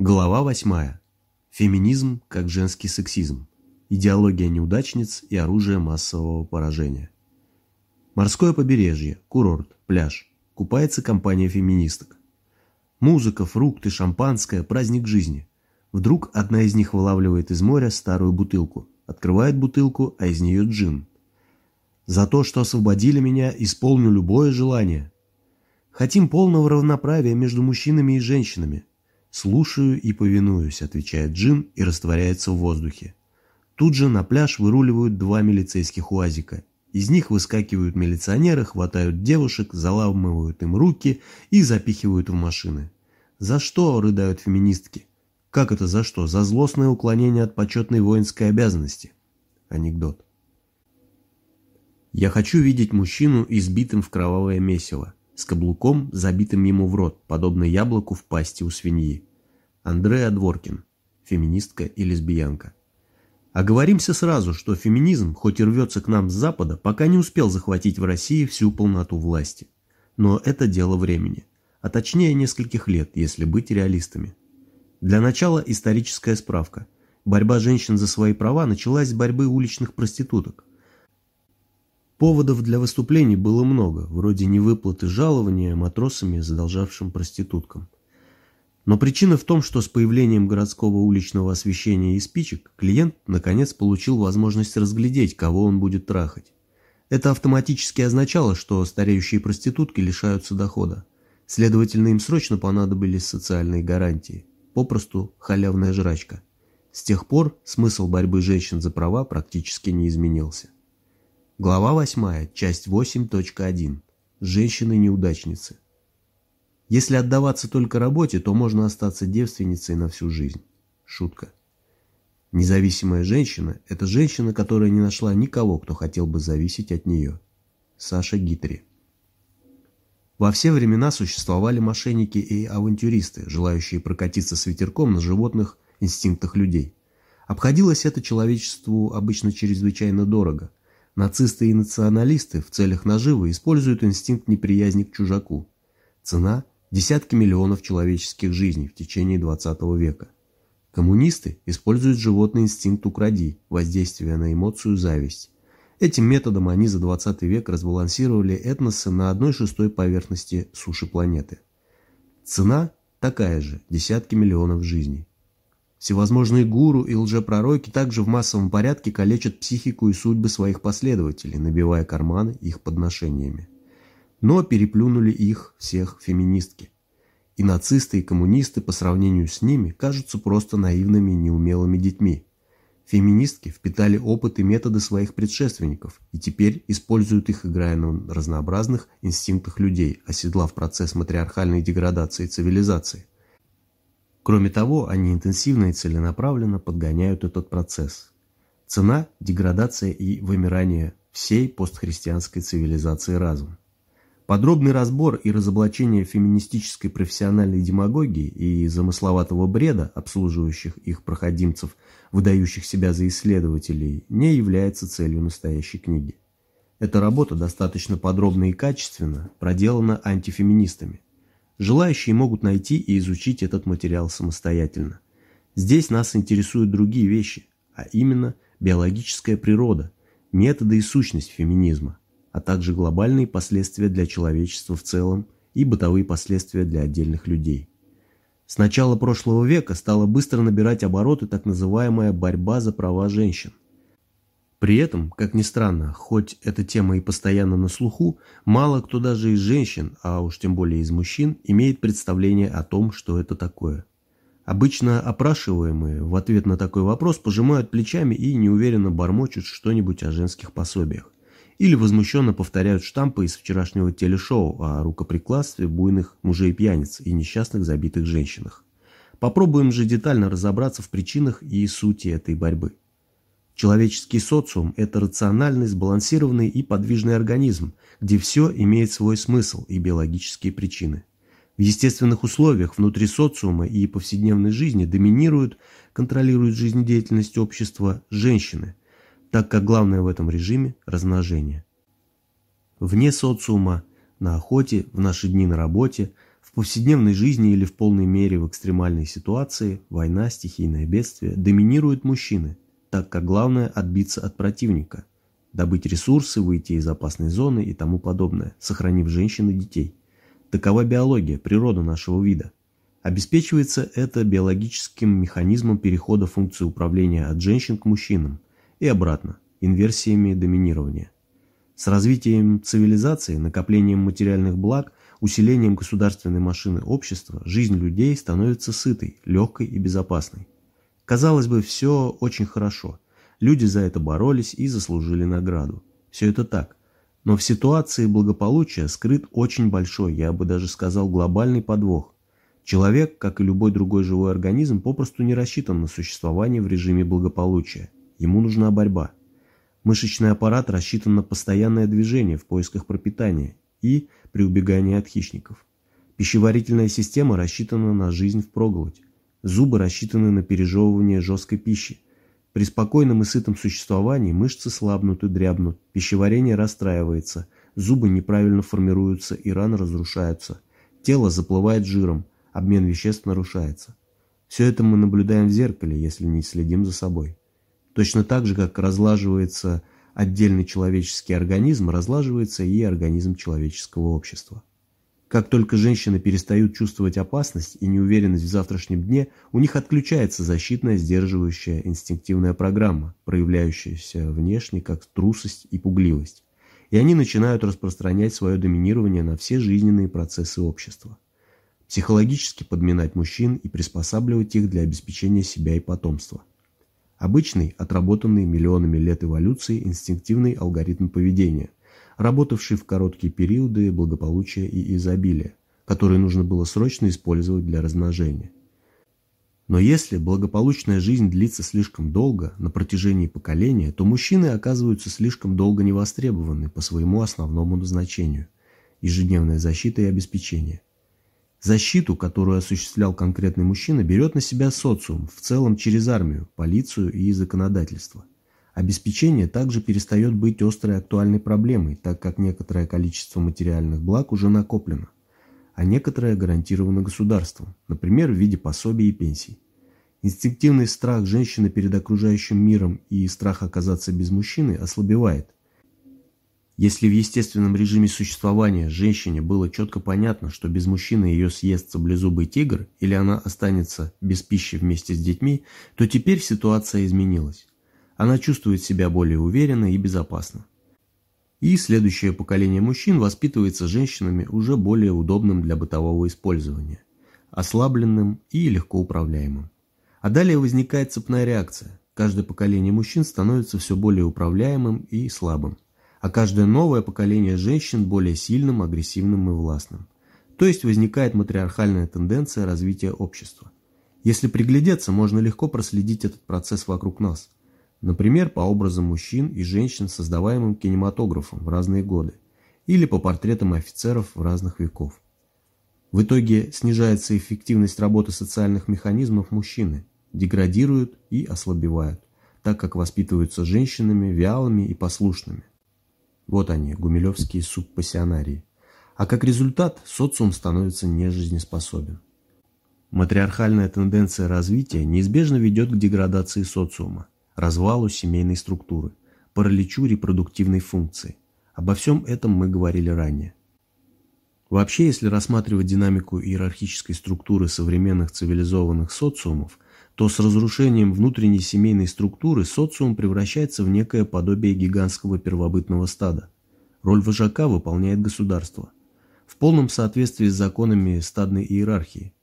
Глава 8. Феминизм как женский сексизм. Идеология неудачниц и оружие массового поражения. Морское побережье, курорт, пляж. Купается компания феминисток. Музыка, фрукты, шампанское, праздник жизни. Вдруг одна из них вылавливает из моря старую бутылку, открывает бутылку, а из нее джин. «За то, что освободили меня, исполню любое желание», Хотим полного равноправия между мужчинами и женщинами. Слушаю и повинуюсь, отвечает Джин и растворяется в воздухе. Тут же на пляж выруливают два милицейских уазика. Из них выскакивают милиционеры, хватают девушек, заламывают им руки и запихивают в машины. За что, рыдают феминистки? Как это за что? За злостное уклонение от почетной воинской обязанности. Анекдот. Я хочу видеть мужчину избитым в кровавое месиво с каблуком, забитым ему в рот, подобно яблоку в пасти у свиньи. Андреа Дворкин, феминистка и лесбиянка. Оговоримся сразу, что феминизм, хоть и рвется к нам с Запада, пока не успел захватить в России всю полноту власти. Но это дело времени, а точнее нескольких лет, если быть реалистами. Для начала историческая справка. Борьба женщин за свои права началась с борьбы уличных проституток. Поводов для выступлений было много, вроде невыплаты жалования матросами, задолжавшим проституткам. Но причина в том, что с появлением городского уличного освещения и спичек клиент наконец получил возможность разглядеть, кого он будет трахать. Это автоматически означало, что стареющие проститутки лишаются дохода. Следовательно, им срочно понадобились социальные гарантии. Попросту халявная жрачка. С тех пор смысл борьбы женщин за права практически не изменился. Глава 8, часть 8.1. Женщины-неудачницы. Если отдаваться только работе, то можно остаться девственницей на всю жизнь. Шутка. Независимая женщина – это женщина, которая не нашла никого, кто хотел бы зависеть от нее. Саша Гитри. Во все времена существовали мошенники и авантюристы, желающие прокатиться с ветерком на животных инстинктах людей. Обходилось это человечеству обычно чрезвычайно дорого – Нацисты и националисты в целях наживы используют инстинкт неприязни к чужаку. Цена – десятки миллионов человеческих жизней в течение 20 века. Коммунисты используют животный инстинкт «укради», воздействие на эмоцию «зависть». Этим методом они за 20 век разбалансировали этносы на одной шестой поверхности суши планеты. Цена такая же – десятки миллионов жизней. Всевозможные гуру и лжепророки также в массовом порядке калечат психику и судьбы своих последователей, набивая карманы их подношениями. Но переплюнули их всех феминистки. И нацисты, и коммунисты по сравнению с ними кажутся просто наивными неумелыми детьми. Феминистки впитали опыт и методы своих предшественников и теперь используют их, играя на разнообразных инстинктах людей, оседлав процесс матриархальной деградации цивилизации – Кроме того, они интенсивно и целенаправленно подгоняют этот процесс. Цена – деградация и вымирание всей постхристианской цивилизации разума. Подробный разбор и разоблачение феминистической профессиональной демагогии и замысловатого бреда, обслуживающих их проходимцев, выдающих себя за исследователей, не является целью настоящей книги. Эта работа достаточно подробно и качественно проделана антифеминистами, Желающие могут найти и изучить этот материал самостоятельно. Здесь нас интересуют другие вещи, а именно биологическая природа, методы и сущность феминизма, а также глобальные последствия для человечества в целом и бытовые последствия для отдельных людей. С начала прошлого века стала быстро набирать обороты так называемая борьба за права женщин – при этом, как ни странно, хоть эта тема и постоянно на слуху, мало кто даже из женщин, а уж тем более из мужчин, имеет представление о том, что это такое. Обычно опрашиваемые в ответ на такой вопрос пожимают плечами и неуверенно бормочут что-нибудь о женских пособиях. Или возмущенно повторяют штампы из вчерашнего телешоу о рукоприкладстве буйных мужей-пьяниц и несчастных забитых женщинах. Попробуем же детально разобраться в причинах и сути этой борьбы. Человеческий социум – это рациональный, сбалансированный и подвижный организм, где все имеет свой смысл и биологические причины. В естественных условиях внутри социума и повседневной жизни доминируют, контролируют жизнедеятельность общества женщины, так как главное в этом режиме – размножение. Вне социума, на охоте, в наши дни на работе, В повседневной жизни или в полной мере в экстремальной ситуации, война, стихийное бедствие, доминируют мужчины, так как главное отбиться от противника, добыть ресурсы, выйти из опасной зоны и тому подобное, сохранив женщин и детей. Такова биология, природа нашего вида. Обеспечивается это биологическим механизмом перехода функции управления от женщин к мужчинам и обратно, инверсиями доминирования. С развитием цивилизации, накоплением материальных благ, усилением государственной машины общества, жизнь людей становится сытой, легкой и безопасной. Казалось бы, все очень хорошо. Люди за это боролись и заслужили награду. Все это так. Но в ситуации благополучия скрыт очень большой, я бы даже сказал, глобальный подвох. Человек, как и любой другой живой организм, попросту не рассчитан на существование в режиме благополучия. Ему нужна борьба. Мышечный аппарат рассчитан на постоянное движение в поисках пропитания и при убегании от хищников. Пищеварительная система рассчитана на жизнь впроголодь. Зубы рассчитаны на пережевывание жесткой пищи. При спокойном и сытом существовании мышцы слабнут и дрябнут, пищеварение расстраивается, зубы неправильно формируются и рано разрушаются, тело заплывает жиром, обмен веществ нарушается. Все это мы наблюдаем в зеркале, если не следим за собой. Точно так же, как разлаживается отдельный человеческий организм, разлаживается и организм человеческого общества. Как только женщины перестают чувствовать опасность и неуверенность в завтрашнем дне, у них отключается защитная, сдерживающая инстинктивная программа, проявляющаяся внешне как трусость и пугливость. И они начинают распространять свое доминирование на все жизненные процессы общества психологически подминать мужчин и приспосабливать их для обеспечения себя и потомства. Обычный, отработанный миллионами лет эволюции инстинктивный алгоритм поведения, работавший в короткие периоды благополучия и изобилия, который нужно было срочно использовать для размножения. Но если благополучная жизнь длится слишком долго, на протяжении поколения, то мужчины оказываются слишком долго невостребованы по своему основному назначению – ежедневная защита и обеспечение. Защиту, которую осуществлял конкретный мужчина, берет на себя социум, в целом через армию, полицию и законодательство. Обеспечение также перестает быть острой актуальной проблемой, так как некоторое количество материальных благ уже накоплено, а некоторое гарантировано государством, например, в виде пособий и пенсий. Инстинктивный страх женщины перед окружающим миром и страх оказаться без мужчины ослабевает, если в естественном режиме существования женщине было четко понятно, что без мужчины ее съест саблезубый тигр или она останется без пищи вместе с детьми, то теперь ситуация изменилась. Она чувствует себя более уверенно и безопасно. И следующее поколение мужчин воспитывается женщинами уже более удобным для бытового использования, ослабленным и легко управляемым. А далее возникает цепная реакция. Каждое поколение мужчин становится все более управляемым и слабым а каждое новое поколение женщин более сильным, агрессивным и властным. То есть возникает матриархальная тенденция развития общества. Если приглядеться, можно легко проследить этот процесс вокруг нас. Например, по образам мужчин и женщин, создаваемым кинематографом в разные годы, или по портретам офицеров в разных веков. В итоге снижается эффективность работы социальных механизмов мужчины, деградируют и ослабевают, так как воспитываются женщинами вялыми и послушными. Вот они, гумилевские субпассионарии. А как результат, социум становится нежизнеспособен. Матриархальная тенденция развития неизбежно ведет к деградации социума, развалу семейной структуры, параличу репродуктивной функции. Обо всем этом мы говорили ранее. Вообще, если рассматривать динамику иерархической структуры современных цивилизованных социумов – то с разрушением внутренней семейной структуры социум превращается в некое подобие гигантского первобытного стада. Роль вожака выполняет государство. В полном соответствии с законами стадной иерархии.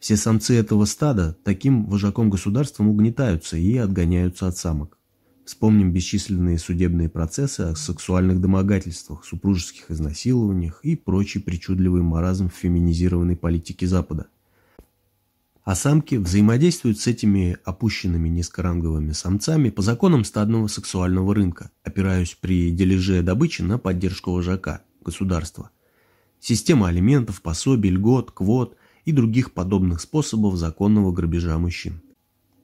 Все самцы этого стада таким вожаком государством угнетаются и отгоняются от самок. Вспомним бесчисленные судебные процессы о сексуальных домогательствах, супружеских изнасилованиях и прочий причудливый маразм в феминизированной политике Запада – а самки взаимодействуют с этими опущенными низкоранговыми самцами по законам стадного сексуального рынка, опираясь при дележе добычи на поддержку вожака, государства. Система алиментов, пособий, льгот, квот и других подобных способов законного грабежа мужчин.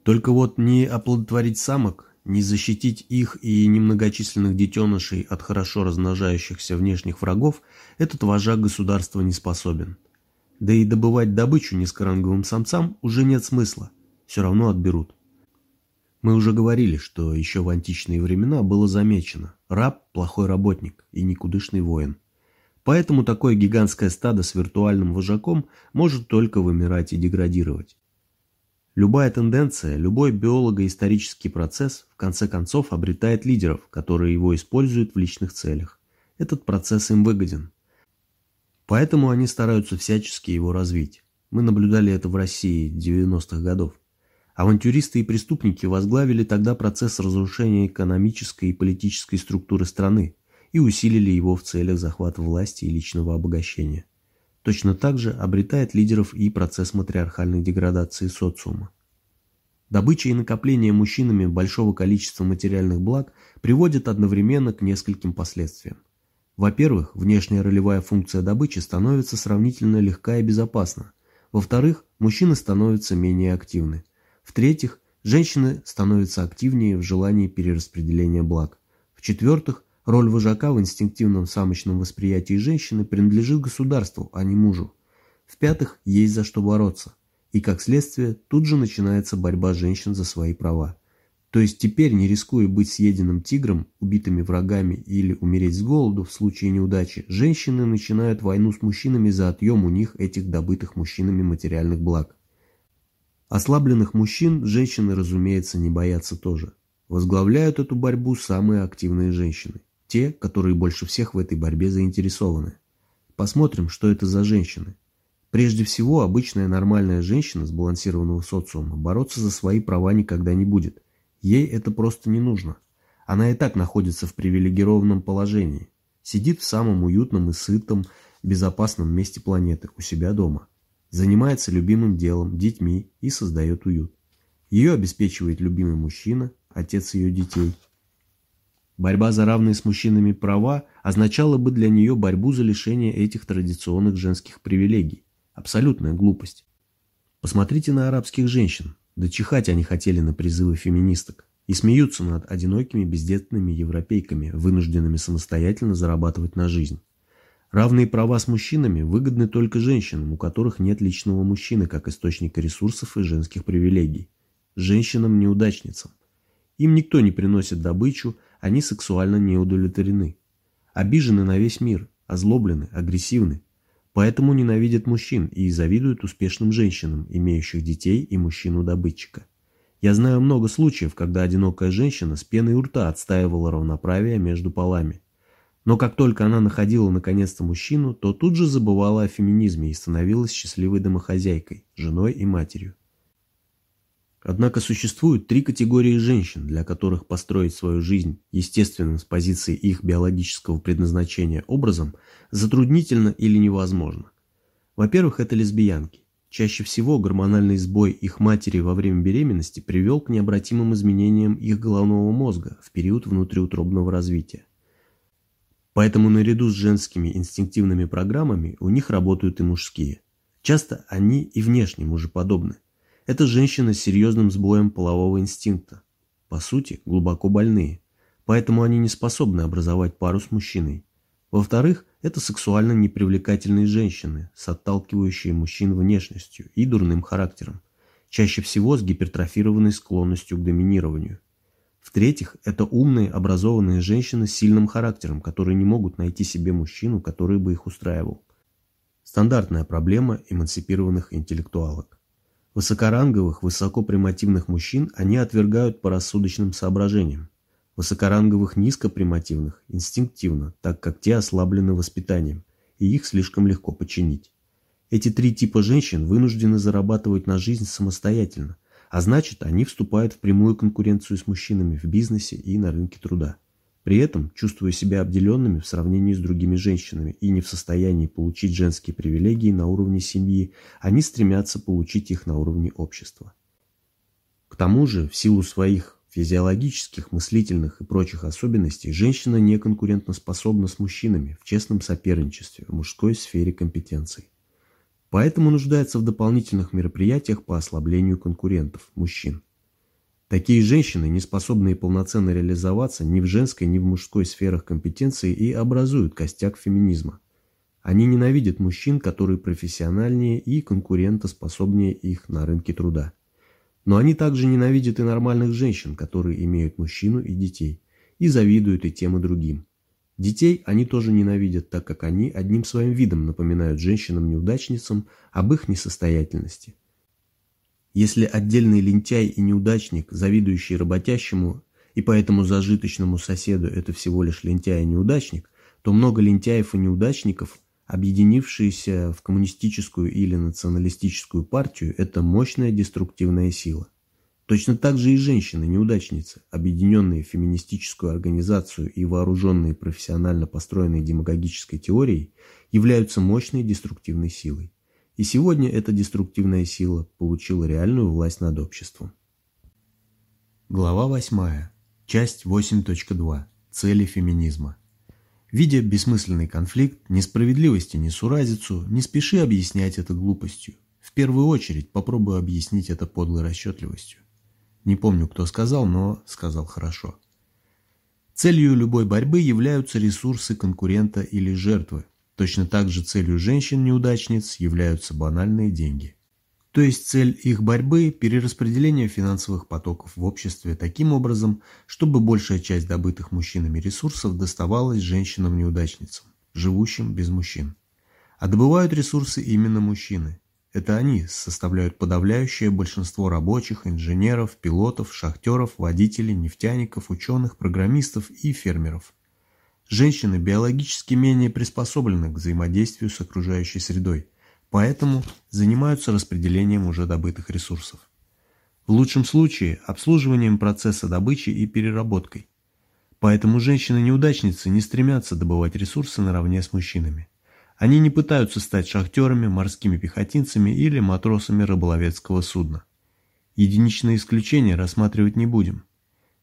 Только вот не оплодотворить самок, не защитить их и немногочисленных детенышей от хорошо размножающихся внешних врагов этот вожак государства не способен. Да и добывать добычу низкоранговым самцам уже нет смысла, все равно отберут. Мы уже говорили, что еще в античные времена было замечено раб – плохой работник и никудышный воин. Поэтому такое гигантское стадо с виртуальным вожаком может только вымирать и деградировать. Любая тенденция, любой биолого-исторический процесс в конце концов обретает лидеров, которые его используют в личных целях. Этот процесс им выгоден. Поэтому они стараются всячески его развить. Мы наблюдали это в России 90-х годов. Авантюристы и преступники возглавили тогда процесс разрушения экономической и политической структуры страны и усилили его в целях захвата власти и личного обогащения. Точно так же обретает лидеров и процесс матриархальной деградации социума. Добыча и накопление мужчинами большого количества материальных благ приводит одновременно к нескольким последствиям. Во-первых, внешняя ролевая функция добычи становится сравнительно легка и безопасна. Во-вторых, мужчины становятся менее активны. В-третьих, женщины становятся активнее в желании перераспределения благ. В-четвертых, Роль вожака в инстинктивном самочном восприятии женщины принадлежит государству, а не мужу. В-пятых, есть за что бороться. И как следствие, тут же начинается борьба женщин за свои права. То есть теперь, не рискуя быть съеденным тигром, убитыми врагами или умереть с голоду в случае неудачи, женщины начинают войну с мужчинами за отъем у них этих добытых мужчинами материальных благ. Ослабленных мужчин женщины, разумеется, не боятся тоже. Возглавляют эту борьбу самые активные женщины. Те, которые больше всех в этой борьбе заинтересованы. Посмотрим, что это за женщины. Прежде всего, обычная нормальная женщина сбалансированного социума бороться за свои права никогда не будет. Ей это просто не нужно. Она и так находится в привилегированном положении. Сидит в самом уютном и сытом, безопасном месте планеты, у себя дома. Занимается любимым делом, детьми и создает уют. Ее обеспечивает любимый мужчина, отец ее детей – Борьба за равные с мужчинами права означала бы для нее борьбу за лишение этих традиционных женских привилегий. Абсолютная глупость. Посмотрите на арабских женщин. Да чихать они хотели на призывы феминисток. И смеются над одинокими бездетными европейками, вынужденными самостоятельно зарабатывать на жизнь. Равные права с мужчинами выгодны только женщинам, у которых нет личного мужчины как источника ресурсов и женских привилегий. Женщинам-неудачницам. Им никто не приносит добычу, они сексуально не удовлетворены. Обижены на весь мир, озлоблены, агрессивны. Поэтому ненавидят мужчин и завидуют успешным женщинам, имеющих детей и мужчину-добытчика. Я знаю много случаев, когда одинокая женщина с пеной у рта отстаивала равноправие между полами. Но как только она находила наконец-то мужчину, то тут же забывала о феминизме и становилась счастливой домохозяйкой, женой и матерью. Однако существуют три категории женщин, для которых построить свою жизнь естественным с позиции их биологического предназначения образом затруднительно или невозможно. Во-первых, это лесбиянки. Чаще всего гормональный сбой их матери во время беременности привел к необратимым изменениям их головного мозга в период внутриутробного развития. Поэтому наряду с женскими инстинктивными программами у них работают и мужские. Часто они и внешне мужеподобны. Это женщины с серьезным сбоем полового инстинкта. По сути, глубоко больные. Поэтому они не способны образовать пару с мужчиной. Во-вторых, это сексуально непривлекательные женщины с отталкивающей мужчин внешностью и дурным характером. Чаще всего с гипертрофированной склонностью к доминированию. В-третьих, это умные, образованные женщины с сильным характером, которые не могут найти себе мужчину, который бы их устраивал. Стандартная проблема эмансипированных интеллектуалок. Высокоранговых, высокопримативных мужчин они отвергают по рассудочным соображениям. Высокоранговых низкопримативных – инстинктивно, так как те ослаблены воспитанием, и их слишком легко починить. Эти три типа женщин вынуждены зарабатывать на жизнь самостоятельно, а значит, они вступают в прямую конкуренцию с мужчинами в бизнесе и на рынке труда. При этом, чувствуя себя обделенными в сравнении с другими женщинами и не в состоянии получить женские привилегии на уровне семьи, они стремятся получить их на уровне общества. К тому же, в силу своих физиологических, мыслительных и прочих особенностей, женщина не конкурентоспособна с мужчинами в честном соперничестве в мужской сфере компетенций. Поэтому нуждается в дополнительных мероприятиях по ослаблению конкурентов, мужчин. Такие женщины, не способные полноценно реализоваться ни в женской, ни в мужской сферах компетенции и образуют костяк феминизма. Они ненавидят мужчин, которые профессиональнее и конкурентоспособнее их на рынке труда. Но они также ненавидят и нормальных женщин, которые имеют мужчину и детей, и завидуют и тем и другим. Детей они тоже ненавидят, так как они одним своим видом напоминают женщинам-неудачницам об их несостоятельности. Если отдельный лентяй и неудачник, завидующий работящему и поэтому зажиточному соседу это всего лишь лентяй и неудачник, то много лентяев и неудачников объединившиеся в коммунистическую или националистическую партию, это мощная деструктивная сила. Точно так же и женщины-неудачницы, объединенные в феминистическую организацию и вооруженные профессионально построенной демагогической теорией, являются мощной деструктивной силой. И сегодня эта деструктивная сила получила реальную власть над обществом. Глава 8. Часть 8.2. Цели феминизма. Видя бессмысленный конфликт, несправедливость и несуразицу, не спеши объяснять это глупостью. В первую очередь попробуй объяснить это подлой расчетливостью. Не помню, кто сказал, но сказал хорошо. Целью любой борьбы являются ресурсы конкурента или жертвы. Точно так же целью женщин-неудачниц являются банальные деньги. То есть цель их борьбы – перераспределение финансовых потоков в обществе таким образом, чтобы большая часть добытых мужчинами ресурсов доставалась женщинам-неудачницам, живущим без мужчин. А добывают ресурсы именно мужчины. Это они составляют подавляющее большинство рабочих, инженеров, пилотов, шахтеров, водителей, нефтяников, ученых, программистов и фермеров. Женщины биологически менее приспособлены к взаимодействию с окружающей средой – поэтому занимаются распределением уже добытых ресурсов. В лучшем случае обслуживанием процесса добычи и переработкой. Поэтому женщины-неудачницы не стремятся добывать ресурсы наравне с мужчинами. Они не пытаются стать шахтерами, морскими пехотинцами или матросами рыболовецкого судна. Единичные исключения рассматривать не будем.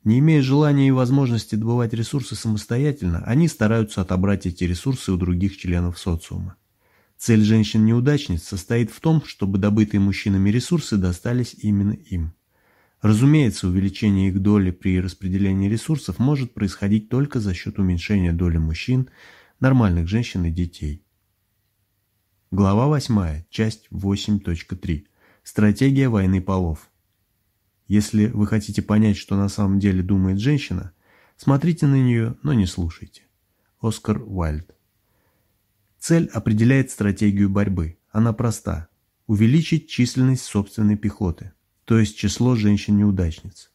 Не имея желания и возможности добывать ресурсы самостоятельно, они стараются отобрать эти ресурсы у других членов социума. Цель женщин-неудачниц состоит в том, чтобы добытые мужчинами ресурсы достались именно им. Разумеется, увеличение их доли при распределении ресурсов может происходить только за счет уменьшения доли мужчин, нормальных женщин и детей. Глава 8, часть 8.3. Стратегия войны полов. Если вы хотите понять, что на самом деле думает женщина, смотрите на нее, но не слушайте. Оскар Уайльд Цель определяет стратегию борьбы. Она проста – увеличить численность собственной пехоты, то есть число женщин-неудачниц.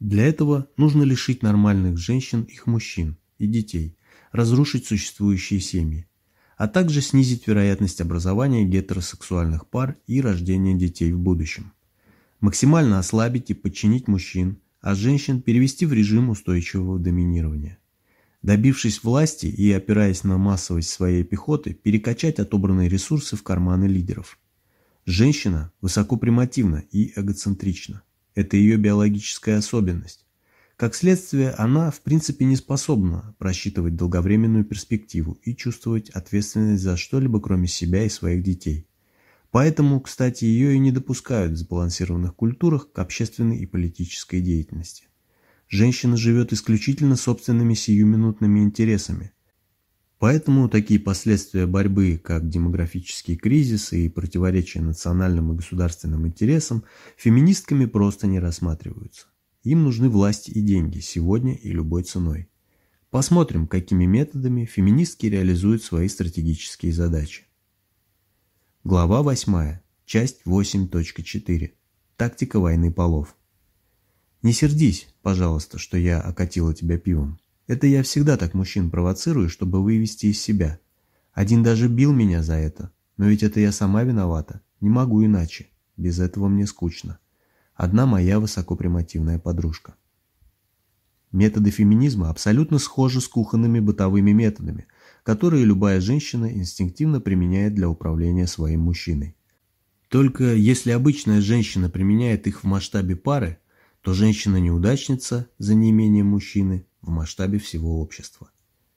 Для этого нужно лишить нормальных женщин их мужчин и детей, разрушить существующие семьи, а также снизить вероятность образования гетеросексуальных пар и рождения детей в будущем. Максимально ослабить и подчинить мужчин, а женщин перевести в режим устойчивого доминирования. Добившись власти и опираясь на массовость своей пехоты, перекачать отобранные ресурсы в карманы лидеров. Женщина высокопримативна и эгоцентрична. Это ее биологическая особенность. Как следствие, она в принципе не способна просчитывать долговременную перспективу и чувствовать ответственность за что-либо кроме себя и своих детей. Поэтому, кстати, ее и не допускают в сбалансированных культурах к общественной и политической деятельности женщина живет исключительно собственными сиюминутными интересами. Поэтому такие последствия борьбы, как демографические кризисы и противоречия национальным и государственным интересам, феминистками просто не рассматриваются. Им нужны власть и деньги сегодня и любой ценой. Посмотрим, какими методами феминистки реализуют свои стратегические задачи. Глава 8. Часть 8.4. Тактика войны полов. Не сердись, пожалуйста, что я окатила тебя пивом. Это я всегда так мужчин провоцирую, чтобы вывести из себя. Один даже бил меня за это. Но ведь это я сама виновата. Не могу иначе. Без этого мне скучно. Одна моя высокопримативная подружка. Методы феминизма абсолютно схожи с кухонными бытовыми методами, которые любая женщина инстинктивно применяет для управления своим мужчиной. Только если обычная женщина применяет их в масштабе пары, то женщина-неудачница за неимением мужчины в масштабе всего общества.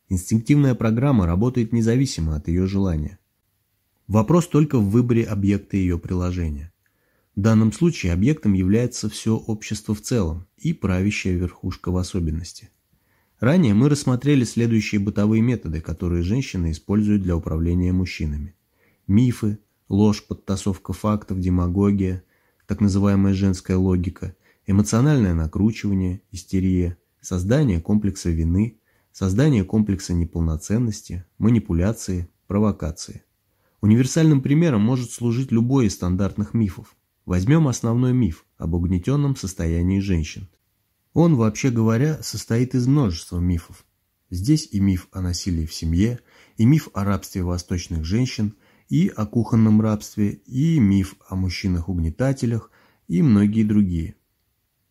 Инстинктивная программа работает независимо от ее желания. Вопрос только в выборе объекта ее приложения. В данном случае объектом является все общество в целом и правящая верхушка в особенности. Ранее мы рассмотрели следующие бытовые методы, которые женщины используют для управления мужчинами. Мифы, ложь, подтасовка фактов, демагогия, так называемая женская логика, эмоциональное накручивание, истерия, создание комплекса вины, создание комплекса неполноценности, манипуляции, провокации. Универсальным примером может служить любой из стандартных мифов. Возьмем основной миф об угнетенном состоянии женщин. Он, вообще говоря, состоит из множества мифов. Здесь и миф о насилии в семье, и миф о рабстве восточных женщин, и о кухонном рабстве, и миф о мужчинах-угнетателях, и многие другие.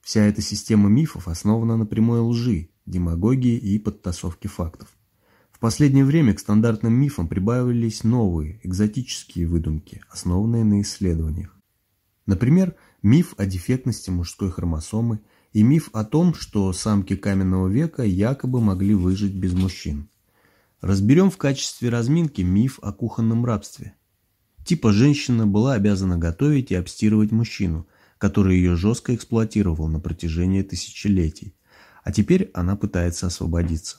Вся эта система мифов основана на прямой лжи, демагогии и подтасовке фактов. В последнее время к стандартным мифам прибавились новые, экзотические выдумки, основанные на исследованиях. Например, миф о дефектности мужской хромосомы – и миф о том, что самки каменного века якобы могли выжить без мужчин. Разберем в качестве разминки миф о кухонном рабстве. Типа женщина была обязана готовить и обстирывать мужчину, который ее жестко эксплуатировал на протяжении тысячелетий, а теперь она пытается освободиться.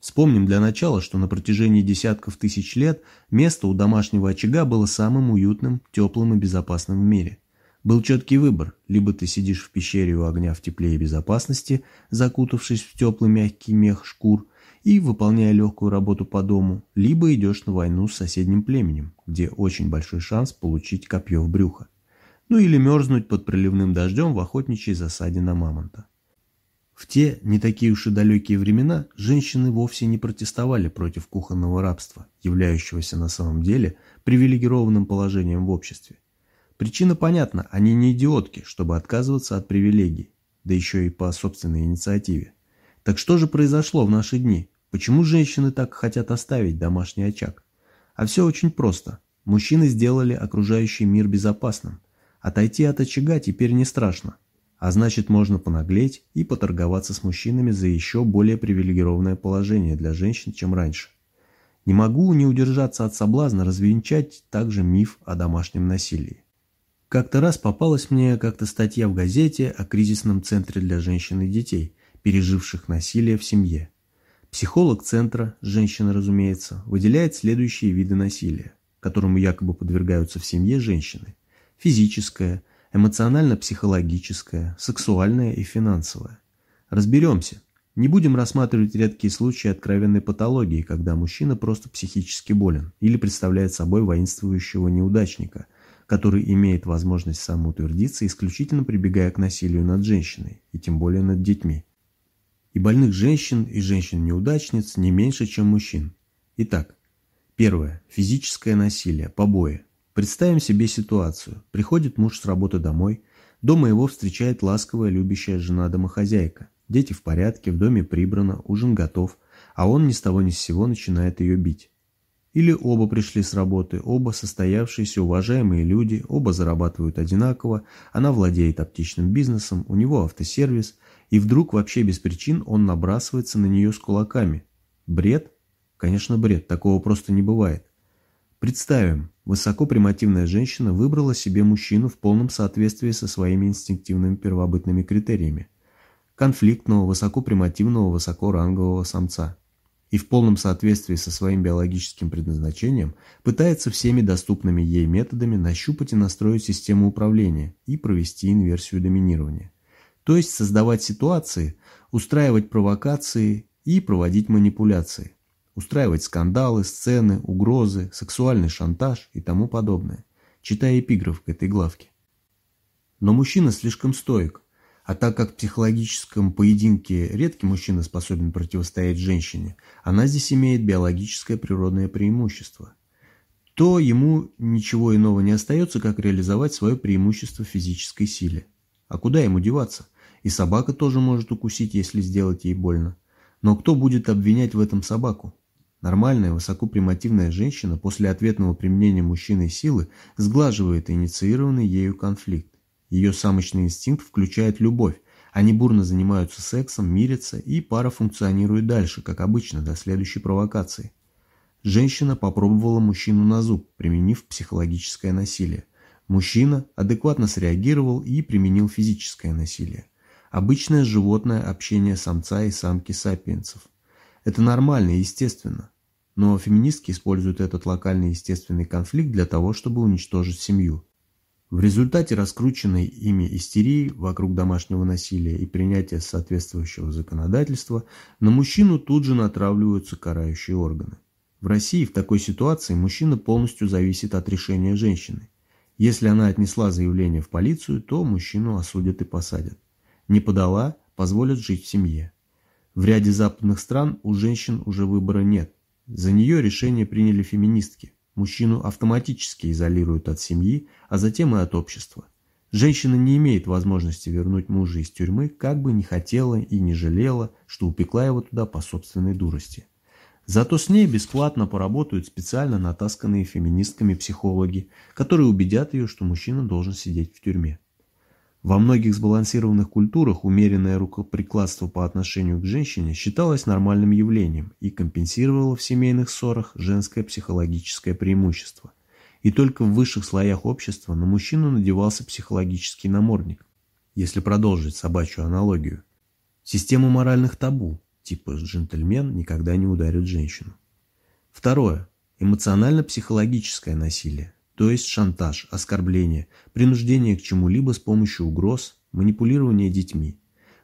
Вспомним для начала, что на протяжении десятков тысяч лет место у домашнего очага было самым уютным, теплым и безопасным в мире. Был четкий выбор. Либо ты сидишь в пещере у огня в тепле и безопасности, закутавшись в теплый мягкий мех шкур и выполняя легкую работу по дому, либо идешь на войну с соседним племенем, где очень большой шанс получить копье в брюхо. Ну или мерзнуть под проливным дождем в охотничьей засаде на мамонта. В те не такие уж и далекие времена женщины вовсе не протестовали против кухонного рабства, являющегося на самом деле привилегированным положением в обществе. Причина понятна, они не идиотки, чтобы отказываться от привилегий, да еще и по собственной инициативе. Так что же произошло в наши дни? Почему женщины так хотят оставить домашний очаг? А все очень просто. Мужчины сделали окружающий мир безопасным. Отойти от очага теперь не страшно. А значит, можно понаглеть и поторговаться с мужчинами за еще более привилегированное положение для женщин, чем раньше. Не могу не удержаться от соблазна развенчать также миф о домашнем насилии. Как-то раз попалась мне как-то статья в газете о кризисном центре для женщин и детей, переживших насилие в семье. Психолог центра, женщина, разумеется, выделяет следующие виды насилия, которому якобы подвергаются в семье женщины. Физическое, эмоционально-психологическое, сексуальное и финансовое. Разберемся. Не будем рассматривать редкие случаи откровенной патологии, когда мужчина просто психически болен или представляет собой воинствующего неудачника – который имеет возможность самоутвердиться, исключительно прибегая к насилию над женщиной, и тем более над детьми. И больных женщин, и женщин-неудачниц не меньше, чем мужчин. Итак, первое. Физическое насилие, побои. Представим себе ситуацию. Приходит муж с работы домой, дома его встречает ласковая, любящая жена-домохозяйка. Дети в порядке, в доме прибрано, ужин готов, а он ни с того ни с сего начинает ее бить. Или оба пришли с работы, оба состоявшиеся уважаемые люди, оба зарабатывают одинаково, она владеет оптичным бизнесом, у него автосервис, и вдруг вообще без причин он набрасывается на нее с кулаками. Бред? Конечно, бред, такого просто не бывает. Представим, высокопримативная женщина выбрала себе мужчину в полном соответствии со своими инстинктивными первобытными критериями. Конфликтного, высокопримативного, высокорангового самца и в полном соответствии со своим биологическим предназначением пытается всеми доступными ей методами нащупать и настроить систему управления и провести инверсию доминирования. То есть создавать ситуации, устраивать провокации и проводить манипуляции, устраивать скандалы, сцены, угрозы, сексуальный шантаж и тому подобное, читая эпиграф к этой главке. Но мужчина слишком стоек, а так как в психологическом поединке редкий мужчина способен противостоять женщине, она здесь имеет биологическое природное преимущество, то ему ничего иного не остается, как реализовать свое преимущество в физической силе. А куда ему деваться? И собака тоже может укусить, если сделать ей больно. Но кто будет обвинять в этом собаку? Нормальная, высокопримативная женщина после ответного применения мужчиной силы сглаживает инициированный ею конфликт. Ее самочный инстинкт включает любовь. Они бурно занимаются сексом, мирятся, и пара функционирует дальше, как обычно, до следующей провокации. Женщина попробовала мужчину на зуб, применив психологическое насилие. Мужчина адекватно среагировал и применил физическое насилие. Обычное животное общение самца и самки сапиенсов. Это нормально и естественно. Но феминистки используют этот локальный естественный конфликт для того, чтобы уничтожить семью. В результате раскрученной ими истерии вокруг домашнего насилия и принятия соответствующего законодательства на мужчину тут же натравливаются карающие органы. В России в такой ситуации мужчина полностью зависит от решения женщины. Если она отнесла заявление в полицию, то мужчину осудят и посадят. Не подала – позволят жить в семье. В ряде западных стран у женщин уже выбора нет. За нее решение приняли феминистки. Мужчину автоматически изолируют от семьи, а затем и от общества. Женщина не имеет возможности вернуть мужа из тюрьмы, как бы не хотела и не жалела, что упекла его туда по собственной дурости. Зато с ней бесплатно поработают специально натасканные феминистками психологи, которые убедят ее, что мужчина должен сидеть в тюрьме. Во многих сбалансированных культурах умеренное рукоприкладство по отношению к женщине считалось нормальным явлением и компенсировало в семейных ссорах женское психологическое преимущество. И только в высших слоях общества на мужчину надевался психологический намордник, если продолжить собачью аналогию. Система моральных табу, типа джентльмен никогда не ударит женщину. Второе. Эмоционально-психологическое насилие то есть шантаж, оскорбление, принуждение к чему-либо с помощью угроз, манипулирование детьми.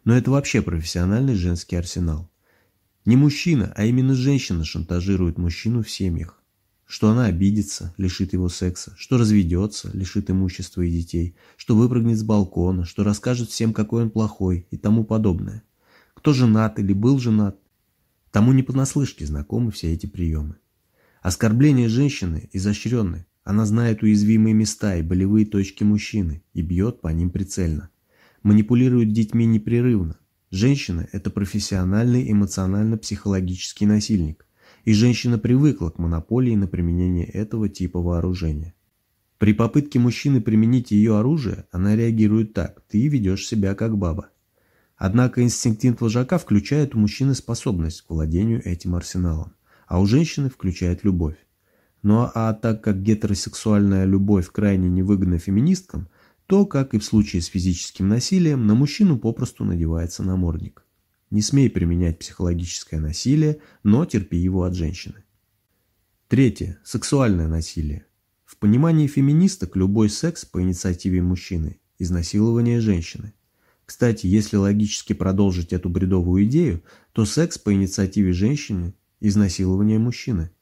Но это вообще профессиональный женский арсенал. Не мужчина, а именно женщина шантажирует мужчину в семьях. Что она обидится, лишит его секса, что разведется, лишит имущества и детей, что выпрыгнет с балкона, что расскажет всем, какой он плохой и тому подобное. Кто женат или был женат, тому не понаслышке знакомы все эти приемы. Оскорбление женщины изощренное. Она знает уязвимые места и болевые точки мужчины и бьет по ним прицельно. Манипулирует детьми непрерывно. Женщина – это профессиональный эмоционально-психологический насильник. И женщина привыкла к монополии на применение этого типа вооружения. При попытке мужчины применить ее оружие, она реагирует так – ты ведешь себя как баба. Однако инстинкт вожака включает у мужчины способность к владению этим арсеналом, а у женщины включает любовь. Ну а так как гетеросексуальная любовь крайне невыгодна феминисткам, то, как и в случае с физическим насилием, на мужчину попросту надевается намордник. Не смей применять психологическое насилие, но терпи его от женщины. Третье. Сексуальное насилие. В понимании феминисток любой секс по инициативе мужчины – изнасилование женщины. Кстати, если логически продолжить эту бредовую идею, то секс по инициативе женщины – изнасилование мужчины –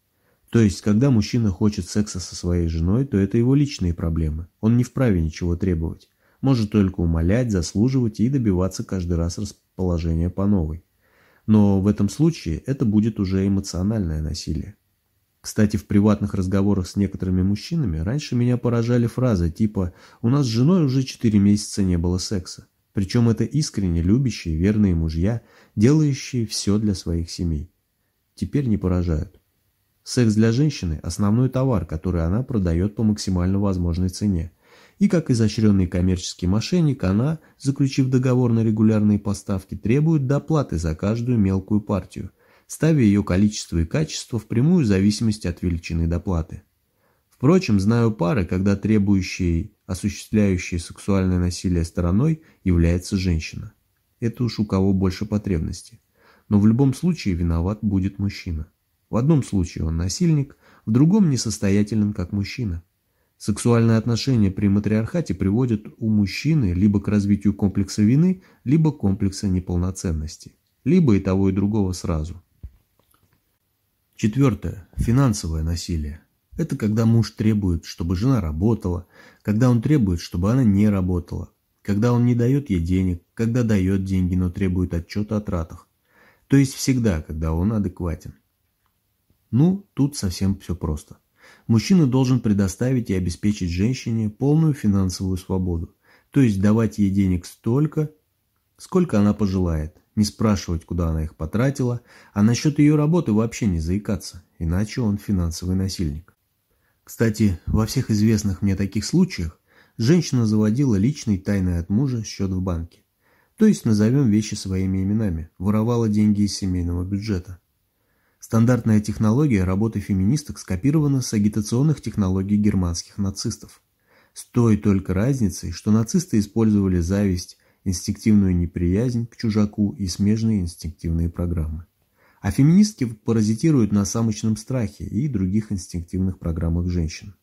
то есть, когда мужчина хочет секса со своей женой, то это его личные проблемы. Он не вправе ничего требовать. Может только умолять, заслуживать и добиваться каждый раз расположения по новой. Но в этом случае это будет уже эмоциональное насилие. Кстати, в приватных разговорах с некоторыми мужчинами раньше меня поражали фразы типа «У нас с женой уже 4 месяца не было секса». Причем это искренне любящие, верные мужья, делающие все для своих семей. Теперь не поражают. Секс для женщины – основной товар, который она продает по максимально возможной цене. И как изощренный коммерческий мошенник, она, заключив договор на регулярные поставки, требует доплаты за каждую мелкую партию, ставя ее количество и качество в прямую зависимость от величины доплаты. Впрочем, знаю пары, когда требующей, осуществляющей сексуальное насилие стороной является женщина. Это уж у кого больше потребностей. Но в любом случае виноват будет мужчина. В одном случае он насильник, в другом несостоятелен как мужчина. Сексуальные отношения при матриархате приводят у мужчины либо к развитию комплекса вины, либо комплекса неполноценности. Либо и того, и другого сразу. Четвертое. Финансовое насилие. Это когда муж требует, чтобы жена работала, когда он требует, чтобы она не работала, когда он не дает ей денег, когда дает деньги, но требует отчета о тратах. То есть всегда, когда он адекватен. Ну, тут совсем все просто. Мужчина должен предоставить и обеспечить женщине полную финансовую свободу, то есть давать ей денег столько, сколько она пожелает, не спрашивать, куда она их потратила, а насчет ее работы вообще не заикаться, иначе он финансовый насильник. Кстати, во всех известных мне таких случаях женщина заводила личный тайный от мужа счет в банке. То есть назовем вещи своими именами, воровала деньги из семейного бюджета. Стандартная технология работы феминисток скопирована с агитационных технологий германских нацистов. С той только разницей, что нацисты использовали зависть инстинктивную неприязнь к чужаку и смежные инстинктивные программы. А феминистки паразитируют на самочном страхе и других инстинктивных программах женщин.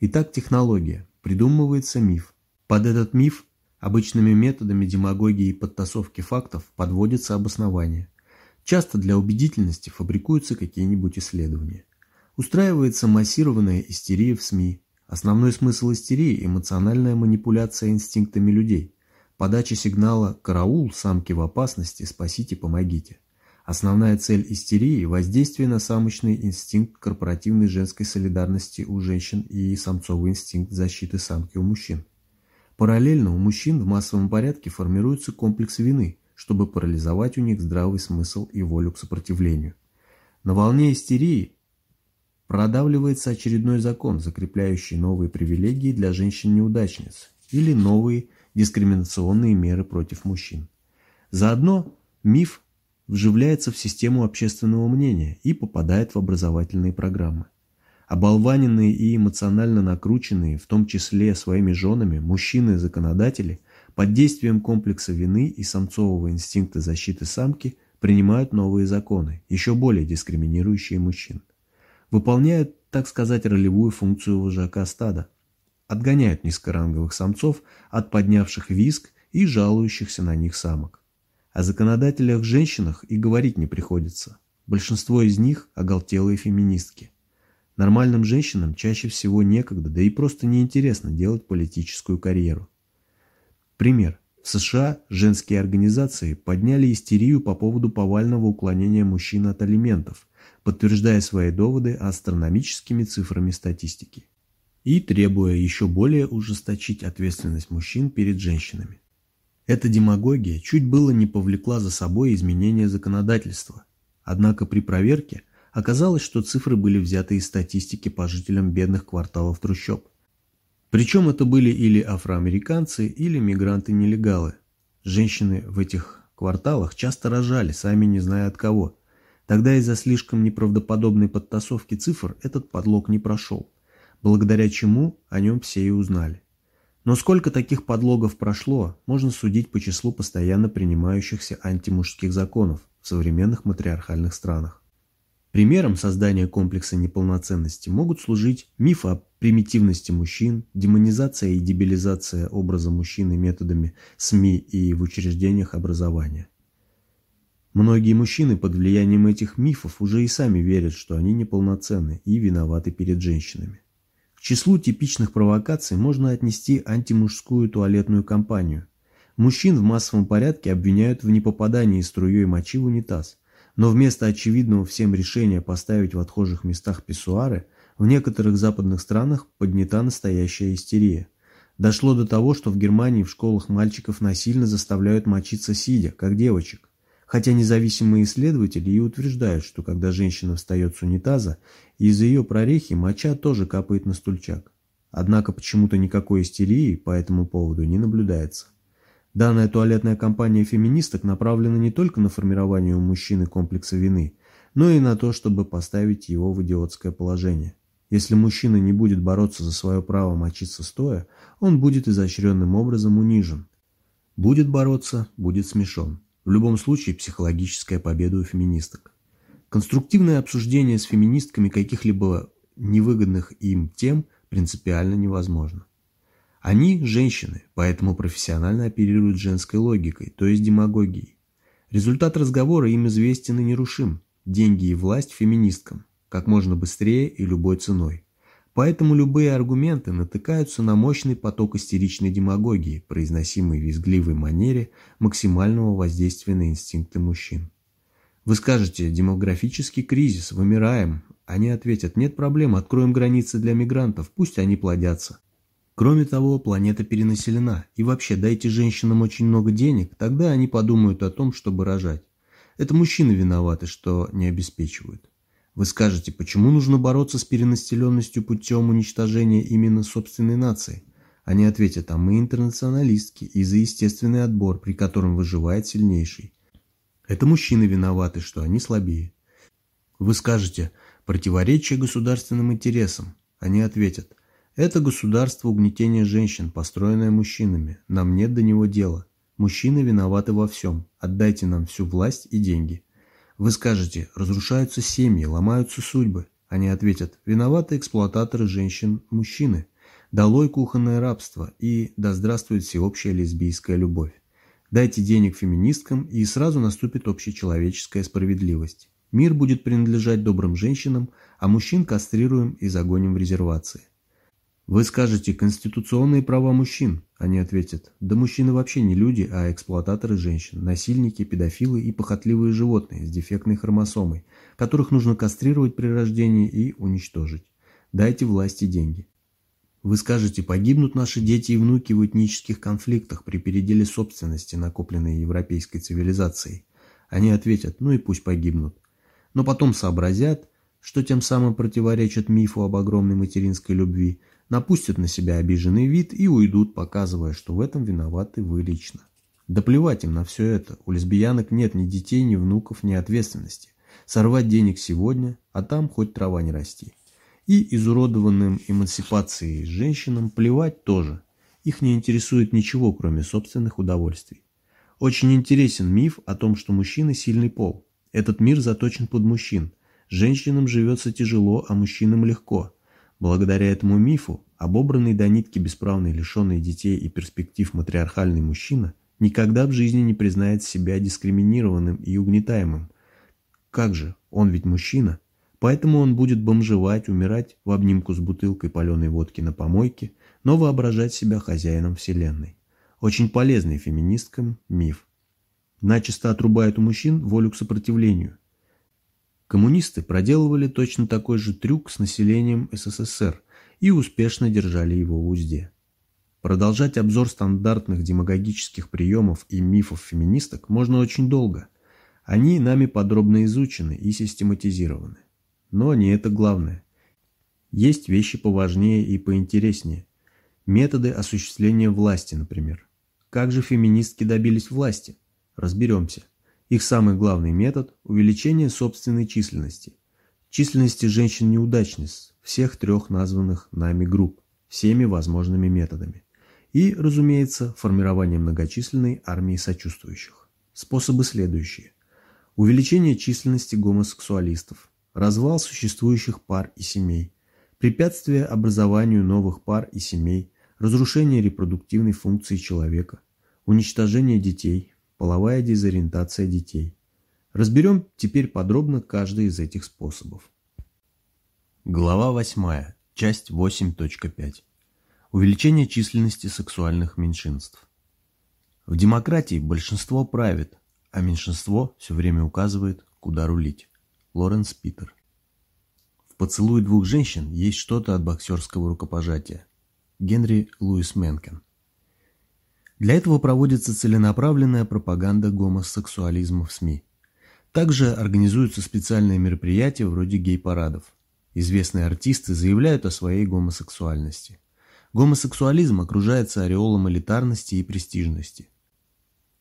Итак, технология. Придумывается миф. Под этот миф обычными методами демагогии и подтасовки фактов подводится обоснование. Часто для убедительности фабрикуются какие-нибудь исследования. Устраивается массированная истерия в СМИ. Основной смысл истерии – эмоциональная манипуляция инстинктами людей. Подача сигнала «караул», «самки в опасности», «спасите, помогите». Основная цель истерии – воздействие на самочный инстинкт корпоративной женской солидарности у женщин и самцовый инстинкт защиты самки у мужчин. Параллельно у мужчин в массовом порядке формируется комплекс вины, чтобы парализовать у них здравый смысл и волю к сопротивлению. На волне истерии продавливается очередной закон, закрепляющий новые привилегии для женщин-неудачниц или новые дискриминационные меры против мужчин. Заодно миф вживляется в систему общественного мнения и попадает в образовательные программы. Оболваненные и эмоционально накрученные, в том числе своими женами, мужчины-законодатели, под действием комплекса вины и самцового инстинкта защиты самки принимают новые законы, еще более дискриминирующие мужчин. Выполняют, так сказать, ролевую функцию вожака стада. Отгоняют низкоранговых самцов от поднявших виск и жалующихся на них самок. О законодателях-женщинах и говорить не приходится. Большинство из них – оголтелые феминистки. Нормальным женщинам чаще всего некогда, да и просто неинтересно делать политическую карьеру. Пример. В США женские организации подняли истерию по поводу повального уклонения мужчин от алиментов, подтверждая свои доводы астрономическими цифрами статистики и требуя еще более ужесточить ответственность мужчин перед женщинами. Эта демагогия чуть было не повлекла за собой изменение законодательства. Однако при проверке оказалось, что цифры были взяты из статистики по жителям бедных кварталов трущоб. Причем это были или афроамериканцы, или мигранты-нелегалы. Женщины в этих кварталах часто рожали, сами не зная от кого. Тогда из-за слишком неправдоподобной подтасовки цифр этот подлог не прошел, благодаря чему о нем все и узнали. Но сколько таких подлогов прошло, можно судить по числу постоянно принимающихся антимужских законов в современных матриархальных странах. Примером создания комплекса неполноценности могут служить миф о примитивности мужчин, демонизация и дебилизация образа мужчины методами СМИ и в учреждениях образования. Многие мужчины под влиянием этих мифов уже и сами верят, что они неполноценны и виноваты перед женщинами. К числу типичных провокаций можно отнести антимужскую туалетную кампанию. Мужчин в массовом порядке обвиняют в непопадании струей мочи в унитаз, но вместо очевидного всем решения поставить в отхожих местах писсуары, в некоторых западных странах поднята настоящая истерия. Дошло до того, что в Германии в школах мальчиков насильно заставляют мочиться сидя, как девочек. Хотя независимые исследователи и утверждают, что когда женщина встает с унитаза, из ее прорехи моча тоже капает на стульчак. Однако почему-то никакой истерии по этому поводу не наблюдается. Данная туалетная кампания феминисток направлена не только на формирование у мужчины комплекса вины, но и на то, чтобы поставить его в идиотское положение. Если мужчина не будет бороться за свое право мочиться стоя, он будет изощренным образом унижен. Будет бороться, будет смешон. В любом случае психологическая победа у феминисток. Конструктивное обсуждение с феминистками каких-либо невыгодных им тем принципиально невозможно. Они – женщины, поэтому профессионально оперируют женской логикой, то есть демагогией. Результат разговора им известен и нерушим – деньги и власть феминисткам, как можно быстрее и любой ценой. Поэтому любые аргументы натыкаются на мощный поток истеричной демагогии, произносимой в визгливой манере максимального воздействия на инстинкты мужчин. Вы скажете «демографический кризис, вымираем». Они ответят «нет проблем, откроем границы для мигрантов, пусть они плодятся». Кроме того, планета перенаселена, и вообще дайте женщинам очень много денег, тогда они подумают о том, чтобы рожать. Это мужчины виноваты, что не обеспечивают. Вы скажете, почему нужно бороться с перенаселенностью путем уничтожения именно собственной нации? Они ответят, а мы интернационалистки и за естественный отбор, при котором выживает сильнейший. Это мужчины виноваты, что они слабее. Вы скажете, противоречие государственным интересам. Они ответят, это государство угнетения женщин, построенное мужчинами, нам нет до него дела. мужчины виноваты во всем, отдайте нам всю власть и деньги. Вы скажете, разрушаются семьи, ломаются судьбы. Они ответят, виноваты эксплуататоры женщин-мужчины. Долой кухонное рабство и да здравствует всеобщая лесбийская любовь. Дайте денег феминисткам, и сразу наступит общечеловеческая справедливость. Мир будет принадлежать добрым женщинам, а мужчин кастрируем и загоним в резервации. Вы скажете «конституционные права мужчин», они ответят «да мужчины вообще не люди, а эксплуататоры женщин, насильники, педофилы и похотливые животные с дефектной хромосомой, которых нужно кастрировать при рождении и уничтожить. Дайте власти деньги». Вы скажете «погибнут наши дети и внуки в этнических конфликтах при переделе собственности, накопленной европейской цивилизацией». Они ответят «ну и пусть погибнут». Но потом сообразят, что тем самым противоречат мифу об огромной материнской любви – напустят на себя обиженный вид и уйдут, показывая, что в этом виноваты вы лично. Да плевать им на все это, у лесбиянок нет ни детей, ни внуков, ни ответственности. Сорвать денег сегодня, а там хоть трава не расти. И изуродованным эмансипацией женщинам плевать тоже. Их не интересует ничего, кроме собственных удовольствий. Очень интересен миф о том, что мужчины сильный пол. Этот мир заточен под мужчин. Женщинам живется тяжело, а мужчинам легко – Благодаря этому мифу, обобранный до нитки бесправный, лишенный детей и перспектив матриархальный мужчина никогда в жизни не признает себя дискриминированным и угнетаемым. Как же, он ведь мужчина. Поэтому он будет бомжевать, умирать в обнимку с бутылкой паленой водки на помойке, но воображать себя хозяином вселенной. Очень полезный феминисткам миф. Начисто отрубает у мужчин волю к сопротивлению, Коммунисты проделывали точно такой же трюк с населением СССР и успешно держали его в узде. Продолжать обзор стандартных демагогических приемов и мифов феминисток можно очень долго. Они нами подробно изучены и систематизированы. Но не это главное. Есть вещи поважнее и поинтереснее. Методы осуществления власти, например. Как же феминистки добились власти? Разберемся. Их самый главный метод – увеличение собственной численности. Численности женщин-неудачниц всех трех названных нами групп, всеми возможными методами. И, разумеется, формирование многочисленной армии сочувствующих. Способы следующие. Увеличение численности гомосексуалистов, развал существующих пар и семей, препятствие образованию новых пар и семей, разрушение репродуктивной функции человека, уничтожение детей, Половая дезориентация детей. Разберем теперь подробно каждый из этих способов. Глава 8. Часть 8.5. Увеличение численности сексуальных меньшинств. В демократии большинство правит, а меньшинство все время указывает, куда рулить. Лоренс Питер. В поцелуе двух женщин есть что-то от боксерского рукопожатия. Генри Луис Менкен. Для этого проводится целенаправленная пропаганда гомосексуализма в СМИ. Также организуются специальные мероприятия вроде гей-парадов. Известные артисты заявляют о своей гомосексуальности. Гомосексуализм окружается ореолом элитарности и престижности.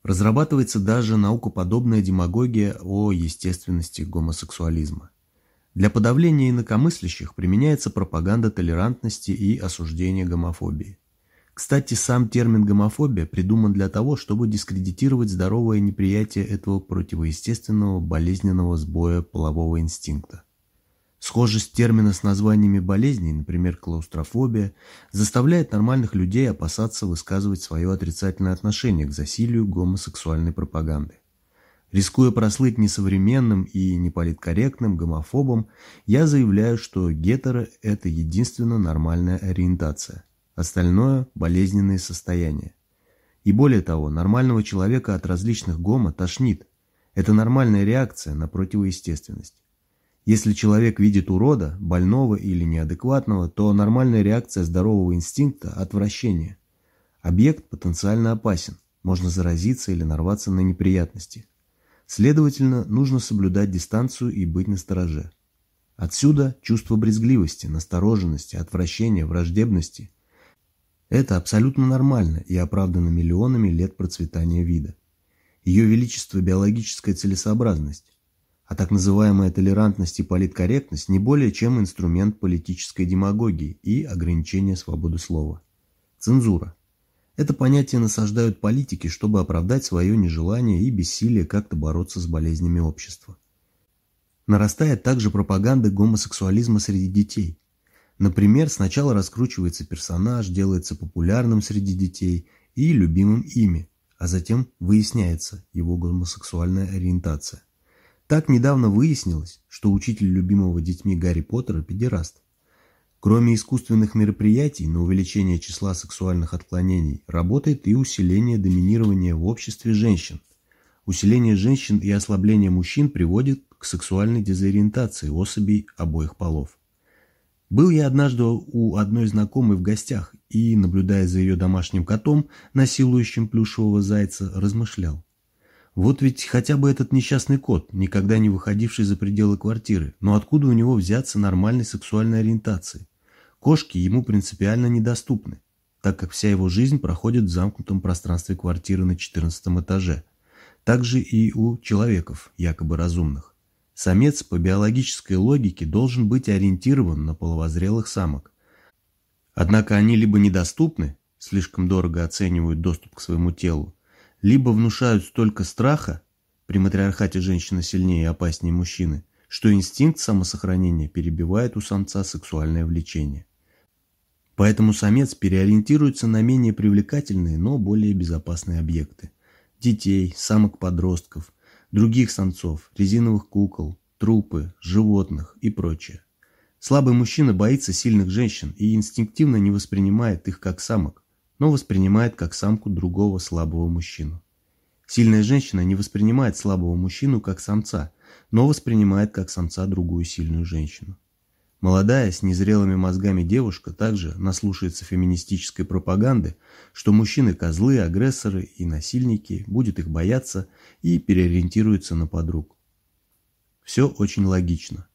Разрабатывается даже наукоподобная демагогия о естественности гомосексуализма. Для подавления инакомыслящих применяется пропаганда толерантности и осуждения гомофобии. Кстати, сам термин «гомофобия» придуман для того, чтобы дискредитировать здоровое неприятие этого противоестественного болезненного сбоя полового инстинкта. Схожесть термина с названиями болезней, например, клаустрофобия, заставляет нормальных людей опасаться высказывать свое отрицательное отношение к засилию гомосексуальной пропаганды. Рискуя прослыть несовременным и неполиткорректным гомофобом, я заявляю, что гетеро – это единственно нормальная ориентация. Остальное – болезненные состояния. И более того, нормального человека от различных гомо тошнит. Это нормальная реакция на противоестественность. Если человек видит урода, больного или неадекватного, то нормальная реакция здорового инстинкта – отвращение. Объект потенциально опасен, можно заразиться или нарваться на неприятности. Следовательно, нужно соблюдать дистанцию и быть настороже. Отсюда чувство брезгливости, настороженности, отвращения, враждебности – это абсолютно нормально и оправдано миллионами лет процветания вида. Ее величество – биологическая целесообразность, а так называемая толерантность и политкорректность не более чем инструмент политической демагогии и ограничения свободы слова. Цензура. Это понятие насаждают политики, чтобы оправдать свое нежелание и бессилие как-то бороться с болезнями общества. Нарастает также пропаганда гомосексуализма среди детей. Например, сначала раскручивается персонаж, делается популярным среди детей и любимым ими, а затем выясняется его гомосексуальная ориентация. Так недавно выяснилось, что учитель любимого детьми Гарри Поттера – педераст. Кроме искусственных мероприятий на увеличение числа сексуальных отклонений, работает и усиление доминирования в обществе женщин. Усиление женщин и ослабление мужчин приводит к сексуальной дезориентации особей обоих полов. Был я однажды у одной знакомой в гостях и, наблюдая за ее домашним котом, насилующим плюшевого зайца, размышлял. Вот ведь хотя бы этот несчастный кот, никогда не выходивший за пределы квартиры, но откуда у него взяться нормальной сексуальной ориентации? Кошки ему принципиально недоступны, так как вся его жизнь проходит в замкнутом пространстве квартиры на 14 этаже. Также и у человеков, якобы разумных. Самец по биологической логике должен быть ориентирован на половозрелых самок. Однако они либо недоступны, слишком дорого оценивают доступ к своему телу, либо внушают столько страха, при матриархате женщина сильнее и опаснее мужчины, что инстинкт самосохранения перебивает у самца сексуальное влечение. Поэтому самец переориентируется на менее привлекательные, но более безопасные объекты. Детей, самок-подростков, других самцов, резиновых кукол, трупы, животных и прочее. Слабый мужчина боится сильных женщин и инстинктивно не воспринимает их как самок, но воспринимает как самку другого слабого мужчину. Сильная женщина не воспринимает слабого мужчину как самца, но воспринимает как самца другую сильную женщину. Молодая, с незрелыми мозгами девушка также наслушается феминистической пропаганды, что мужчины – козлы, агрессоры и насильники, будет их бояться и переориентируется на подруг. Все очень логично.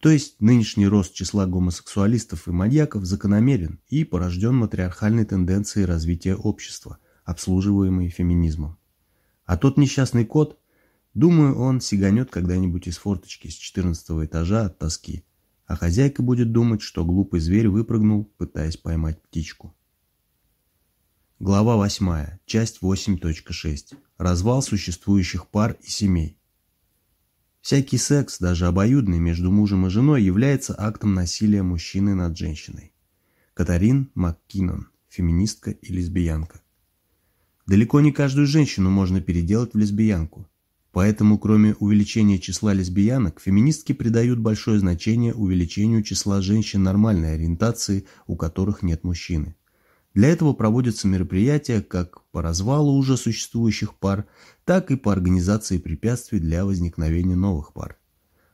То есть нынешний рост числа гомосексуалистов и маньяков закономерен и порожден матриархальной тенденцией развития общества, обслуживаемой феминизмом. А тот несчастный кот, думаю, он сиганет когда-нибудь из форточки с 14 этажа от тоски – а хозяйка будет думать, что глупый зверь выпрыгнул, пытаясь поймать птичку. Глава 8. Часть 8.6. Развал существующих пар и семей. Всякий секс, даже обоюдный между мужем и женой, является актом насилия мужчины над женщиной. Катарин МакКиннон, феминистка и лесбиянка. Далеко не каждую женщину можно переделать в лесбиянку. Поэтому, кроме увеличения числа лесбиянок, феминистки придают большое значение увеличению числа женщин нормальной ориентации, у которых нет мужчины. Для этого проводятся мероприятия как по развалу уже существующих пар, так и по организации препятствий для возникновения новых пар.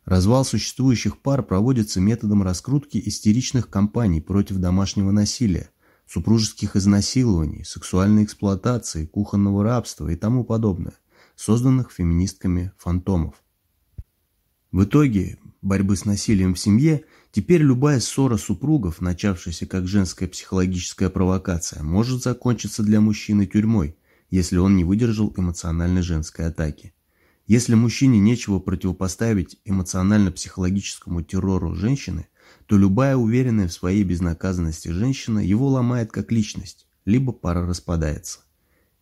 Развал существующих пар проводится методом раскрутки истеричных кампаний против домашнего насилия, супружеских изнасилований, сексуальной эксплуатации, кухонного рабства и тому подобное созданных феминистками фантомов. В итоге борьбы с насилием в семье теперь любая ссора супругов, начавшаяся как женская психологическая провокация, может закончиться для мужчины тюрьмой, если он не выдержал эмоциональной женской атаки. Если мужчине нечего противопоставить эмоционально-психологическому террору женщины, то любая уверенная в своей безнаказанности женщина его ломает как личность, либо пара распадается.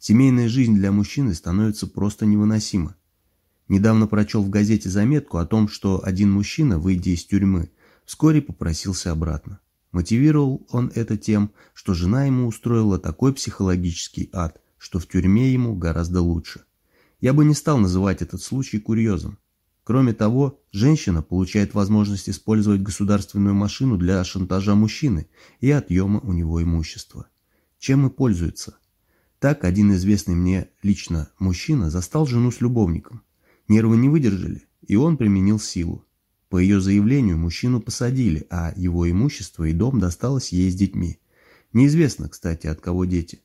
Семейная жизнь для мужчины становится просто невыносима. Недавно прочел в газете заметку о том, что один мужчина, выйдя из тюрьмы, вскоре попросился обратно. Мотивировал он это тем, что жена ему устроила такой психологический ад, что в тюрьме ему гораздо лучше. Я бы не стал называть этот случай курьезом. Кроме того, женщина получает возможность использовать государственную машину для шантажа мужчины и отъема у него имущества. Чем и пользуется. Так один известный мне лично мужчина застал жену с любовником. Нервы не выдержали, и он применил силу. По ее заявлению мужчину посадили, а его имущество и дом досталось ей с детьми. Неизвестно, кстати, от кого дети.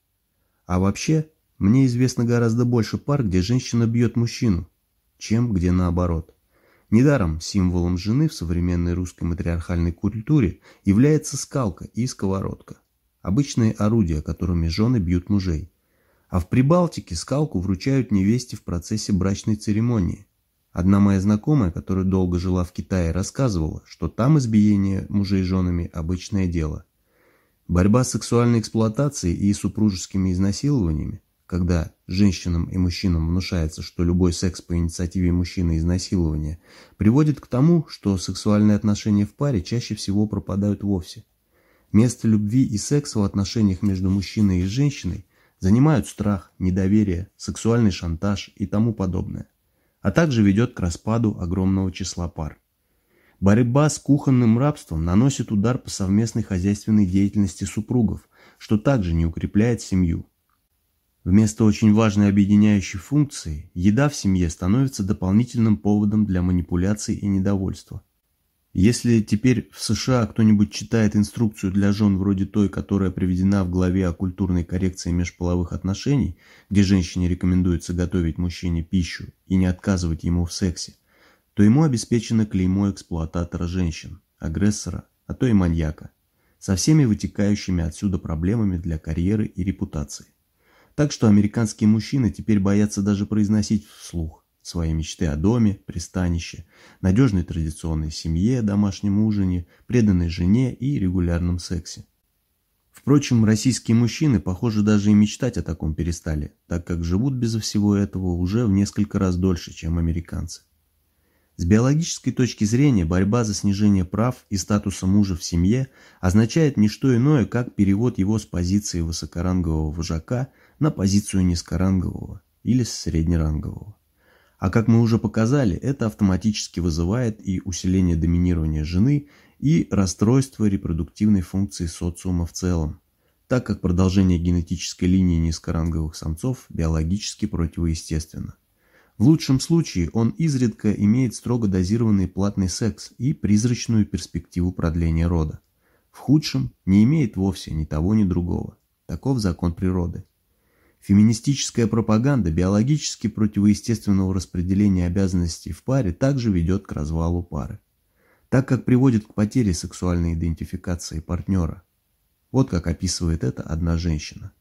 А вообще, мне известно гораздо больше пар, где женщина бьет мужчину, чем где наоборот. Недаром символом жены в современной русской матриархальной культуре является скалка и сковородка. Обычные орудия, которыми жены бьют мужей. А в Прибалтике скалку вручают невесте в процессе брачной церемонии. Одна моя знакомая, которая долго жила в Китае, рассказывала, что там избиение мужей женами – обычное дело. Борьба с сексуальной эксплуатацией и супружескими изнасилованиями, когда женщинам и мужчинам внушается, что любой секс по инициативе мужчины изнасилования, приводит к тому, что сексуальные отношения в паре чаще всего пропадают вовсе. Место любви и секса в отношениях между мужчиной и женщиной занимают страх, недоверие, сексуальный шантаж и тому подобное, а также ведет к распаду огромного числа пар. Борьба с кухонным рабством наносит удар по совместной хозяйственной деятельности супругов, что также не укрепляет семью. Вместо очень важной объединяющей функции, еда в семье становится дополнительным поводом для манипуляций и недовольства. Если теперь в США кто-нибудь читает инструкцию для жен вроде той, которая приведена в главе о культурной коррекции межполовых отношений, где женщине рекомендуется готовить мужчине пищу и не отказывать ему в сексе, то ему обеспечено клеймо эксплуататора женщин, агрессора, а то и маньяка, со всеми вытекающими отсюда проблемами для карьеры и репутации. Так что американские мужчины теперь боятся даже произносить вслух свои мечты о доме, пристанище, надежной традиционной семье, домашнем ужине, преданной жене и регулярном сексе. Впрочем, российские мужчины, похоже, даже и мечтать о таком перестали, так как живут безо всего этого уже в несколько раз дольше, чем американцы. С биологической точки зрения борьба за снижение прав и статуса мужа в семье означает не что иное, как перевод его с позиции высокорангового вожака на позицию низкорангового или среднерангового. А как мы уже показали, это автоматически вызывает и усиление доминирования жены, и расстройство репродуктивной функции социума в целом, так как продолжение генетической линии низкоранговых самцов биологически противоестественно. В лучшем случае он изредка имеет строго дозированный платный секс и призрачную перспективу продления рода. В худшем не имеет вовсе ни того, ни другого. Таков закон природы. Феминистическая пропаганда биологически противоестественного распределения обязанностей в паре также ведет к развалу пары, так как приводит к потере сексуальной идентификации партнера. Вот как описывает это одна женщина.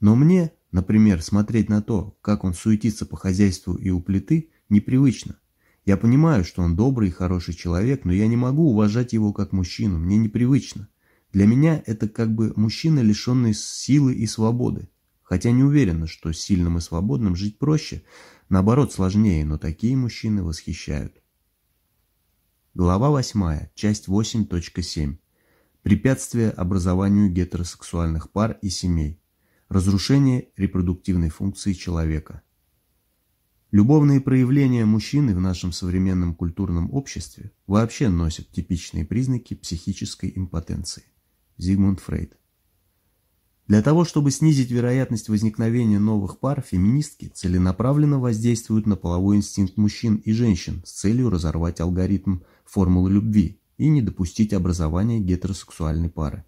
Но мне Например, смотреть на то, как он суетится по хозяйству и у плиты, непривычно. Я понимаю, что он добрый и хороший человек, но я не могу уважать его как мужчину, мне непривычно. Для меня это как бы мужчина, лишенный силы и свободы. Хотя не уверена, что сильным и свободным жить проще, наоборот сложнее, но такие мужчины восхищают. Глава 8, часть 8.7. Препятствия образованию гетеросексуальных пар и семей. Разрушение репродуктивной функции человека. Любовные проявления мужчины в нашем современном культурном обществе вообще носят типичные признаки психической импотенции. Зигмунд Фрейд. Для того, чтобы снизить вероятность возникновения новых пар, феминистки целенаправленно воздействуют на половой инстинкт мужчин и женщин с целью разорвать алгоритм формулы любви и не допустить образования гетеросексуальной пары.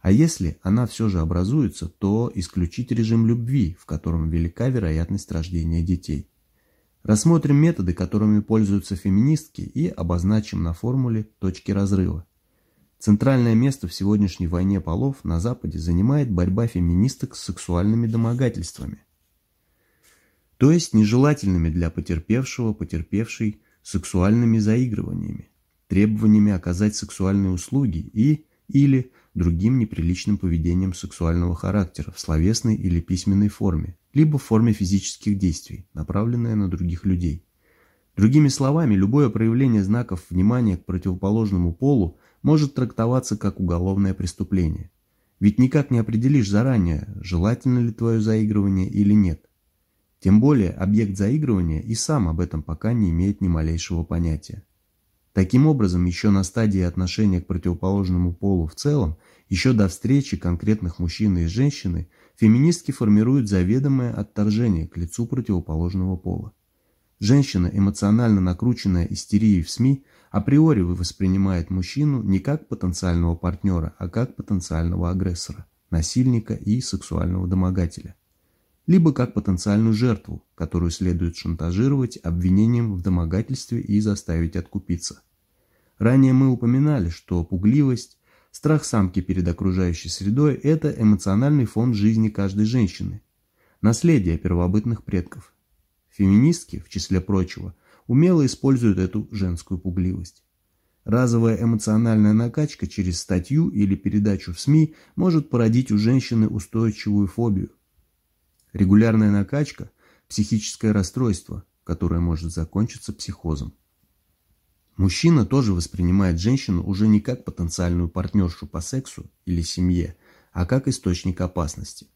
А если она все же образуется, то исключить режим любви, в котором велика вероятность рождения детей. Рассмотрим методы, которыми пользуются феминистки, и обозначим на формуле точки разрыва. Центральное место в сегодняшней войне полов на Западе занимает борьба феминисток с сексуальными домогательствами. То есть нежелательными для потерпевшего, потерпевшей сексуальными заигрываниями, требованиями оказать сексуальные услуги и или другим неприличным поведением сексуального характера в словесной или письменной форме, либо в форме физических действий, направленное на других людей. Другими словами, любое проявление знаков внимания к противоположному полу может трактоваться как уголовное преступление. Ведь никак не определишь заранее, желательно ли твое заигрывание или нет. Тем более объект заигрывания и сам об этом пока не имеет ни малейшего понятия. Таким образом, еще на стадии отношения к противоположному полу в целом, еще до встречи конкретных мужчины и женщины, феминистки формируют заведомое отторжение к лицу противоположного пола. Женщина, эмоционально накрученная истерией в СМИ, априори воспринимает мужчину не как потенциального партнера, а как потенциального агрессора, насильника и сексуального домогателя либо как потенциальную жертву, которую следует шантажировать обвинением в домогательстве и заставить откупиться. Ранее мы упоминали, что пугливость, страх самки перед окружающей средой – это эмоциональный фон жизни каждой женщины, наследие первобытных предков. Феминистки, в числе прочего, умело используют эту женскую пугливость. Разовая эмоциональная накачка через статью или передачу в СМИ может породить у женщины устойчивую фобию. Регулярная накачка – психическое расстройство, которое может закончиться психозом. Мужчина тоже воспринимает женщину уже не как потенциальную партнершу по сексу или семье, а как источник опасности.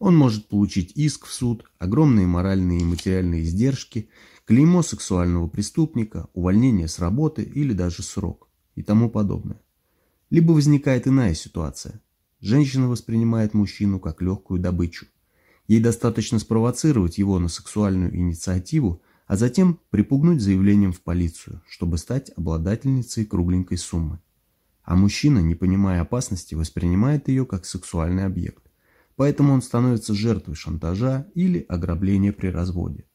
Он может получить иск в суд, огромные моральные и материальные издержки, клеймо сексуального преступника, увольнение с работы или даже срок и тому подобное. Либо возникает иная ситуация. Женщина воспринимает мужчину как легкую добычу. Ей достаточно спровоцировать его на сексуальную инициативу, а затем припугнуть заявлением в полицию, чтобы стать обладательницей кругленькой суммы. А мужчина, не понимая опасности, воспринимает ее как сексуальный объект. Поэтому он становится жертвой шантажа или ограбления при разводе.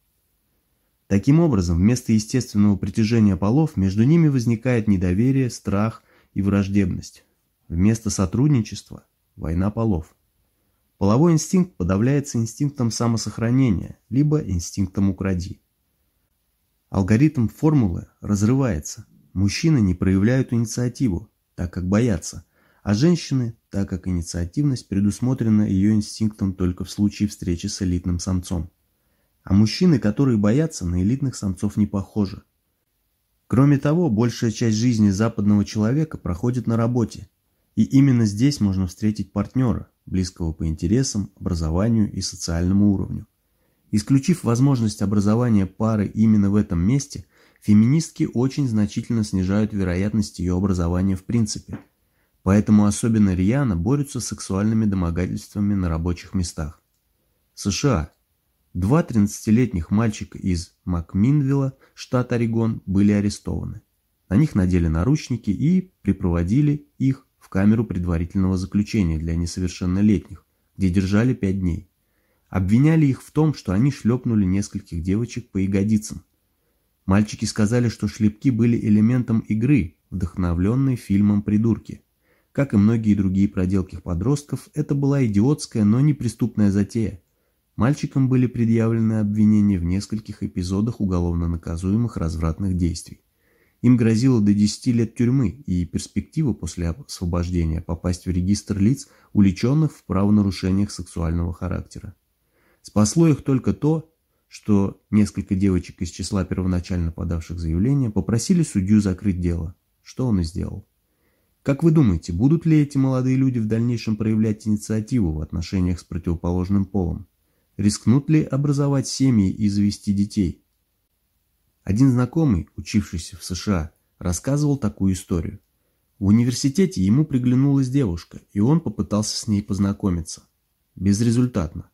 Таким образом, вместо естественного притяжения полов между ними возникает недоверие, страх и враждебность. Вместо сотрудничества – война полов. Половой инстинкт подавляется инстинктом самосохранения, либо инстинктом «укради». Алгоритм формулы разрывается. Мужчины не проявляют инициативу, так как боятся, а женщины, так как инициативность предусмотрена ее инстинктом только в случае встречи с элитным самцом. А мужчины, которые боятся, на элитных самцов не похожи. Кроме того, большая часть жизни западного человека проходит на работе, и именно здесь можно встретить партнера, близкого по интересам, образованию и социальному уровню. Исключив возможность образования пары именно в этом месте, феминистки очень значительно снижают вероятность ее образования в принципе. Поэтому особенно рьяно борются с сексуальными домогательствами на рабочих местах. США. Два 13-летних мальчика из Макминвилла, штат Орегон, были арестованы. На них надели наручники и припроводили их в камеру предварительного заключения для несовершеннолетних, где держали пять дней. Обвиняли их в том, что они шлепнули нескольких девочек по ягодицам. Мальчики сказали, что шлепки были элементом игры, вдохновленной фильмом «Придурки». Как и многие другие проделки подростков, это была идиотская, но неприступная затея. Мальчикам были предъявлены обвинения в нескольких эпизодах уголовно наказуемых развратных действий. Им грозило до 10 лет тюрьмы и перспектива после освобождения попасть в регистр лиц, уличенных в правонарушениях сексуального характера. Спасло их только то, что несколько девочек из числа первоначально подавших заявление попросили судью закрыть дело, что он и сделал. Как вы думаете, будут ли эти молодые люди в дальнейшем проявлять инициативу в отношениях с противоположным полом? Рискнут ли образовать семьи и завести детей? Один знакомый, учившийся в США, рассказывал такую историю. В университете ему приглянулась девушка, и он попытался с ней познакомиться. Безрезультатно.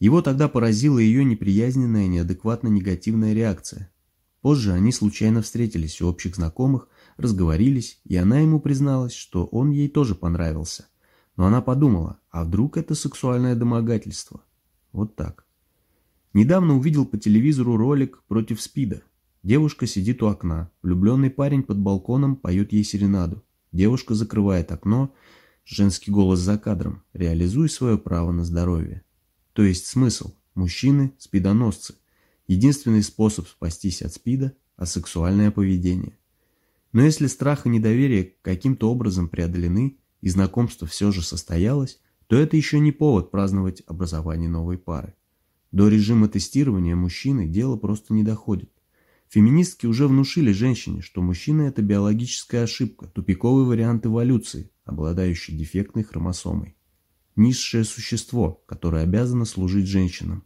Его тогда поразила ее неприязненная, неадекватно негативная реакция. Позже они случайно встретились у общих знакомых, разговорились, и она ему призналась, что он ей тоже понравился. Но она подумала, а вдруг это сексуальное домогательство? Вот так. Недавно увидел по телевизору ролик против СПИДа. Девушка сидит у окна, влюбленный парень под балконом поет ей серенаду. Девушка закрывает окно, женский голос за кадром, реализуй свое право на здоровье. То есть смысл – мужчины – спидоносцы. Единственный способ спастись от спида – асексуальное поведение. Но если страх и недоверие каким-то образом преодолены и знакомство все же состоялось, то это еще не повод праздновать образование новой пары. До режима тестирования мужчины дело просто не доходит. Феминистки уже внушили женщине, что мужчина – это биологическая ошибка, тупиковый вариант эволюции, обладающий дефектной хромосомой низшее существо, которое обязано служить женщинам.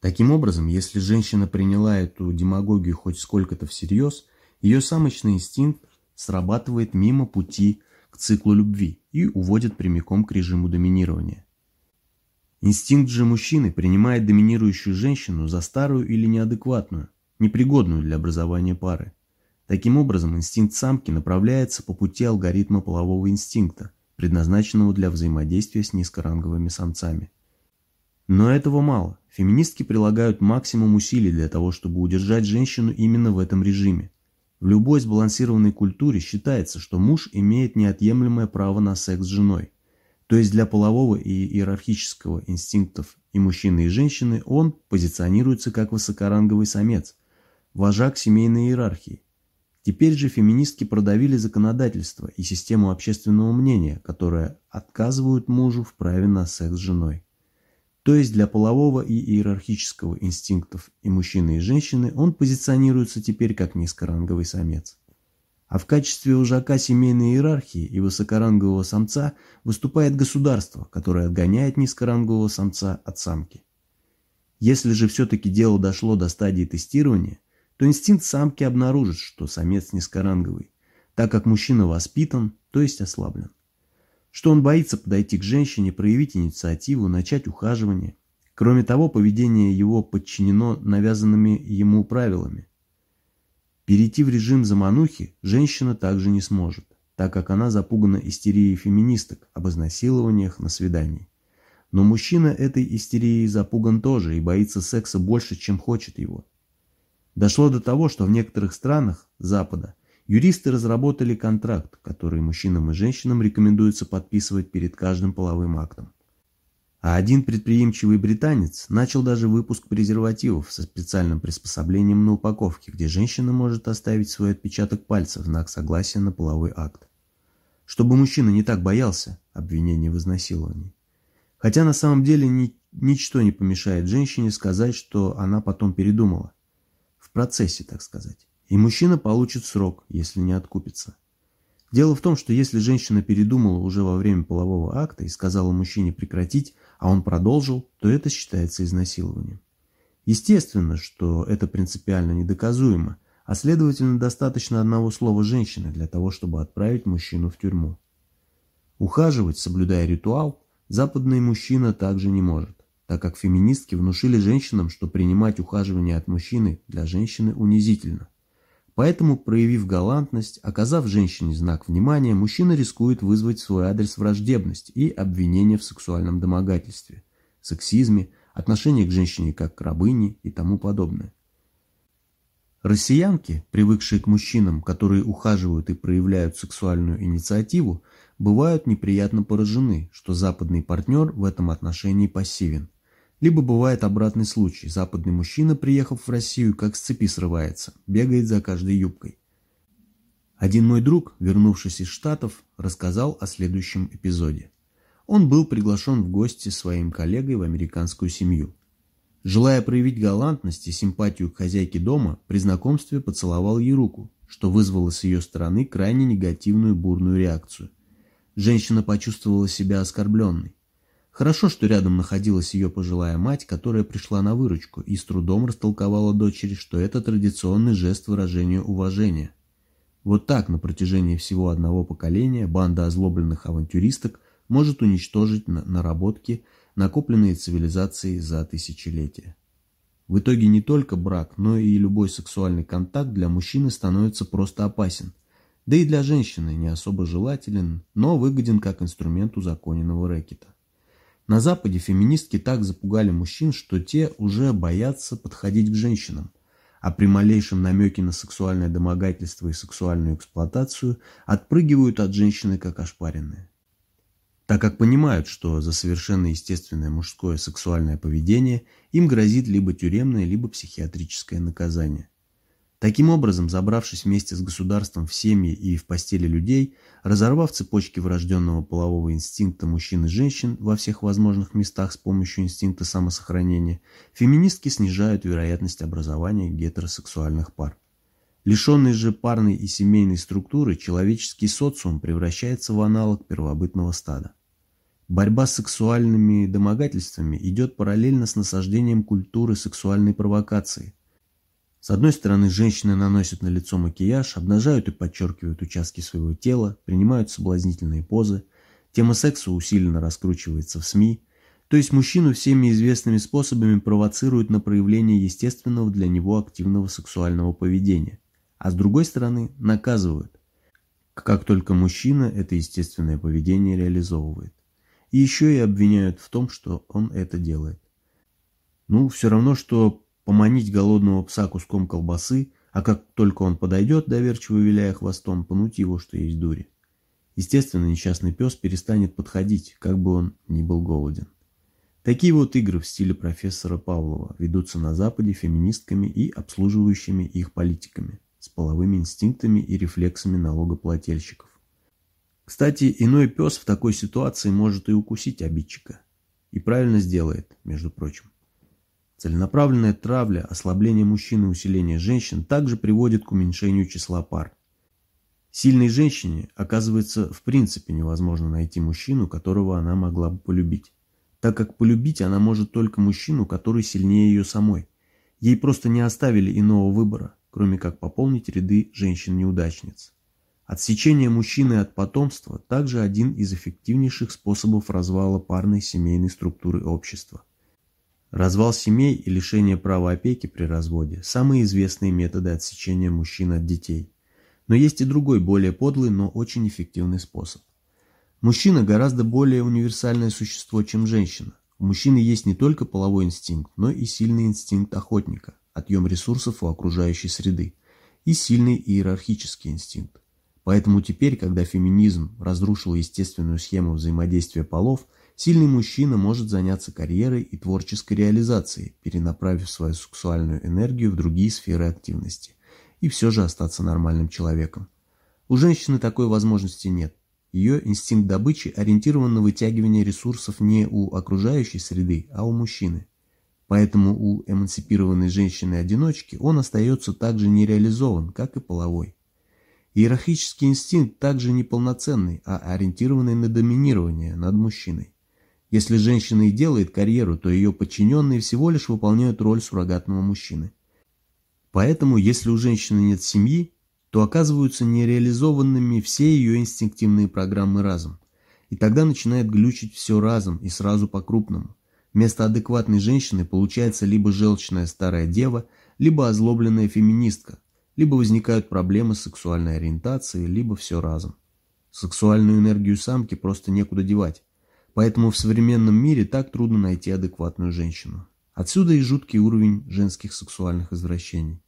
Таким образом, если женщина приняла эту демагогию хоть сколько-то всерьез, ее самочный инстинкт срабатывает мимо пути к циклу любви и уводит прямиком к режиму доминирования. Инстинкт же мужчины принимает доминирующую женщину за старую или неадекватную, непригодную для образования пары. Таким образом, инстинкт самки направляется по пути алгоритма полового инстинкта – предназначенного для взаимодействия с низкоранговыми самцами. Но этого мало. Феминистки прилагают максимум усилий для того, чтобы удержать женщину именно в этом режиме. В любой сбалансированной культуре считается, что муж имеет неотъемлемое право на секс с женой. То есть для полового и иерархического инстинктов и мужчины, и женщины он позиционируется как высокоранговый самец, вожак семейной иерархии. Теперь же феминистки продавили законодательство и систему общественного мнения, которые отказывают мужу в праве на секс с женой. То есть для полового и иерархического инстинктов и мужчины и женщины он позиционируется теперь как низкоранговый самец. А в качестве ужака семейной иерархии и высокорангового самца выступает государство, которое отгоняет низкорангового самца от самки. Если же все-таки дело дошло до стадии тестирования, то инстинкт самки обнаружит, что самец низкоранговый, так как мужчина воспитан, то есть ослаблен. Что он боится подойти к женщине, проявить инициативу, начать ухаживание. Кроме того, поведение его подчинено навязанными ему правилами. Перейти в режим заманухи женщина также не сможет, так как она запугана истерией феминисток об изнасилованиях на свидании. Но мужчина этой истерией запуган тоже и боится секса больше, чем хочет его. Дошло до того, что в некоторых странах Запада юристы разработали контракт, который мужчинам и женщинам рекомендуется подписывать перед каждым половым актом. А один предприимчивый британец начал даже выпуск презервативов со специальным приспособлением на упаковке, где женщина может оставить свой отпечаток пальца в знак согласия на половой акт. Чтобы мужчина не так боялся обвинений в изнасиловании. Хотя на самом деле ни, ничто не помешает женщине сказать, что она потом передумала процессе, так сказать. И мужчина получит срок, если не откупится. Дело в том, что если женщина передумала уже во время полового акта и сказала мужчине прекратить, а он продолжил, то это считается изнасилованием. Естественно, что это принципиально недоказуемо, а следовательно достаточно одного слова женщины для того, чтобы отправить мужчину в тюрьму. Ухаживать, соблюдая ритуал, западный мужчина также не может так как феминистки внушили женщинам, что принимать ухаживание от мужчины для женщины унизительно. Поэтому, проявив галантность, оказав женщине знак внимания, мужчина рискует вызвать в свой адрес враждебность и обвинение в сексуальном домогательстве, сексизме, отношении к женщине как к рабыне и тому подобное. Россиянки, привыкшие к мужчинам, которые ухаживают и проявляют сексуальную инициативу, бывают неприятно поражены, что западный партнер в этом отношении пассивен. Либо бывает обратный случай. Западный мужчина, приехав в Россию, как с цепи срывается, бегает за каждой юбкой. Один мой друг, вернувшись из Штатов, рассказал о следующем эпизоде. Он был приглашен в гости своим коллегой в американскую семью. Желая проявить галантность и симпатию к хозяйке дома, при знакомстве поцеловал ей руку, что вызвало с ее стороны крайне негативную бурную реакцию. Женщина почувствовала себя оскорбленной. Хорошо, что рядом находилась ее пожилая мать, которая пришла на выручку и с трудом растолковала дочери, что это традиционный жест выражения уважения. Вот так на протяжении всего одного поколения банда озлобленных авантюристок может уничтожить наработки, накопленные цивилизацией за тысячелетия. В итоге не только брак, но и любой сексуальный контакт для мужчины становится просто опасен. Да и для женщины не особо желателен, но выгоден как инструмент узаконенного рэкета. На Западе феминистки так запугали мужчин, что те уже боятся подходить к женщинам, а при малейшем намеке на сексуальное домогательство и сексуальную эксплуатацию отпрыгивают от женщины как ошпаренные. Так как понимают, что за совершенно естественное мужское сексуальное поведение им грозит либо тюремное, либо психиатрическое наказание. Таким образом, забравшись вместе с государством в семьи и в постели людей, разорвав цепочки врожденного полового инстинкта мужчин и женщин во всех возможных местах с помощью инстинкта самосохранения, феминистки снижают вероятность образования гетеросексуальных пар. Лишенный же парной и семейной структуры, человеческий социум превращается в аналог первобытного стада. Борьба с сексуальными домогательствами идет параллельно с насаждением культуры сексуальной провокации – с одной стороны, женщины наносят на лицо макияж, обнажают и подчеркивают участки своего тела, принимают соблазнительные позы. Тема секса усиленно раскручивается в СМИ. То есть мужчину всеми известными способами провоцируют на проявление естественного для него активного сексуального поведения. А с другой стороны, наказывают, как только мужчина это естественное поведение реализовывает. И еще и обвиняют в том, что он это делает. Ну, все равно, что поманить голодного пса куском колбасы, а как только он подойдет, доверчиво виляя хвостом, пнуть его, что есть дури. Естественно, несчастный пес перестанет подходить, как бы он ни был голоден. Такие вот игры в стиле профессора Павлова ведутся на Западе феминистками и обслуживающими их политиками, с половыми инстинктами и рефлексами налогоплательщиков. Кстати, иной пес в такой ситуации может и укусить обидчика. И правильно сделает, между прочим. Целенаправленная травля, ослабление мужчин и усиление женщин также приводит к уменьшению числа пар. Сильной женщине, оказывается, в принципе невозможно найти мужчину, которого она могла бы полюбить, так как полюбить она может только мужчину, который сильнее ее самой. Ей просто не оставили иного выбора, кроме как пополнить ряды женщин-неудачниц. Отсечение мужчины от потомства также один из эффективнейших способов развала парной семейной структуры общества. Развал семей и лишение права опеки при разводе – самые известные методы отсечения мужчин от детей. Но есть и другой, более подлый, но очень эффективный способ. Мужчина гораздо более универсальное существо, чем женщина. У мужчины есть не только половой инстинкт, но и сильный инстинкт охотника, отъем ресурсов у окружающей среды, и сильный иерархический инстинкт. Поэтому теперь, когда феминизм разрушил естественную схему взаимодействия полов, сильный мужчина может заняться карьерой и творческой реализацией, перенаправив свою сексуальную энергию в другие сферы активности, и все же остаться нормальным человеком. У женщины такой возможности нет. Ее инстинкт добычи ориентирован на вытягивание ресурсов не у окружающей среды, а у мужчины. Поэтому у эмансипированной женщины-одиночки он остается так же нереализован, как и половой. Иерархический инстинкт также неполноценный, а ориентированный на доминирование над мужчиной. Если женщина и делает карьеру, то ее подчиненные всего лишь выполняют роль суррогатного мужчины. Поэтому, если у женщины нет семьи, то оказываются нереализованными все ее инстинктивные программы разом. И тогда начинает глючить все разом и сразу по-крупному. Вместо адекватной женщины получается либо желчная старая дева, либо озлобленная феминистка, либо возникают проблемы с сексуальной ориентацией, либо все разом. Сексуальную энергию самки просто некуда девать. Поэтому в современном мире так трудно найти адекватную женщину. Отсюда и жуткий уровень женских сексуальных извращений.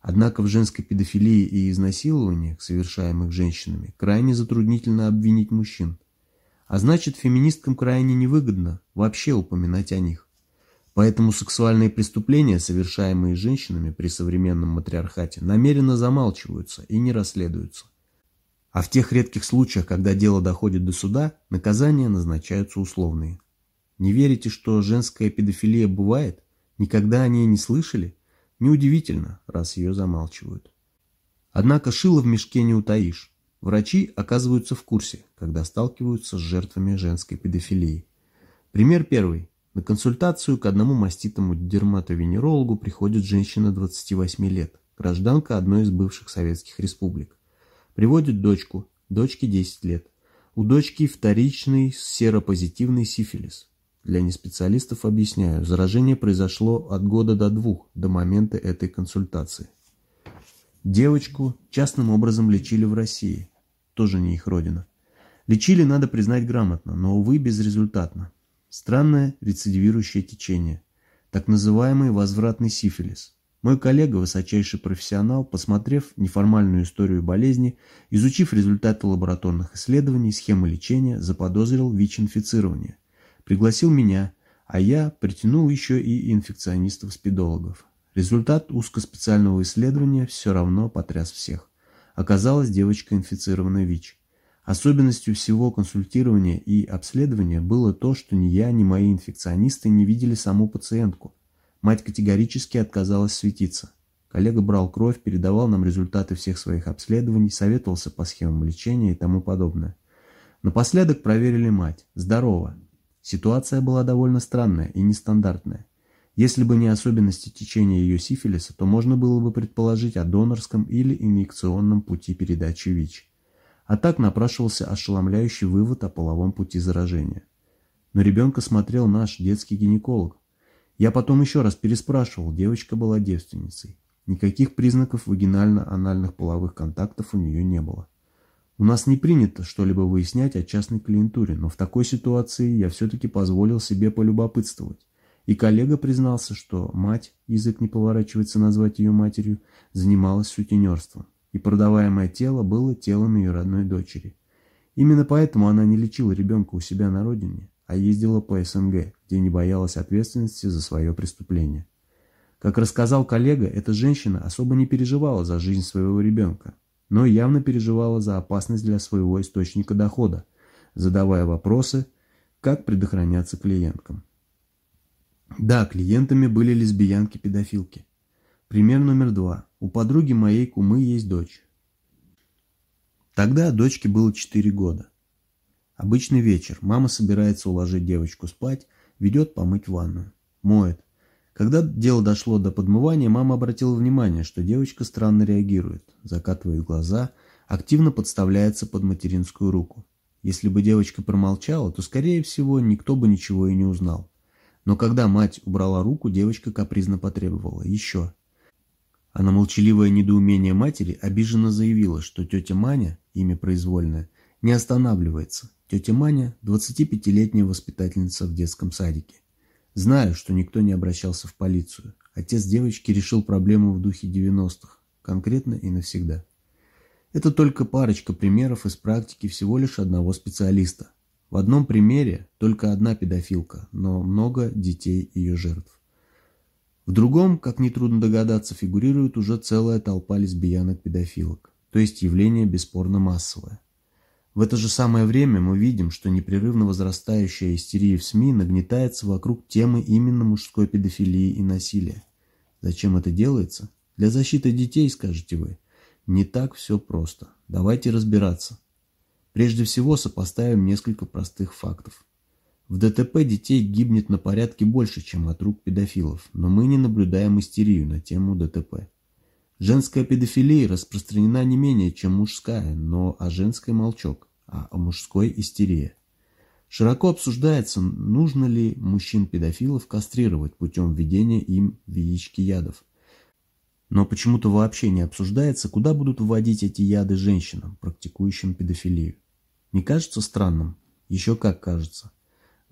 Однако в женской педофилии и изнасилованиях, совершаемых женщинами, крайне затруднительно обвинить мужчин. А значит, феминисткам крайне невыгодно вообще упоминать о них. Поэтому сексуальные преступления, совершаемые женщинами при современном матриархате, намеренно замалчиваются и не расследуются. А в тех редких случаях, когда дело доходит до суда, наказания назначаются условные. Не верите, что женская педофилия бывает? Никогда о ней не слышали? Неудивительно, раз ее замалчивают. Однако шило в мешке не утаишь. Врачи оказываются в курсе, когда сталкиваются с жертвами женской педофилии. Пример первый. На консультацию к одному маститому дерматовенерологу приходит женщина 28 лет, гражданка одной из бывших советских республик. Приводит дочку, дочке 10 лет. У дочки вторичный серопозитивный сифилис. Для неспециалистов объясняю, заражение произошло от года до двух, до момента этой консультации. Девочку частным образом лечили в России, тоже не их родина. Лечили, надо признать, грамотно, но, увы, безрезультатно. Странное рецидивирующее течение, так называемый возвратный сифилис. Мой коллега, высочайший профессионал, посмотрев неформальную историю болезни, изучив результаты лабораторных исследований, схемы лечения, заподозрил ВИЧ-инфицирование. Пригласил меня, а я притянул еще и инфекционистов-спидологов. Результат узкоспециального исследования все равно потряс всех. Оказалась девочка инфицирована ВИЧ. Особенностью всего консультирования и обследования было то, что ни я, ни мои инфекционисты не видели саму пациентку. Мать категорически отказалась светиться. Коллега брал кровь, передавал нам результаты всех своих обследований, советовался по схемам лечения и тому подобное. Напоследок проверили мать. Здорово. Ситуация была довольно странная и нестандартная. Если бы не особенности течения ее сифилиса, то можно было бы предположить о донорском или инъекционном пути передачи ВИЧ а так напрашивался ошеломляющий вывод о половом пути заражения. Но ребенка смотрел наш детский гинеколог. Я потом еще раз переспрашивал, девочка была девственницей. Никаких признаков вагинально-анальных половых контактов у нее не было. У нас не принято что-либо выяснять о частной клиентуре, но в такой ситуации я все-таки позволил себе полюбопытствовать. И коллега признался, что мать, язык не поворачивается назвать ее матерью, занималась сутенерством и продаваемое тело было телом ее родной дочери. Именно поэтому она не лечила ребенка у себя на родине, а ездила по СНГ, где не боялась ответственности за свое преступление. Как рассказал коллега, эта женщина особо не переживала за жизнь своего ребенка, но явно переживала за опасность для своего источника дохода, задавая вопросы, как предохраняться клиенткам. Да, клиентами были лесбиянки-педофилки. Пример номер два. У подруги моей кумы есть дочь. Тогда дочке было 4 года. Обычный вечер. Мама собирается уложить девочку спать, ведет помыть ванную. Моет. Когда дело дошло до подмывания, мама обратила внимание, что девочка странно реагирует, закатывает глаза, активно подставляется под материнскую руку. Если бы девочка промолчала, то, скорее всего, никто бы ничего и не узнал. Но когда мать убрала руку, девочка капризно потребовала «еще». А на молчаливое недоумение матери обиженно заявила, что тетя Маня, имя произвольное, не останавливается. Тетя Маня – 25-летняя воспитательница в детском садике. Знаю, что никто не обращался в полицию. Отец девочки решил проблему в духе 90-х, конкретно и навсегда. Это только парочка примеров из практики всего лишь одного специалиста. В одном примере только одна педофилка, но много детей ее жертв. В другом, как нетрудно догадаться, фигурирует уже целая толпа лесбиянок-педофилок, то есть явление бесспорно массовое. В это же самое время мы видим, что непрерывно возрастающая истерия в СМИ нагнетается вокруг темы именно мужской педофилии и насилия. Зачем это делается? Для защиты детей, скажете вы. Не так все просто. Давайте разбираться. Прежде всего сопоставим несколько простых фактов. В ДТП детей гибнет на порядке больше, чем от рук педофилов, но мы не наблюдаем истерию на тему ДТП. Женская педофилия распространена не менее, чем мужская, но о женской молчок, а о мужской истерия. Широко обсуждается, нужно ли мужчин-педофилов кастрировать путем введения им в яички ядов. Но почему-то вообще не обсуждается, куда будут вводить эти яды женщинам, практикующим педофилию. Не кажется странным? Еще как кажется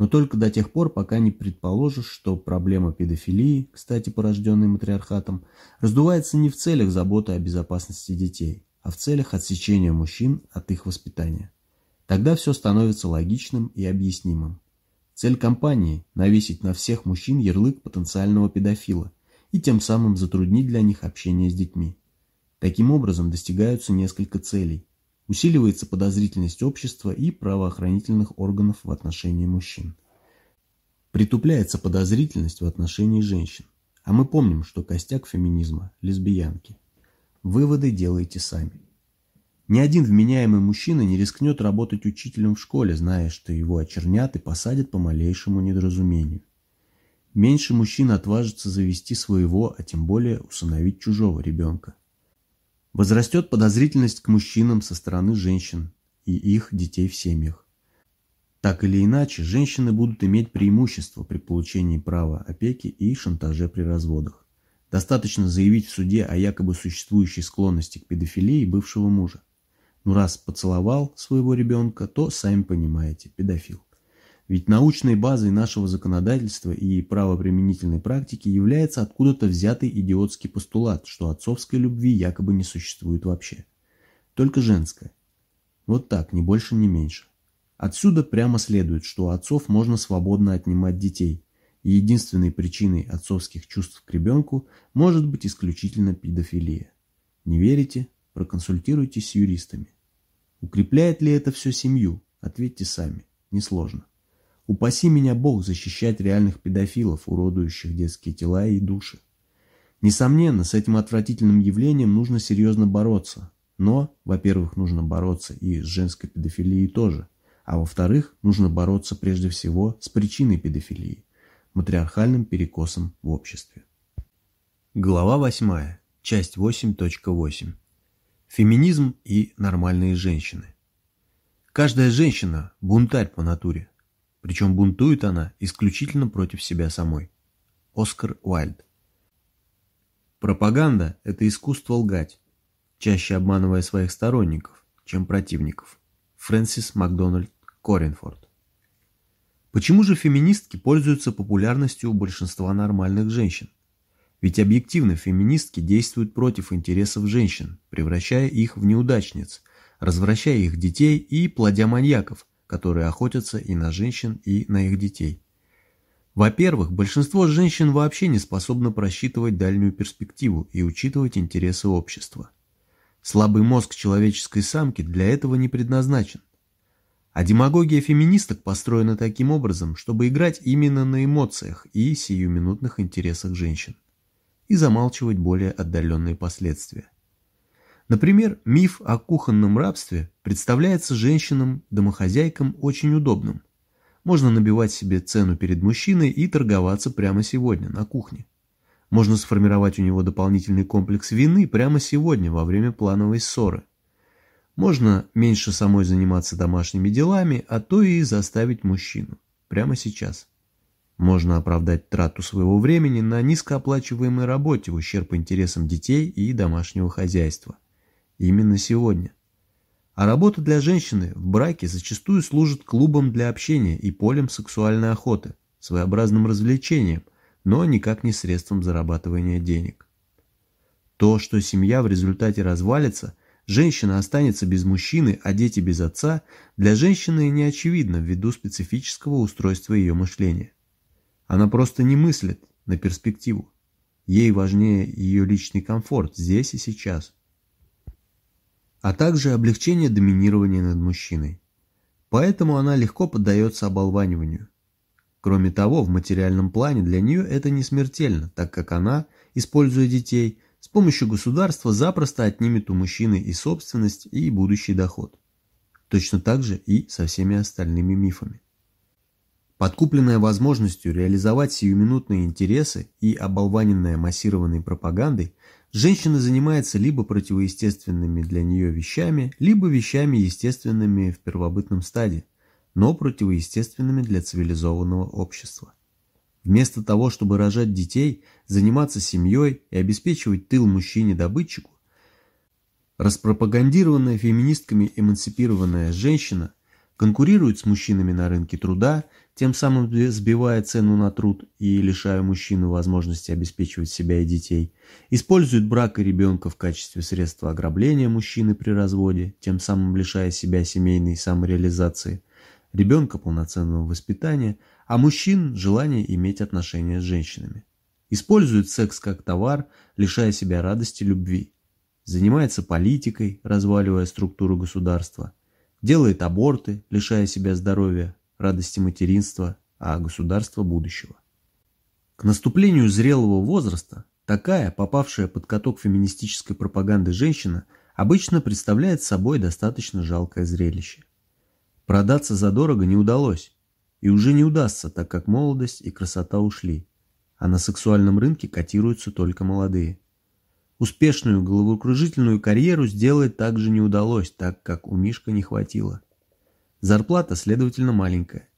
но только до тех пор, пока не предположишь, что проблема педофилии, кстати, порожденной матриархатом, раздувается не в целях заботы о безопасности детей, а в целях отсечения мужчин от их воспитания. Тогда все становится логичным и объяснимым. Цель компании – навесить на всех мужчин ярлык потенциального педофила и тем самым затруднить для них общение с детьми. Таким образом достигаются несколько целей усиливается подозрительность общества и правоохранительных органов в отношении мужчин. Притупляется подозрительность в отношении женщин. А мы помним, что костяк феминизма – лесбиянки. Выводы делайте сами. Ни один вменяемый мужчина не рискнет работать учителем в школе, зная, что его очернят и посадят по малейшему недоразумению. Меньше мужчин отважится завести своего, а тем более усыновить чужого ребенка. Возрастет подозрительность к мужчинам со стороны женщин и их детей в семьях. Так или иначе, женщины будут иметь преимущество при получении права опеки и шантаже при разводах. Достаточно заявить в суде о якобы существующей склонности к педофилии бывшего мужа. Ну раз поцеловал своего ребенка, то, сами понимаете, педофил. Ведь научной базой нашего законодательства и правоприменительной практики является откуда-то взятый идиотский постулат, что отцовской любви якобы не существует вообще. Только женская. Вот так, ни больше, ни меньше. Отсюда прямо следует, что у отцов можно свободно отнимать детей, и единственной причиной отцовских чувств к ребенку может быть исключительно педофилия. Не верите? Проконсультируйтесь с юристами. Укрепляет ли это все семью? Ответьте сами. Несложно. Упаси меня Бог защищать реальных педофилов, уродующих детские тела и души. Несомненно, с этим отвратительным явлением нужно серьезно бороться. Но, во-первых, нужно бороться и с женской педофилией тоже. А во-вторых, нужно бороться прежде всего с причиной педофилии – матриархальным перекосом в обществе. Глава 8. Часть 8.8. Феминизм и нормальные женщины. Каждая женщина – бунтарь по натуре. Причем бунтует она исключительно против себя самой. Оскар Уайльд. Пропаганда – это искусство лгать, чаще обманывая своих сторонников, чем противников. Фрэнсис Макдональд Коринфорд. Почему же феминистки пользуются популярностью у большинства нормальных женщин? Ведь объективно феминистки действуют против интересов женщин, превращая их в неудачниц, развращая их детей и плодя маньяков – которые охотятся и на женщин, и на их детей. Во-первых, большинство женщин вообще не способно просчитывать дальнюю перспективу и учитывать интересы общества. Слабый мозг человеческой самки для этого не предназначен. А демагогия феминисток построена таким образом, чтобы играть именно на эмоциях и сиюминутных интересах женщин и замалчивать более отдаленные последствия. Например, миф о кухонном рабстве представляется женщинам-домохозяйкам очень удобным. Можно набивать себе цену перед мужчиной и торговаться прямо сегодня на кухне. Можно сформировать у него дополнительный комплекс вины прямо сегодня во время плановой ссоры. Можно меньше самой заниматься домашними делами, а то и заставить мужчину. Прямо сейчас. Можно оправдать трату своего времени на низкооплачиваемой работе в ущерб интересам детей и домашнего хозяйства. Именно сегодня. А работа для женщины в браке зачастую служит клубом для общения и полем сексуальной охоты, своеобразным развлечением, но никак не средством зарабатывания денег. То, что семья в результате развалится, женщина останется без мужчины, а дети без отца, для женщины не очевидно ввиду специфического устройства ее мышления. Она просто не мыслит на перспективу. Ей важнее ее личный комфорт здесь и сейчас а также облегчение доминирования над мужчиной. Поэтому она легко поддается оболваниванию. Кроме того, в материальном плане для нее это не смертельно, так как она, используя детей, с помощью государства запросто отнимет у мужчины и собственность, и будущий доход. Точно так же и со всеми остальными мифами. Подкупленная возможностью реализовать сиюминутные интересы и оболваненная массированной пропагандой, Женщина занимается либо противоестественными для нее вещами, либо вещами естественными в первобытном стадии, но противоестественными для цивилизованного общества. Вместо того, чтобы рожать детей, заниматься семьей и обеспечивать тыл мужчине-добытчику, распропагандированная феминистками эмансипированная женщина конкурирует с мужчинами на рынке труда, тем самым сбивая цену на труд и лишая мужчину возможности обеспечивать себя и детей, использует брак и ребенка в качестве средства ограбления мужчины при разводе, тем самым лишая себя семейной самореализации, ребенка полноценного воспитания, а мужчин желания иметь отношения с женщинами. Использует секс как товар, лишая себя радости любви. Занимается политикой, разваливая структуру государства. Делает аборты, лишая себя здоровья, радости материнства, а государства будущего. К наступлению зрелого возраста такая, попавшая под каток феминистической пропаганды женщина, обычно представляет собой достаточно жалкое зрелище. Продаться задорого не удалось, и уже не удастся, так как молодость и красота ушли, а на сексуальном рынке котируются только молодые. Успешную головокружительную карьеру сделать также не удалось, так как у Мишка не хватило. Зарплата, следовательно, маленькая.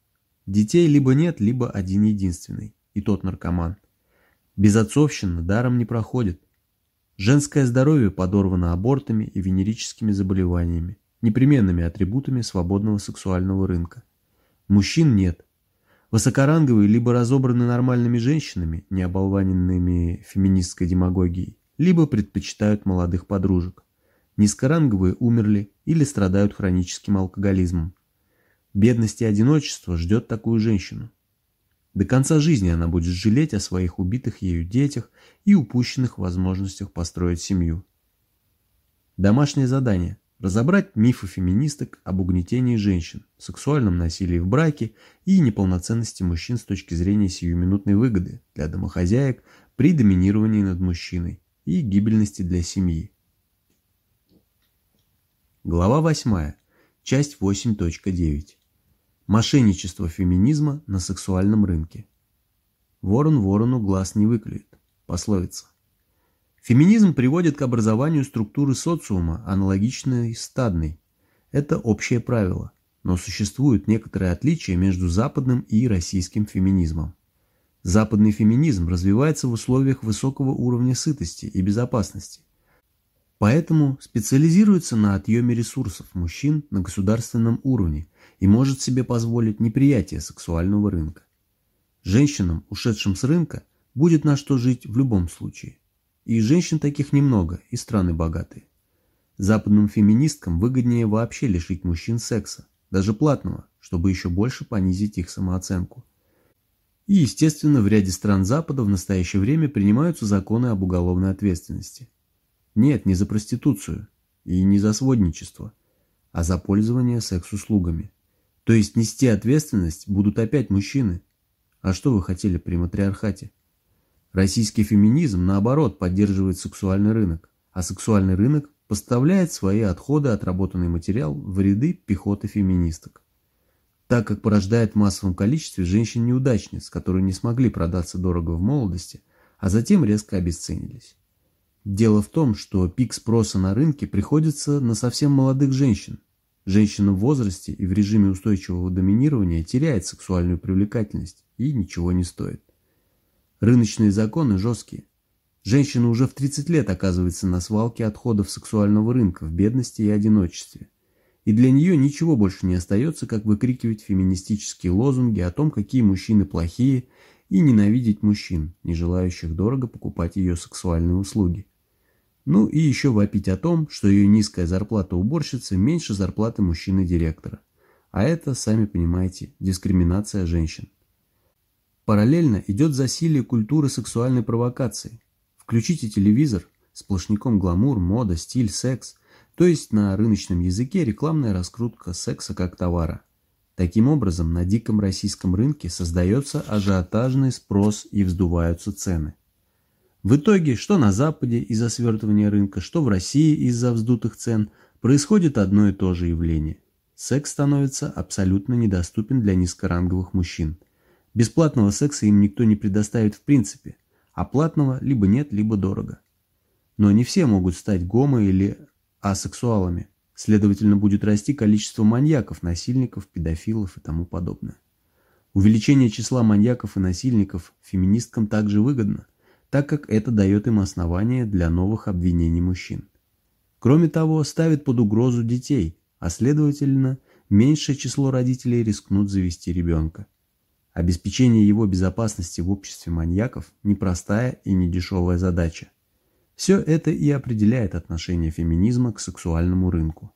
Детей либо нет, либо один единственный, и тот наркоман. Безотцовщина даром не проходит. Женское здоровье подорвано абортами и венерическими заболеваниями, непременными атрибутами свободного сексуального рынка. Мужчин нет. Высокоранговые либо разобраны нормальными женщинами, не оболваненными феминистской демагогией, либо предпочитают молодых подружек. Низкоранговые умерли или страдают хроническим алкоголизмом. Бедность и одиночество ждет такую женщину. До конца жизни она будет жалеть о своих убитых ею детях и упущенных возможностях построить семью. Домашнее задание – разобрать мифы феминисток об угнетении женщин, сексуальном насилии в браке и неполноценности мужчин с точки зрения сиюминутной выгоды для домохозяек при доминировании над мужчиной и гибельности для семьи. Глава 8. Часть 8.9. Мошенничество феминизма на сексуальном рынке. Ворон ворону глаз не выклюет. Пословица. Феминизм приводит к образованию структуры социума, аналогичной стадной. Это общее правило, но существуют некоторые отличия между западным и российским феминизмом. Западный феминизм развивается в условиях высокого уровня сытости и безопасности. Поэтому специализируется на отъеме ресурсов мужчин на государственном уровне и может себе позволить неприятие сексуального рынка. Женщинам, ушедшим с рынка, будет на что жить в любом случае. И женщин таких немного, и страны богатые. Западным феминисткам выгоднее вообще лишить мужчин секса, даже платного, чтобы еще больше понизить их самооценку. И, естественно, в ряде стран Запада в настоящее время принимаются законы об уголовной ответственности. Нет, не за проституцию и не за сводничество, а за пользование секс-услугами. То есть нести ответственность будут опять мужчины. А что вы хотели при матриархате? Российский феминизм, наоборот, поддерживает сексуальный рынок, а сексуальный рынок поставляет свои отходы, отработанный материал в ряды пехоты феминисток так как порождает в массовом количестве женщин-неудачниц, которые не смогли продаться дорого в молодости, а затем резко обесценились. Дело в том, что пик спроса на рынке приходится на совсем молодых женщин. Женщина в возрасте и в режиме устойчивого доминирования теряет сексуальную привлекательность и ничего не стоит. Рыночные законы жесткие. Женщина уже в 30 лет оказывается на свалке отходов сексуального рынка в бедности и одиночестве и для нее ничего больше не остается, как выкрикивать феминистические лозунги о том, какие мужчины плохие, и ненавидеть мужчин, не желающих дорого покупать ее сексуальные услуги. Ну и еще вопить о том, что ее низкая зарплата уборщицы меньше зарплаты мужчины-директора. А это, сами понимаете, дискриминация женщин. Параллельно идет засилие культуры сексуальной провокации. Включите телевизор, сплошняком гламур, мода, стиль, секс – то есть на рыночном языке рекламная раскрутка секса как товара. Таким образом, на диком российском рынке создается ажиотажный спрос и вздуваются цены. В итоге, что на Западе из-за свертывания рынка, что в России из-за вздутых цен, происходит одно и то же явление. Секс становится абсолютно недоступен для низкоранговых мужчин. Бесплатного секса им никто не предоставит в принципе, а платного либо нет, либо дорого. Но не все могут стать гомо или асексуалами. Следовательно, будет расти количество маньяков, насильников, педофилов и тому подобное. Увеличение числа маньяков и насильников феминисткам также выгодно, так как это дает им основания для новых обвинений мужчин. Кроме того, ставит под угрозу детей, а следовательно, меньшее число родителей рискнут завести ребенка. Обеспечение его безопасности в обществе маньяков – непростая и недешевая задача. Все это и определяет отношение феминизма к сексуальному рынку.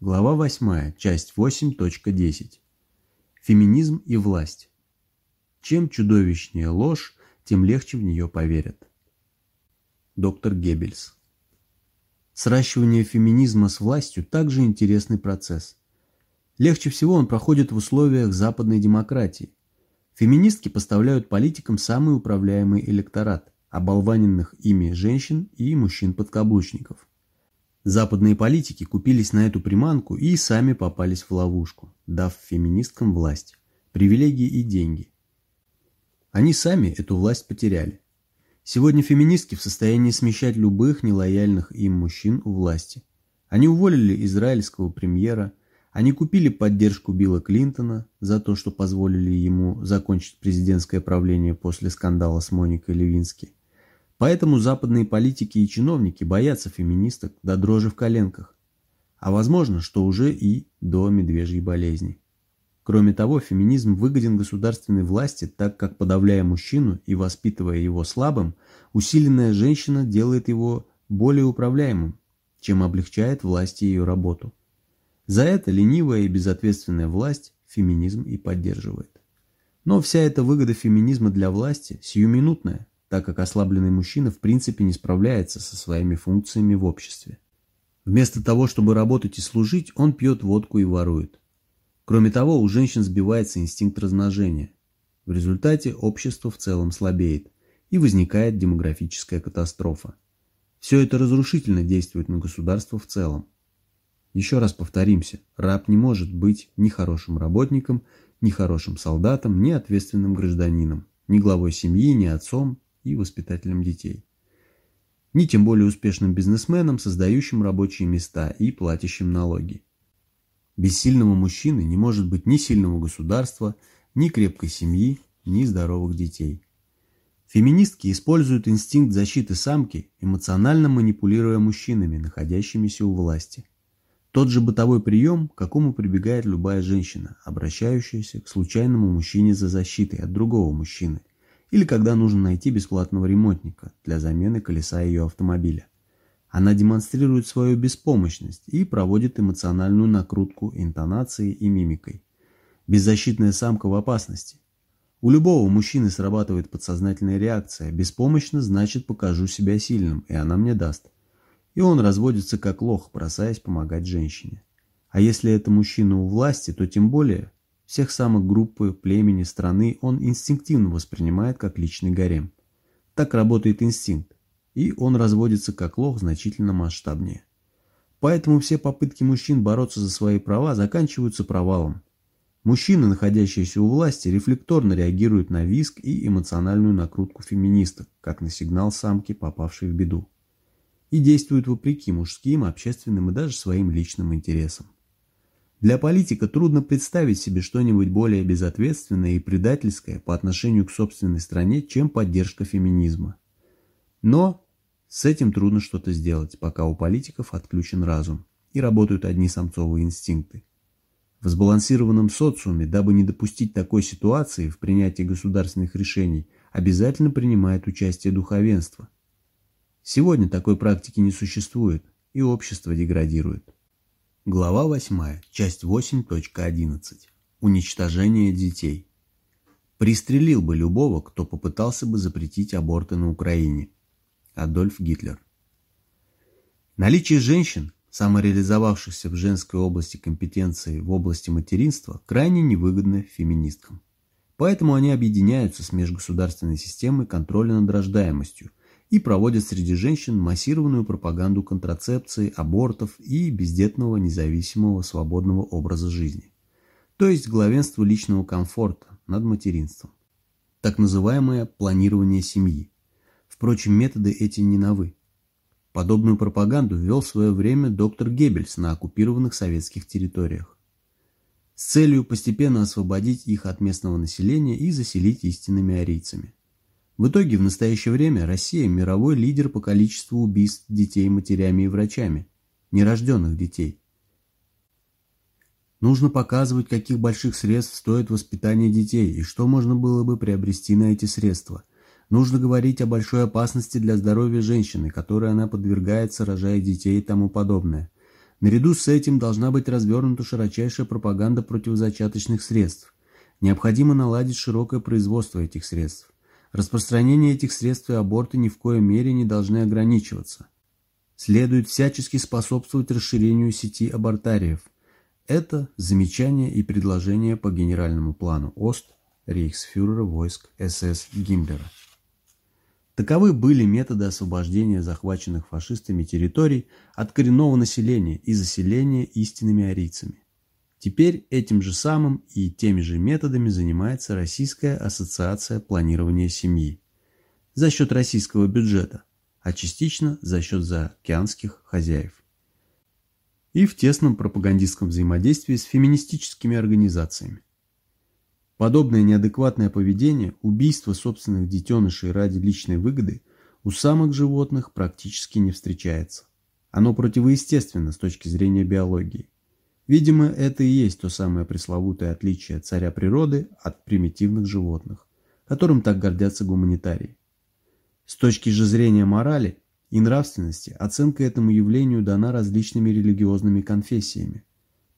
Глава 8, часть 8.10. Феминизм и власть. Чем чудовищнее ложь, тем легче в нее поверят. Доктор Геббельс. Сращивание феминизма с властью также интересный процесс. Легче всего он проходит в условиях западной демократии. Феминистки поставляют политикам самый управляемый электорат оболваненных ими женщин и мужчин-подкаблучников. Западные политики купились на эту приманку и сами попались в ловушку, дав феминисткам власть, привилегии и деньги. Они сами эту власть потеряли. Сегодня феминистки в состоянии смещать любых нелояльных им мужчин у власти. Они уволили израильского премьера, они купили поддержку Билла Клинтона за то, что позволили ему закончить президентское правление после скандала с Моникой Левински. Поэтому западные политики и чиновники боятся феминисток до дрожи в коленках, а возможно, что уже и до медвежьей болезни. Кроме того, феминизм выгоден государственной власти, так как, подавляя мужчину и воспитывая его слабым, усиленная женщина делает его более управляемым, чем облегчает власти ее работу. За это ленивая и безответственная власть феминизм и поддерживает. Но вся эта выгода феминизма для власти сиюминутная, так как ослабленный мужчина в принципе не справляется со своими функциями в обществе. Вместо того, чтобы работать и служить, он пьет водку и ворует. Кроме того, у женщин сбивается инстинкт размножения. В результате общество в целом слабеет, и возникает демографическая катастрофа. Все это разрушительно действует на государство в целом. Еще раз повторимся, раб не может быть ни хорошим работником, ни хорошим солдатом, ни ответственным гражданином, ни главой семьи, ни отцом, и воспитателем детей. Ни тем более успешным бизнесменом, создающим рабочие места и платящим налоги. Без сильного мужчины не может быть ни сильного государства, ни крепкой семьи, ни здоровых детей. Феминистки используют инстинкт защиты самки, эмоционально манипулируя мужчинами, находящимися у власти. Тот же бытовой прием, к какому прибегает любая женщина, обращающаяся к случайному мужчине за защитой от другого мужчины или когда нужно найти бесплатного ремонтника для замены колеса ее автомобиля. Она демонстрирует свою беспомощность и проводит эмоциональную накрутку интонацией и мимикой. Беззащитная самка в опасности. У любого мужчины срабатывает подсознательная реакция. Беспомощно значит покажу себя сильным, и она мне даст. И он разводится как лох, бросаясь помогать женщине. А если это мужчина у власти, то тем более всех самых группы, племени, страны он инстинктивно воспринимает как личный гарем. Так работает инстинкт, и он разводится как лох значительно масштабнее. Поэтому все попытки мужчин бороться за свои права заканчиваются провалом. Мужчины, находящиеся у власти, рефлекторно реагируют на виск и эмоциональную накрутку феминисток, как на сигнал самки, попавшей в беду. И действуют вопреки мужским, общественным и даже своим личным интересам. Для политика трудно представить себе что-нибудь более безответственное и предательское по отношению к собственной стране, чем поддержка феминизма. Но с этим трудно что-то сделать, пока у политиков отключен разум и работают одни самцовые инстинкты. В сбалансированном социуме, дабы не допустить такой ситуации в принятии государственных решений, обязательно принимает участие духовенство. Сегодня такой практики не существует, и общество деградирует. Глава 8, часть 8.11. Уничтожение детей. Пристрелил бы любого, кто попытался бы запретить аборты на Украине. Адольф Гитлер. Наличие женщин самореализовавшихся в женской области компетенции в области материнства, крайне невыгодны феминисткам. Поэтому они объединяются с межгосударственной системой контроля над рождаемостью и проводят среди женщин массированную пропаганду контрацепции, абортов и бездетного независимого свободного образа жизни. То есть главенство личного комфорта над материнством. Так называемое планирование семьи. Впрочем, методы эти не новы. Подобную пропаганду ввел в свое время доктор Геббельс на оккупированных советских территориях с целью постепенно освободить их от местного населения и заселить истинными арийцами. В итоге в настоящее время Россия – мировой лидер по количеству убийств детей матерями и врачами, нерожденных детей. Нужно показывать, каких больших средств стоит воспитание детей и что можно было бы приобрести на эти средства – Нужно говорить о большой опасности для здоровья женщины, которой она подвергается, рожая детей и тому подобное. Наряду с этим должна быть развернута широчайшая пропаганда противозачаточных средств. Необходимо наладить широкое производство этих средств. Распространение этих средств и аборты ни в коей мере не должны ограничиваться. Следует всячески способствовать расширению сети абортариев. Это замечание и предложение по генеральному плану ОСТ рейхсфюрера войск СС Гиммлера. Таковы были методы освобождения захваченных фашистами территорий от коренного населения и заселения истинными арийцами. Теперь этим же самым и теми же методами занимается Российская ассоциация планирования семьи за счет российского бюджета, а частично за счет заокеанских хозяев. И в тесном пропагандистском взаимодействии с феминистическими организациями. Подобное неадекватное поведение, убийство собственных детенышей ради личной выгоды у самых животных практически не встречается. Оно противоестественно с точки зрения биологии. Видимо, это и есть то самое пресловутое отличие царя природы от примитивных животных, которым так гордятся гуманитарии. С точки же зрения морали и нравственности оценка этому явлению дана различными религиозными конфессиями.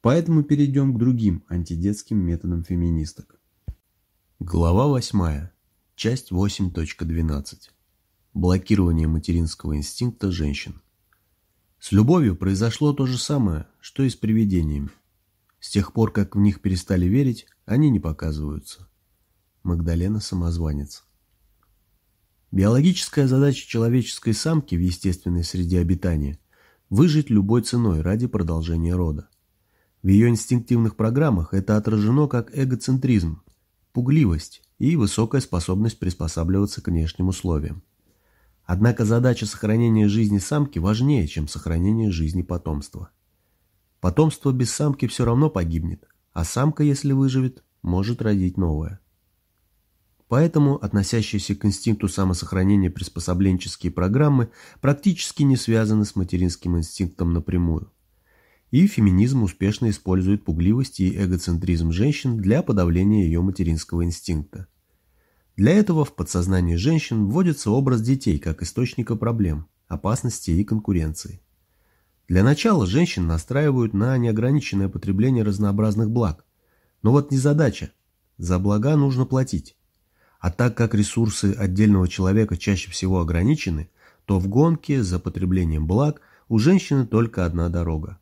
Поэтому перейдем к другим антидетским методам феминисток. Глава 8. Часть 8.12. Блокирование материнского инстинкта женщин. С любовью произошло то же самое, что и с привидениями. С тех пор, как в них перестали верить, они не показываются. Магдалена Самозванец. Биологическая задача человеческой самки в естественной среде обитания – выжить любой ценой ради продолжения рода. В ее инстинктивных программах это отражено как эгоцентризм, пугливость и высокая способность приспосабливаться к внешним условиям. Однако задача сохранения жизни самки важнее, чем сохранение жизни потомства. Потомство без самки все равно погибнет, а самка, если выживет, может родить новое. Поэтому относящиеся к инстинкту самосохранения приспособленческие программы практически не связаны с материнским инстинктом напрямую и феминизм успешно использует пугливость и эгоцентризм женщин для подавления ее материнского инстинкта. Для этого в подсознании женщин вводится образ детей как источника проблем, опасности и конкуренции. Для начала женщин настраивают на неограниченное потребление разнообразных благ. Но вот не задача. За блага нужно платить. А так как ресурсы отдельного человека чаще всего ограничены, то в гонке за потреблением благ у женщины только одна дорога.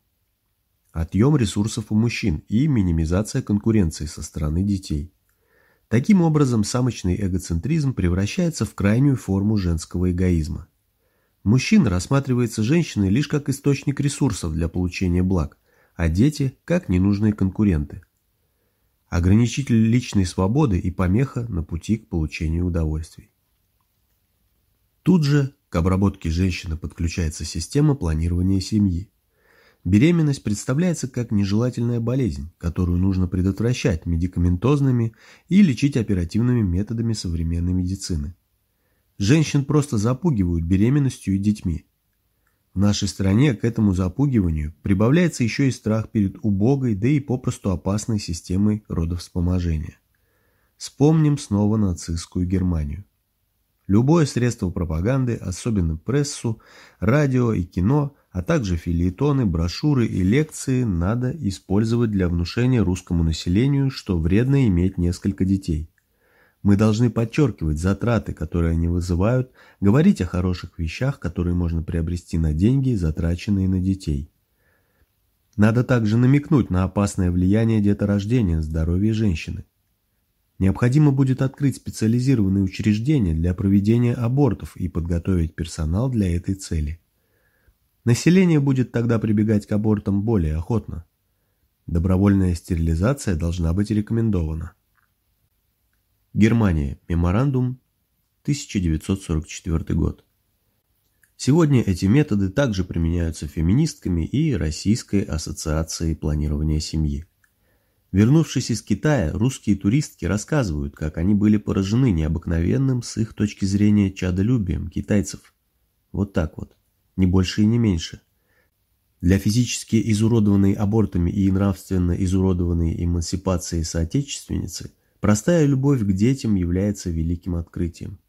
Отъем ресурсов у мужчин и минимизация конкуренции со стороны детей. Таким образом, самочный эгоцентризм превращается в крайнюю форму женского эгоизма. Мужчина рассматривается женщиной лишь как источник ресурсов для получения благ, а дети – как ненужные конкуренты. Ограничитель личной свободы и помеха на пути к получению удовольствий. Тут же к обработке женщины подключается система планирования семьи. Беременность представляется как нежелательная болезнь, которую нужно предотвращать медикаментозными и лечить оперативными методами современной медицины. Женщин просто запугивают беременностью и детьми. В нашей стране к этому запугиванию прибавляется еще и страх перед убогой, да и попросту опасной системой родовспоможения. Вспомним снова нацистскую Германию. Любое средство пропаганды, особенно прессу, радио и кино, а также филиетоны, брошюры и лекции надо использовать для внушения русскому населению, что вредно иметь несколько детей. Мы должны подчеркивать затраты, которые они вызывают, говорить о хороших вещах, которые можно приобрести на деньги, затраченные на детей. Надо также намекнуть на опасное влияние деторождения на здоровье женщины. Необходимо будет открыть специализированные учреждения для проведения абортов и подготовить персонал для этой цели. Население будет тогда прибегать к абортам более охотно. Добровольная стерилизация должна быть рекомендована. Германия. Меморандум. 1944 год. Сегодня эти методы также применяются феминистками и Российской ассоциацией планирования семьи. Вернувшись из Китая, русские туристки рассказывают, как они были поражены необыкновенным с их точки зрения чадолюбием китайцев. Вот так вот, не больше и не меньше. Для физически изуродованной абортами и нравственно изуродованной эмансипацией соотечественницы простая любовь к детям является великим открытием.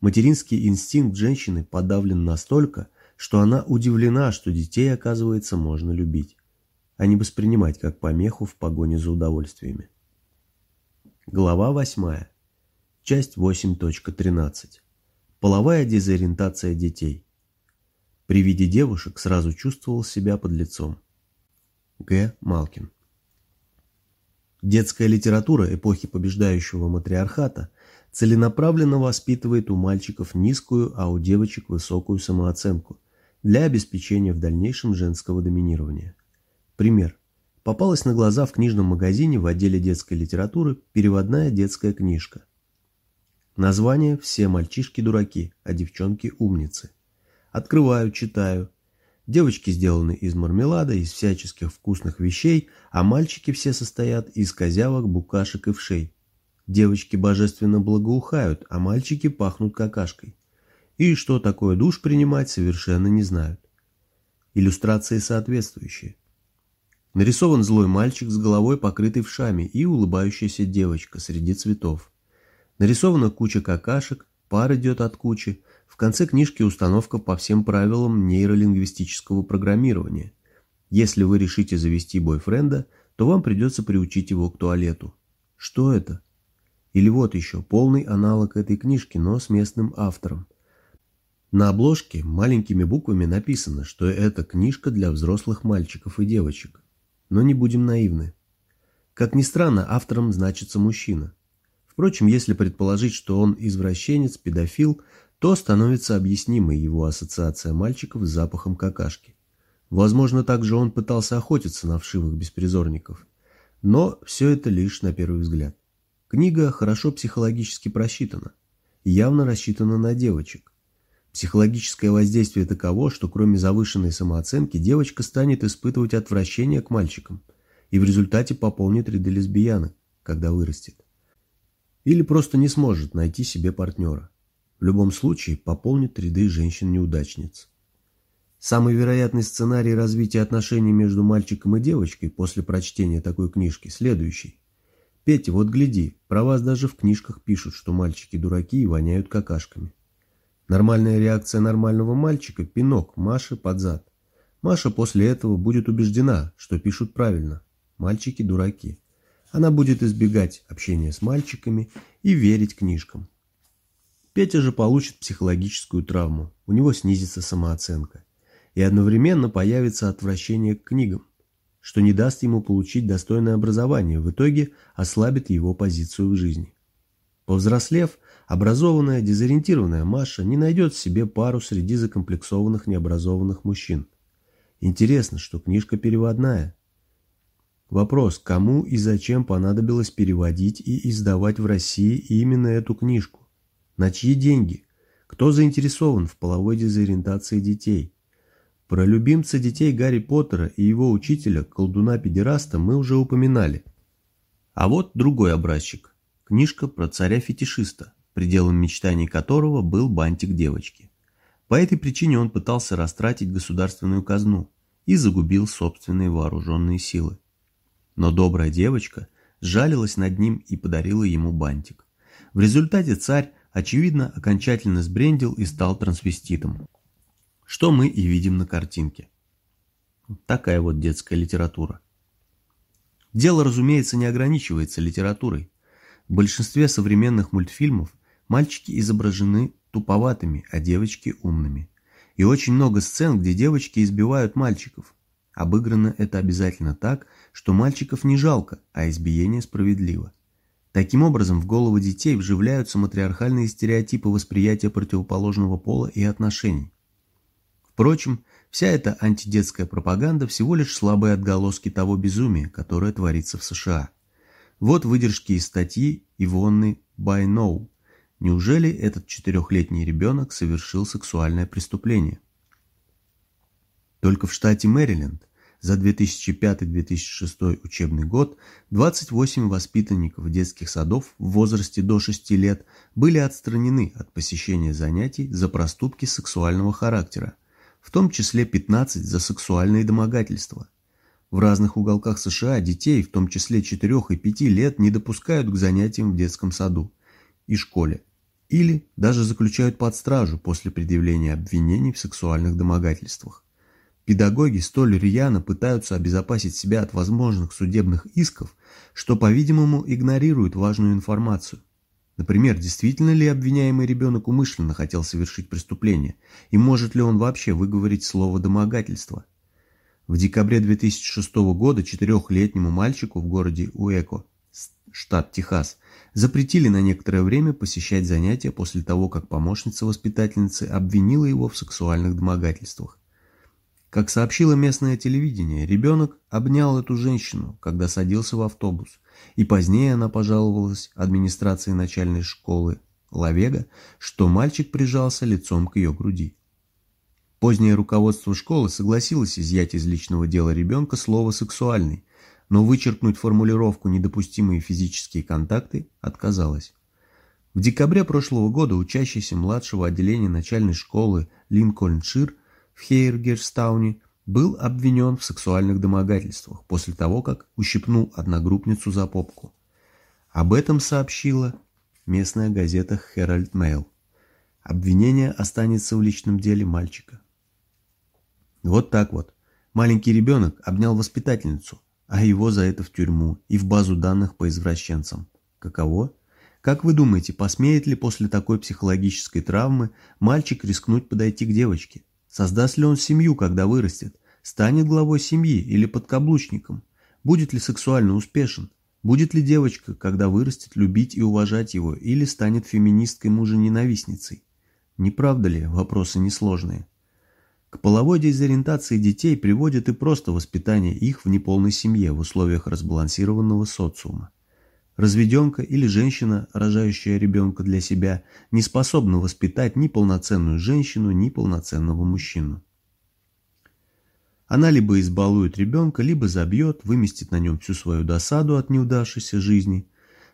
Материнский инстинкт женщины подавлен настолько, что она удивлена, что детей, оказывается, можно любить а не воспринимать как помеху в погоне за удовольствиями. Глава 8. Часть 8.13. Половая дезориентация детей. При виде девушек сразу чувствовал себя под лицом. Г. Малкин. Детская литература эпохи побеждающего матриархата целенаправленно воспитывает у мальчиков низкую, а у девочек высокую самооценку для обеспечения в дальнейшем женского доминирования. Пример. Попалась на глаза в книжном магазине в отделе детской литературы переводная детская книжка. Название «Все мальчишки дураки, а девчонки умницы». Открываю, читаю. Девочки сделаны из мармелада, из всяческих вкусных вещей, а мальчики все состоят из козявок, букашек и вшей. Девочки божественно благоухают, а мальчики пахнут какашкой. И что такое душ принимать, совершенно не знают. Иллюстрации соответствующие. Нарисован злой мальчик с головой покрытой вшами и улыбающаяся девочка среди цветов. Нарисована куча какашек, пар идет от кучи. Конце книжки установка по всем правилам нейролингвистического программирования. Если вы решите завести бойфренда, то вам придется приучить его к туалету. Что это? Или вот еще, полный аналог этой книжки, но с местным автором. На обложке маленькими буквами написано, что это книжка для взрослых мальчиков и девочек. Но не будем наивны. Как ни странно, автором значится мужчина. Впрочем, если предположить, что он извращенец, педофил, то становится объяснимой его ассоциация мальчиков с запахом какашки. Возможно, также он пытался охотиться на вшивых беспризорников. Но все это лишь на первый взгляд. Книга хорошо психологически просчитана явно рассчитана на девочек. Психологическое воздействие таково, что кроме завышенной самооценки девочка станет испытывать отвращение к мальчикам и в результате пополнит ряды лесбиянок, когда вырастет. Или просто не сможет найти себе партнера. В любом случае пополнит ряды женщин-неудачниц. Самый вероятный сценарий развития отношений между мальчиком и девочкой после прочтения такой книжки следующий. Петя, вот гляди, про вас даже в книжках пишут, что мальчики дураки и воняют какашками. Нормальная реакция нормального мальчика – пинок Маше под зад. Маша после этого будет убеждена, что пишут правильно. Мальчики – дураки. Она будет избегать общения с мальчиками и верить книжкам. Петя же получит психологическую травму, у него снизится самооценка. И одновременно появится отвращение к книгам, что не даст ему получить достойное образование, в итоге ослабит его позицию в жизни. Повзрослев, образованная, дезориентированная Маша не найдет себе пару среди закомплексованных необразованных мужчин. Интересно, что книжка переводная. Вопрос, кому и зачем понадобилось переводить и издавать в России именно эту книжку? На чьи деньги? Кто заинтересован в половой дезориентации детей? Про любимца детей Гарри Поттера и его учителя, колдуна-педераста, мы уже упоминали. А вот другой образчик. Книжка про царя-фетишиста, пределом мечтаний которого был бантик девочки. По этой причине он пытался растратить государственную казну и загубил собственные вооруженные силы. Но добрая девочка сжалилась над ним и подарила ему бантик. В результате царь очевидно, окончательно сбрендил и стал трансвеститом. Что мы и видим на картинке. Такая вот детская литература. Дело, разумеется, не ограничивается литературой. В большинстве современных мультфильмов мальчики изображены туповатыми, а девочки умными. И очень много сцен, где девочки избивают мальчиков. Обыграно это обязательно так, что мальчиков не жалко, а избиение справедливо. Таким образом, в головы детей вживляются матриархальные стереотипы восприятия противоположного пола и отношений. Впрочем, вся эта антидетская пропаганда всего лишь слабые отголоски того безумия, которое творится в США. Вот выдержки из статьи Ивонны Байноу. Неужели этот четырехлетний ребенок совершил сексуальное преступление? Только в штате Мэриленд за 2005-2006 учебный год 28 воспитанников детских садов в возрасте до 6 лет были отстранены от посещения занятий за проступки сексуального характера, в том числе 15 за сексуальные домогательства. В разных уголках США детей, в том числе 4 и 5 лет, не допускают к занятиям в детском саду и школе, или даже заключают под стражу после предъявления обвинений в сексуальных домогательствах. Педагоги столь рьяно пытаются обезопасить себя от возможных судебных исков, что, по-видимому, игнорируют важную информацию. Например, действительно ли обвиняемый ребенок умышленно хотел совершить преступление, и может ли он вообще выговорить слово «домогательство». В декабре 2006 года четырехлетнему мальчику в городе Уэко, штат Техас, запретили на некоторое время посещать занятия после того, как помощница воспитательницы обвинила его в сексуальных домогательствах. Как сообщило местное телевидение, ребенок обнял эту женщину, когда садился в автобус, и позднее она пожаловалась администрации начальной школы Лавега, что мальчик прижался лицом к ее груди. Позднее руководство школы согласилось изъять из личного дела ребенка слово «сексуальный», но вычеркнуть формулировку «недопустимые физические контакты» отказалось. В декабре прошлого года учащийся младшего отделения начальной школы Линкольншир – в Хейргерстауне был обвинен в сексуальных домогательствах после того, как ущипнул одногруппницу за попку. Об этом сообщила местная газета Herald Mail. Обвинение останется в личном деле мальчика. Вот так вот. Маленький ребенок обнял воспитательницу, а его за это в тюрьму и в базу данных по извращенцам. Каково? Как вы думаете, посмеет ли после такой психологической травмы мальчик рискнуть подойти к девочке? Создаст ли он семью, когда вырастет? Станет главой семьи или подкаблучником? Будет ли сексуально успешен? Будет ли девочка, когда вырастет, любить и уважать его, или станет феминисткой мужа-ненавистницей? Не правда ли, вопросы несложные? К половой дезориентации детей приводит и просто воспитание их в неполной семье в условиях разбалансированного социума. Разведенка или женщина, рожающая ребенка для себя, не способна воспитать ни полноценную женщину, ни полноценного мужчину. Она либо избалует ребенка, либо забьет, выместит на нем всю свою досаду от неудавшейся жизни.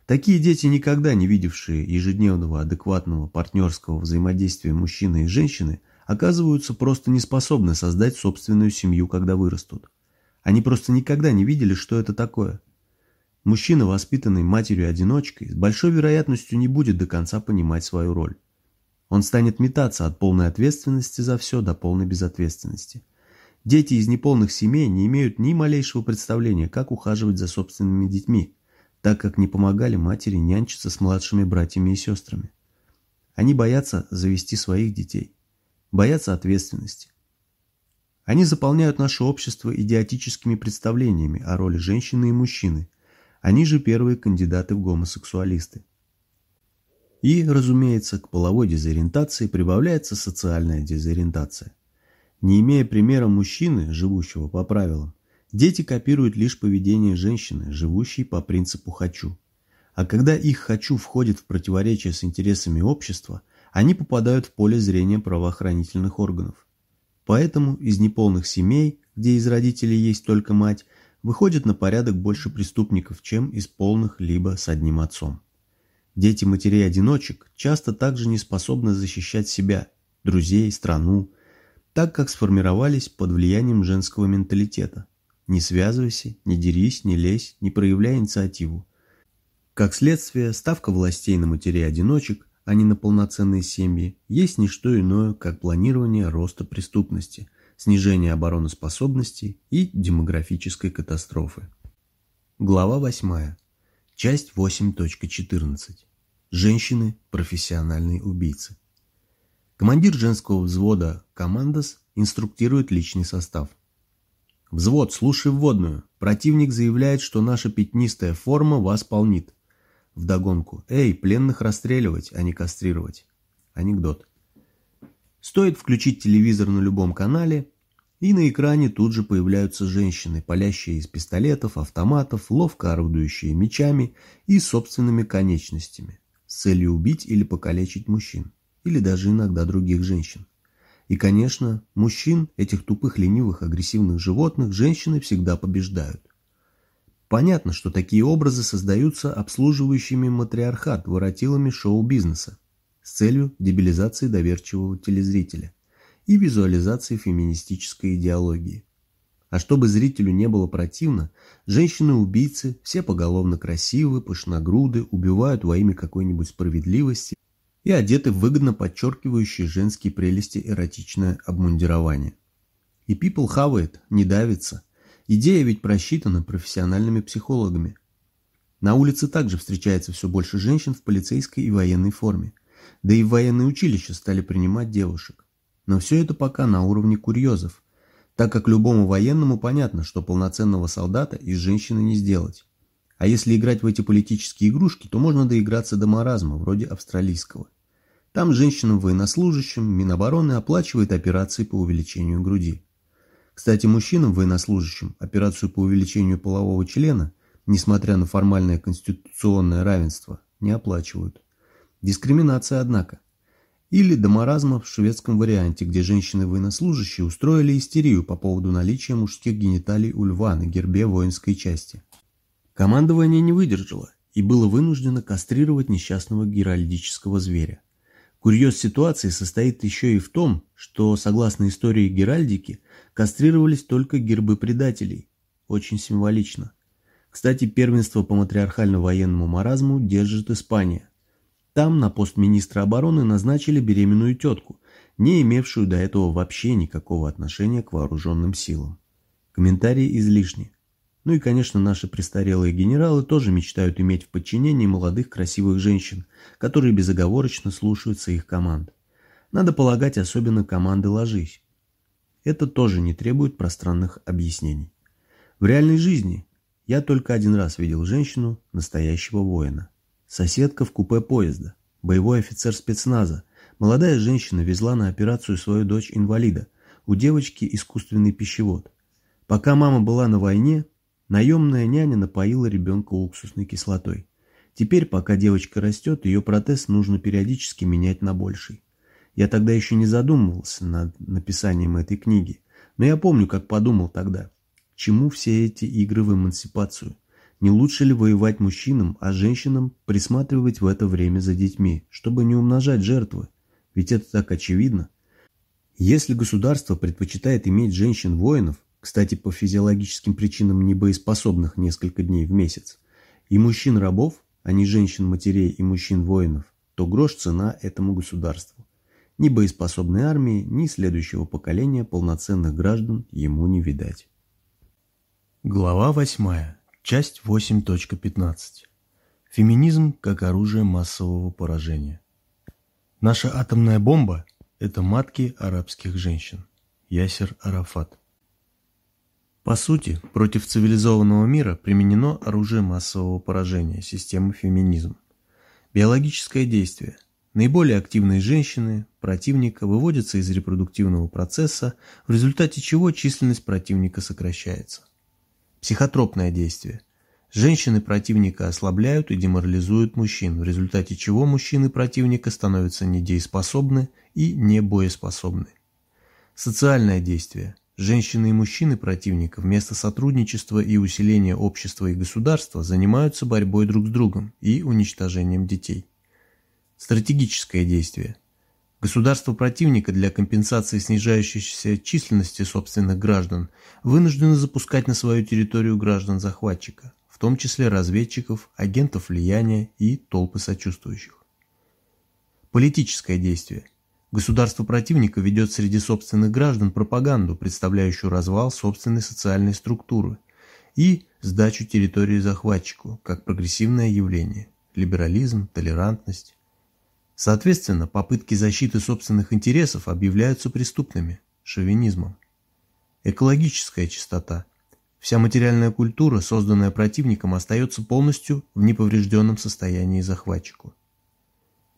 Такие дети, никогда не видевшие ежедневного адекватного партнерского взаимодействия мужчины и женщины, оказываются просто не способны создать собственную семью, когда вырастут. Они просто никогда не видели, что это такое – Мужчина, воспитанный матерью-одиночкой, с большой вероятностью не будет до конца понимать свою роль. Он станет метаться от полной ответственности за все до полной безответственности. Дети из неполных семей не имеют ни малейшего представления, как ухаживать за собственными детьми. так как не помогали матери нянчиться с младшими братьями и сестрами. Они боятся завести своих детей, боятся ответственности. Они заполняют наше общество идиотическими представлениями о роли женщины и мужчины. Они же первые кандидаты в гомосексуалисты. И, разумеется, к половой дезориентации прибавляется социальная дезориентация. Не имея примера мужчины, живущего по правилам, дети копируют лишь поведение женщины, живущей по принципу «хочу». А когда их «хочу» входит в противоречие с интересами общества, они попадают в поле зрения правоохранительных органов. Поэтому из неполных семей, где из родителей есть только мать, выходит на порядок больше преступников, чем из полных либо с одним отцом. Дети матерей-одиночек часто также не способны защищать себя, друзей, страну, так как сформировались под влиянием женского менталитета. Не связывайся, не дерись, не лезь, не проявляй инициативу. Как следствие, ставка властей на матерей-одиночек, а не на полноценные семьи, есть не что иное, как планирование роста преступности, снижение обороноспособности и демографической катастрофы. Глава 8. Часть 8.14. Женщины – профессиональные убийцы. Командир женского взвода «Командос» инструктирует личный состав. «Взвод, слушай вводную. Противник заявляет, что наша пятнистая форма вас полнит. Вдогонку. Эй, пленных расстреливать, а не кастрировать. Анекдот. Стоит включить телевизор на любом канале, и на экране тут же появляются женщины, палящие из пистолетов, автоматов, ловко орудующие мечами и собственными конечностями, с целью убить или покалечить мужчин, или даже иногда других женщин. И, конечно, мужчин, этих тупых, ленивых, агрессивных животных, женщины всегда побеждают. Понятно, что такие образы создаются обслуживающими матриархат воротилами шоу-бизнеса с целью дебилизации доверчивого телезрителя и визуализации феминистической идеологии. А чтобы зрителю не было противно, женщины-убийцы, все поголовно красивы, пышногруды, убивают во имя какой-нибудь справедливости и одеты в выгодно подчеркивающие женские прелести эротичное обмундирование. И people хавает, не давится – Идея ведь просчитана профессиональными психологами. На улице также встречается все больше женщин в полицейской и военной форме. Да и в военные училища стали принимать девушек. Но все это пока на уровне курьезов, так как любому военному понятно, что полноценного солдата из женщины не сделать. А если играть в эти политические игрушки, то можно доиграться до маразма, вроде австралийского. Там женщинам военнослужащим Минобороны оплачивает операции по увеличению груди. Кстати, мужчинам, военнослужащим, операцию по увеличению полового члена, несмотря на формальное конституционное равенство, не оплачивают. Дискриминация, однако. Или до маразма в шведском варианте, где женщины-военнослужащие устроили истерию по поводу наличия мужских гениталий у льва на гербе воинской части. Командование не выдержало и было вынуждено кастрировать несчастного геральдического зверя. Курьез ситуации состоит еще и в том, что, согласно истории Геральдики, кастрировались только гербы предателей. Очень символично. Кстати, первенство по матриархально-военному маразму держит Испания. Там на пост министра обороны назначили беременную тетку, не имевшую до этого вообще никакого отношения к вооруженным силам. Комментарии излишни. Ну и, конечно, наши престарелые генералы тоже мечтают иметь в подчинении молодых красивых женщин, которые безоговорочно слушаются их команд. Надо полагать, особенно команды «Ложись». Это тоже не требует пространных объяснений. В реальной жизни я только один раз видел женщину, настоящего воина. Соседка в купе поезда, боевой офицер спецназа. Молодая женщина везла на операцию свою дочь-инвалида. У девочки искусственный пищевод. Пока мама была на войне, наемная няня напоила ребенка уксусной кислотой. Теперь, пока девочка растет, ее протез нужно периодически менять на больший. Я тогда еще не задумывался над написанием этой книги, но я помню, как подумал тогда, чему все эти игры в эмансипацию. Не лучше ли воевать мужчинам, а женщинам присматривать в это время за детьми, чтобы не умножать жертвы? Ведь это так очевидно. Если государство предпочитает иметь женщин-воинов, кстати, по физиологическим причинам не боеспособных несколько дней в месяц, и мужчин-рабов, а не женщин-матерей и мужчин-воинов, то грош цена этому государству. Ни боеспособной армии, ни следующего поколения полноценных граждан ему не видать. Глава 8. Часть 8.15. Феминизм как оружие массового поражения. Наша атомная бомба – это матки арабских женщин. Ясер Арафат. По сути, против цивилизованного мира применено оружие массового поражения, системы феминизм. Биологическое действие. Наиболее активные женщины противника выводятся из репродуктивного процесса, в результате чего численность противника сокращается. Психотропное действие. Женщины противника ослабляют и деморализуют мужчин, в результате чего мужчины противника становятся недееспособны и небоеспособны. Социальное действие. Женщины и мужчины противника вместо сотрудничества и усиления общества и государства занимаются борьбой друг с другом и уничтожением детей. Стратегическое действие. Государство противника для компенсации снижающейся численности собственных граждан вынуждено запускать на свою территорию граждан-захватчика, в том числе разведчиков, агентов влияния и толпы сочувствующих. Политическое действие. Государство противника ведет среди собственных граждан пропаганду, представляющую развал собственной социальной структуры и сдачу территории захватчику, как прогрессивное явление – либерализм, толерантность. Соответственно, попытки защиты собственных интересов объявляются преступными – шовинизмом. Экологическая чистота. Вся материальная культура, созданная противником, остается полностью в неповрежденном состоянии захватчику.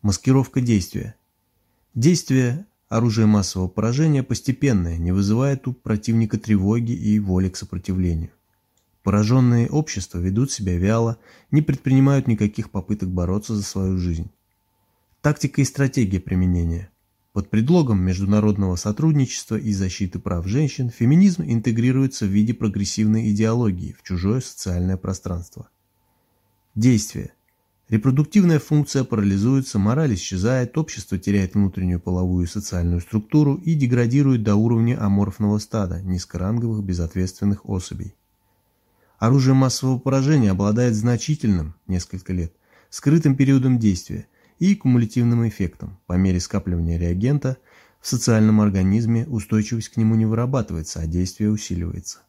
Маскировка действия – Действие оружия массового поражения постепенное, не вызывает у противника тревоги и воли к сопротивлению. Пораженные общества ведут себя вяло, не предпринимают никаких попыток бороться за свою жизнь. Тактика и стратегия применения. Под предлогом международного сотрудничества и защиты прав женщин феминизм интегрируется в виде прогрессивной идеологии в чужое социальное пространство. Действие. Репродуктивная функция парализуется, мораль исчезает, общество теряет внутреннюю половую и социальную структуру и деградирует до уровня аморфного стада, низкоранговых безответственных особей. Оружие массового поражения обладает значительным, несколько лет, скрытым периодом действия и кумулятивным эффектом. По мере скапливания реагента в социальном организме устойчивость к нему не вырабатывается, а действие усиливается.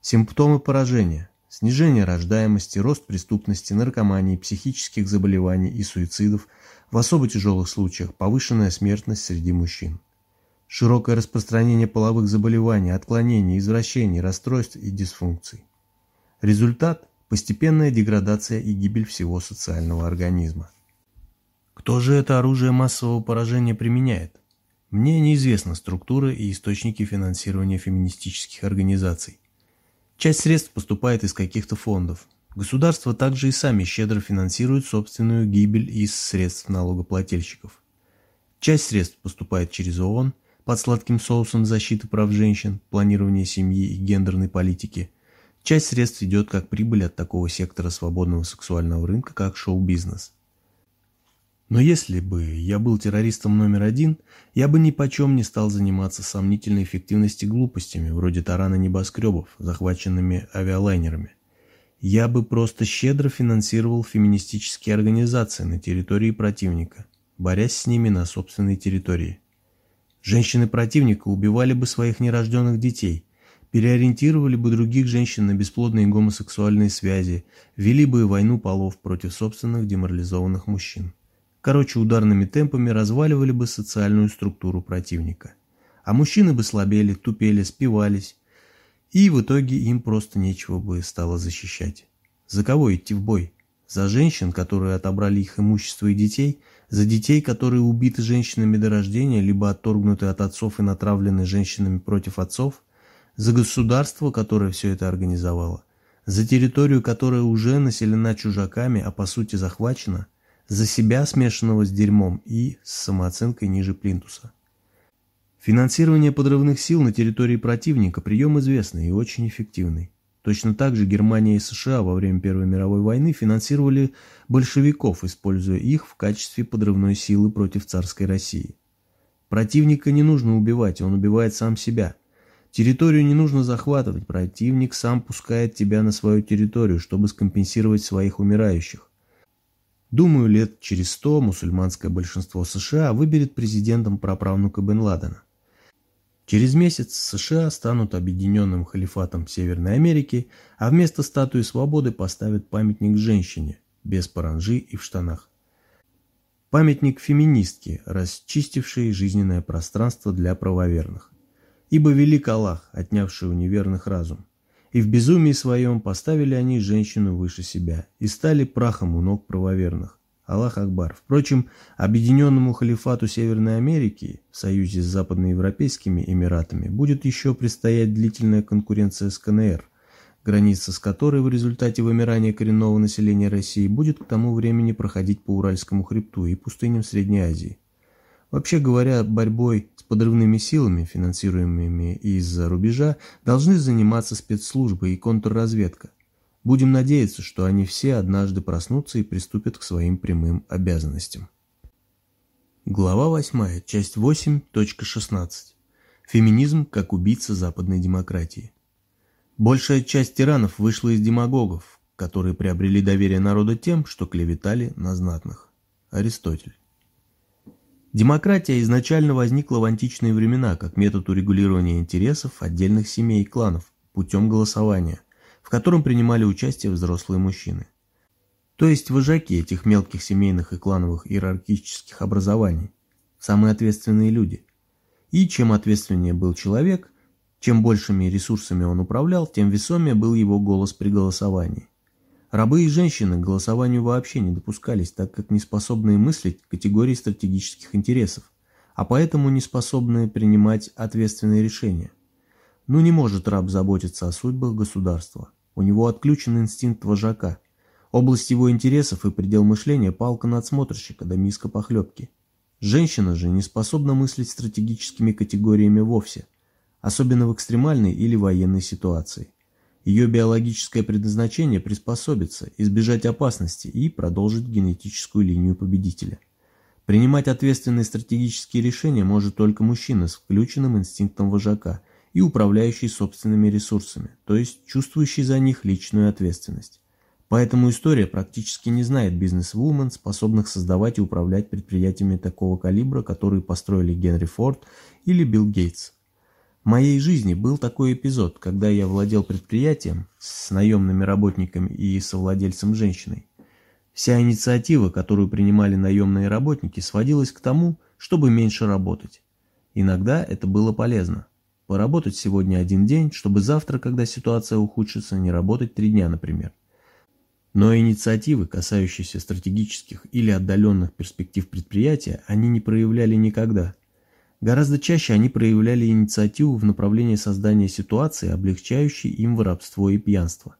Симптомы поражения снижение рождаемости, рост преступности, наркомании, психических заболеваний и суицидов, в особо тяжелых случаях повышенная смертность среди мужчин. Широкое распространение половых заболеваний, отклонений, извращений, расстройств и дисфункций. Результат – постепенная деградация и гибель всего социального организма. Кто же это оружие массового поражения применяет? Мне неизвестна структура и источники финансирования феминистических организаций. Часть средств поступает из каких-то фондов. Государства также и сами щедро финансируют собственную гибель из средств налогоплательщиков. Часть средств поступает через ООН под сладким соусом защиты прав женщин, планирования семьи и гендерной политики. Часть средств идет как прибыль от такого сектора свободного сексуального рынка, как шоу-бизнес. Но если бы я был террористом номер один, я бы ни почем не стал заниматься сомнительной эффективности глупостями, вроде тарана небоскребов, захваченными авиалайнерами. Я бы просто щедро финансировал феминистические организации на территории противника, борясь с ними на собственной территории. Женщины противника убивали бы своих нерожденных детей, переориентировали бы других женщин на бесплодные гомосексуальные связи, вели бы войну полов против собственных деморализованных мужчин. Короче, ударными темпами разваливали бы социальную структуру противника. А мужчины бы слабели, тупели, спивались. И в итоге им просто нечего бы стало защищать. За кого идти в бой? За женщин, которые отобрали их имущество и детей? За детей, которые убиты женщинами до рождения, либо отторгнуты от отцов и натравлены женщинами против отцов? За государство, которое все это организовало? За территорию, которая уже населена чужаками, а по сути захвачена? За себя смешанного с дерьмом и с самооценкой ниже плинтуса. Финансирование подрывных сил на территории противника – прием известный и очень эффективный. Точно так же Германия и США во время Первой мировой войны финансировали большевиков, используя их в качестве подрывной силы против царской России. Противника не нужно убивать, он убивает сам себя. Территорию не нужно захватывать, противник сам пускает тебя на свою территорию, чтобы скомпенсировать своих умирающих. Думаю, лет через сто мусульманское большинство США выберет президентом праправнука Бен Ладена. Через месяц США станут объединенным халифатом Северной Америки, а вместо статуи свободы поставят памятник женщине, без паранжи и в штанах. Памятник феминистки, расчистившей жизненное пространство для правоверных. Ибо велик Аллах, отнявший у неверных разум. И в безумии своем поставили они женщину выше себя и стали прахом у ног правоверных. Аллах Акбар. Впрочем, объединенному халифату Северной Америки в союзе с западноевропейскими эмиратами будет еще предстоять длительная конкуренция с КНР, граница с которой в результате вымирания коренного населения России будет к тому времени проходить по Уральскому хребту и пустыням Средней Азии. Вообще говоря, борьбой с подрывными силами, финансируемыми из-за рубежа, должны заниматься спецслужбы и контрразведка. Будем надеяться, что они все однажды проснутся и приступят к своим прямым обязанностям. Глава 8, часть 8.16. Феминизм как убийца западной демократии. Большая часть тиранов вышла из демагогов, которые приобрели доверие народа тем, что клеветали на знатных. Аристотель. Демократия изначально возникла в античные времена как метод урегулирования интересов отдельных семей и кланов путем голосования, в котором принимали участие взрослые мужчины. То есть вожаки этих мелких семейных и клановых иерархических образований, самые ответственные люди. И чем ответственнее был человек, чем большими ресурсами он управлял, тем весомее был его голос при голосовании. Рабы и женщины к голосованию вообще не допускались, так как не способные мыслить категории стратегических интересов, а поэтому не способные принимать ответственные решения. Ну не может раб заботиться о судьбах государства. У него отключен инстинкт вожака. Область его интересов и предел мышления – палка надсмотрщика да миска похлебки. Женщина же не способна мыслить стратегическими категориями вовсе особенно в экстремальной или военной ситуации. Ее биологическое предназначение приспособиться, избежать опасности и продолжить генетическую линию победителя. Принимать ответственные стратегические решения может только мужчина с включенным инстинктом вожака и управляющий собственными ресурсами, то есть чувствующий за них личную ответственность. Поэтому история практически не знает бизнес-вумен, способных создавать и управлять предприятиями такого калибра, которые построили Генри Форд или Билл Гейтс. В моей жизни был такой эпизод, когда я владел предприятием с наемными работниками и совладельцем женщиной. Вся инициатива, которую принимали наемные работники, сводилась к тому, чтобы меньше работать. Иногда это было полезно. Поработать сегодня один день, чтобы завтра, когда ситуация ухудшится, не работать три дня, например. Но инициативы, касающиеся стратегических или отдаленных перспектив предприятия, они не проявляли никогда – Гораздо чаще они проявляли инициативу в направлении создания ситуации, облегчающей им воровство и пьянство.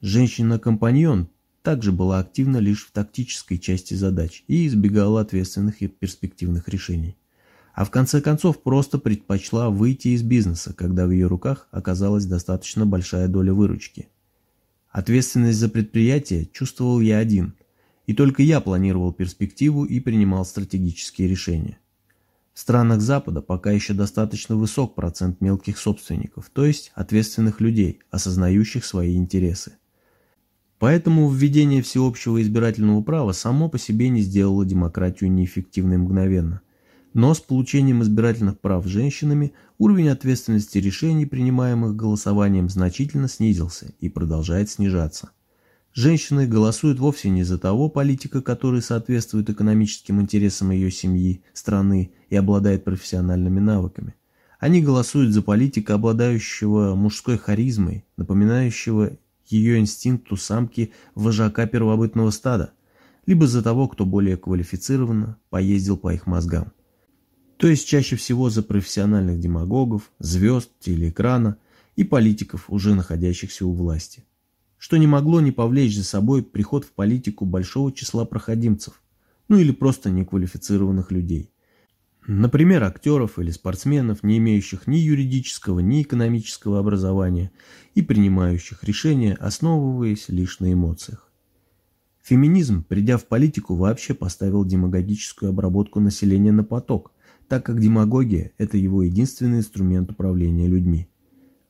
Женщина-компаньон также была активна лишь в тактической части задач и избегала ответственных и перспективных решений. А в конце концов просто предпочла выйти из бизнеса, когда в ее руках оказалась достаточно большая доля выручки. Ответственность за предприятие чувствовал я один, и только я планировал перспективу и принимал стратегические решения. В странах Запада пока еще достаточно высок процент мелких собственников, то есть ответственных людей, осознающих свои интересы. Поэтому введение всеобщего избирательного права само по себе не сделало демократию неэффективной мгновенно. Но с получением избирательных прав женщинами уровень ответственности решений, принимаемых голосованием, значительно снизился и продолжает снижаться. Женщины голосуют вовсе не за того политика, который соответствует экономическим интересам ее семьи, страны и обладает профессиональными навыками. Они голосуют за политика, обладающего мужской харизмой, напоминающего ее инстинкту самки вожака первобытного стада, либо за того, кто более квалифицированно поездил по их мозгам. То есть чаще всего за профессиональных демагогов, звезд, телеэкрана и политиков, уже находящихся у власти что не могло не повлечь за собой приход в политику большого числа проходимцев, ну или просто неквалифицированных людей. Например, актеров или спортсменов, не имеющих ни юридического, ни экономического образования и принимающих решения, основываясь лишь на эмоциях. Феминизм, придя в политику, вообще поставил демагогическую обработку населения на поток, так как демагогия – это его единственный инструмент управления людьми.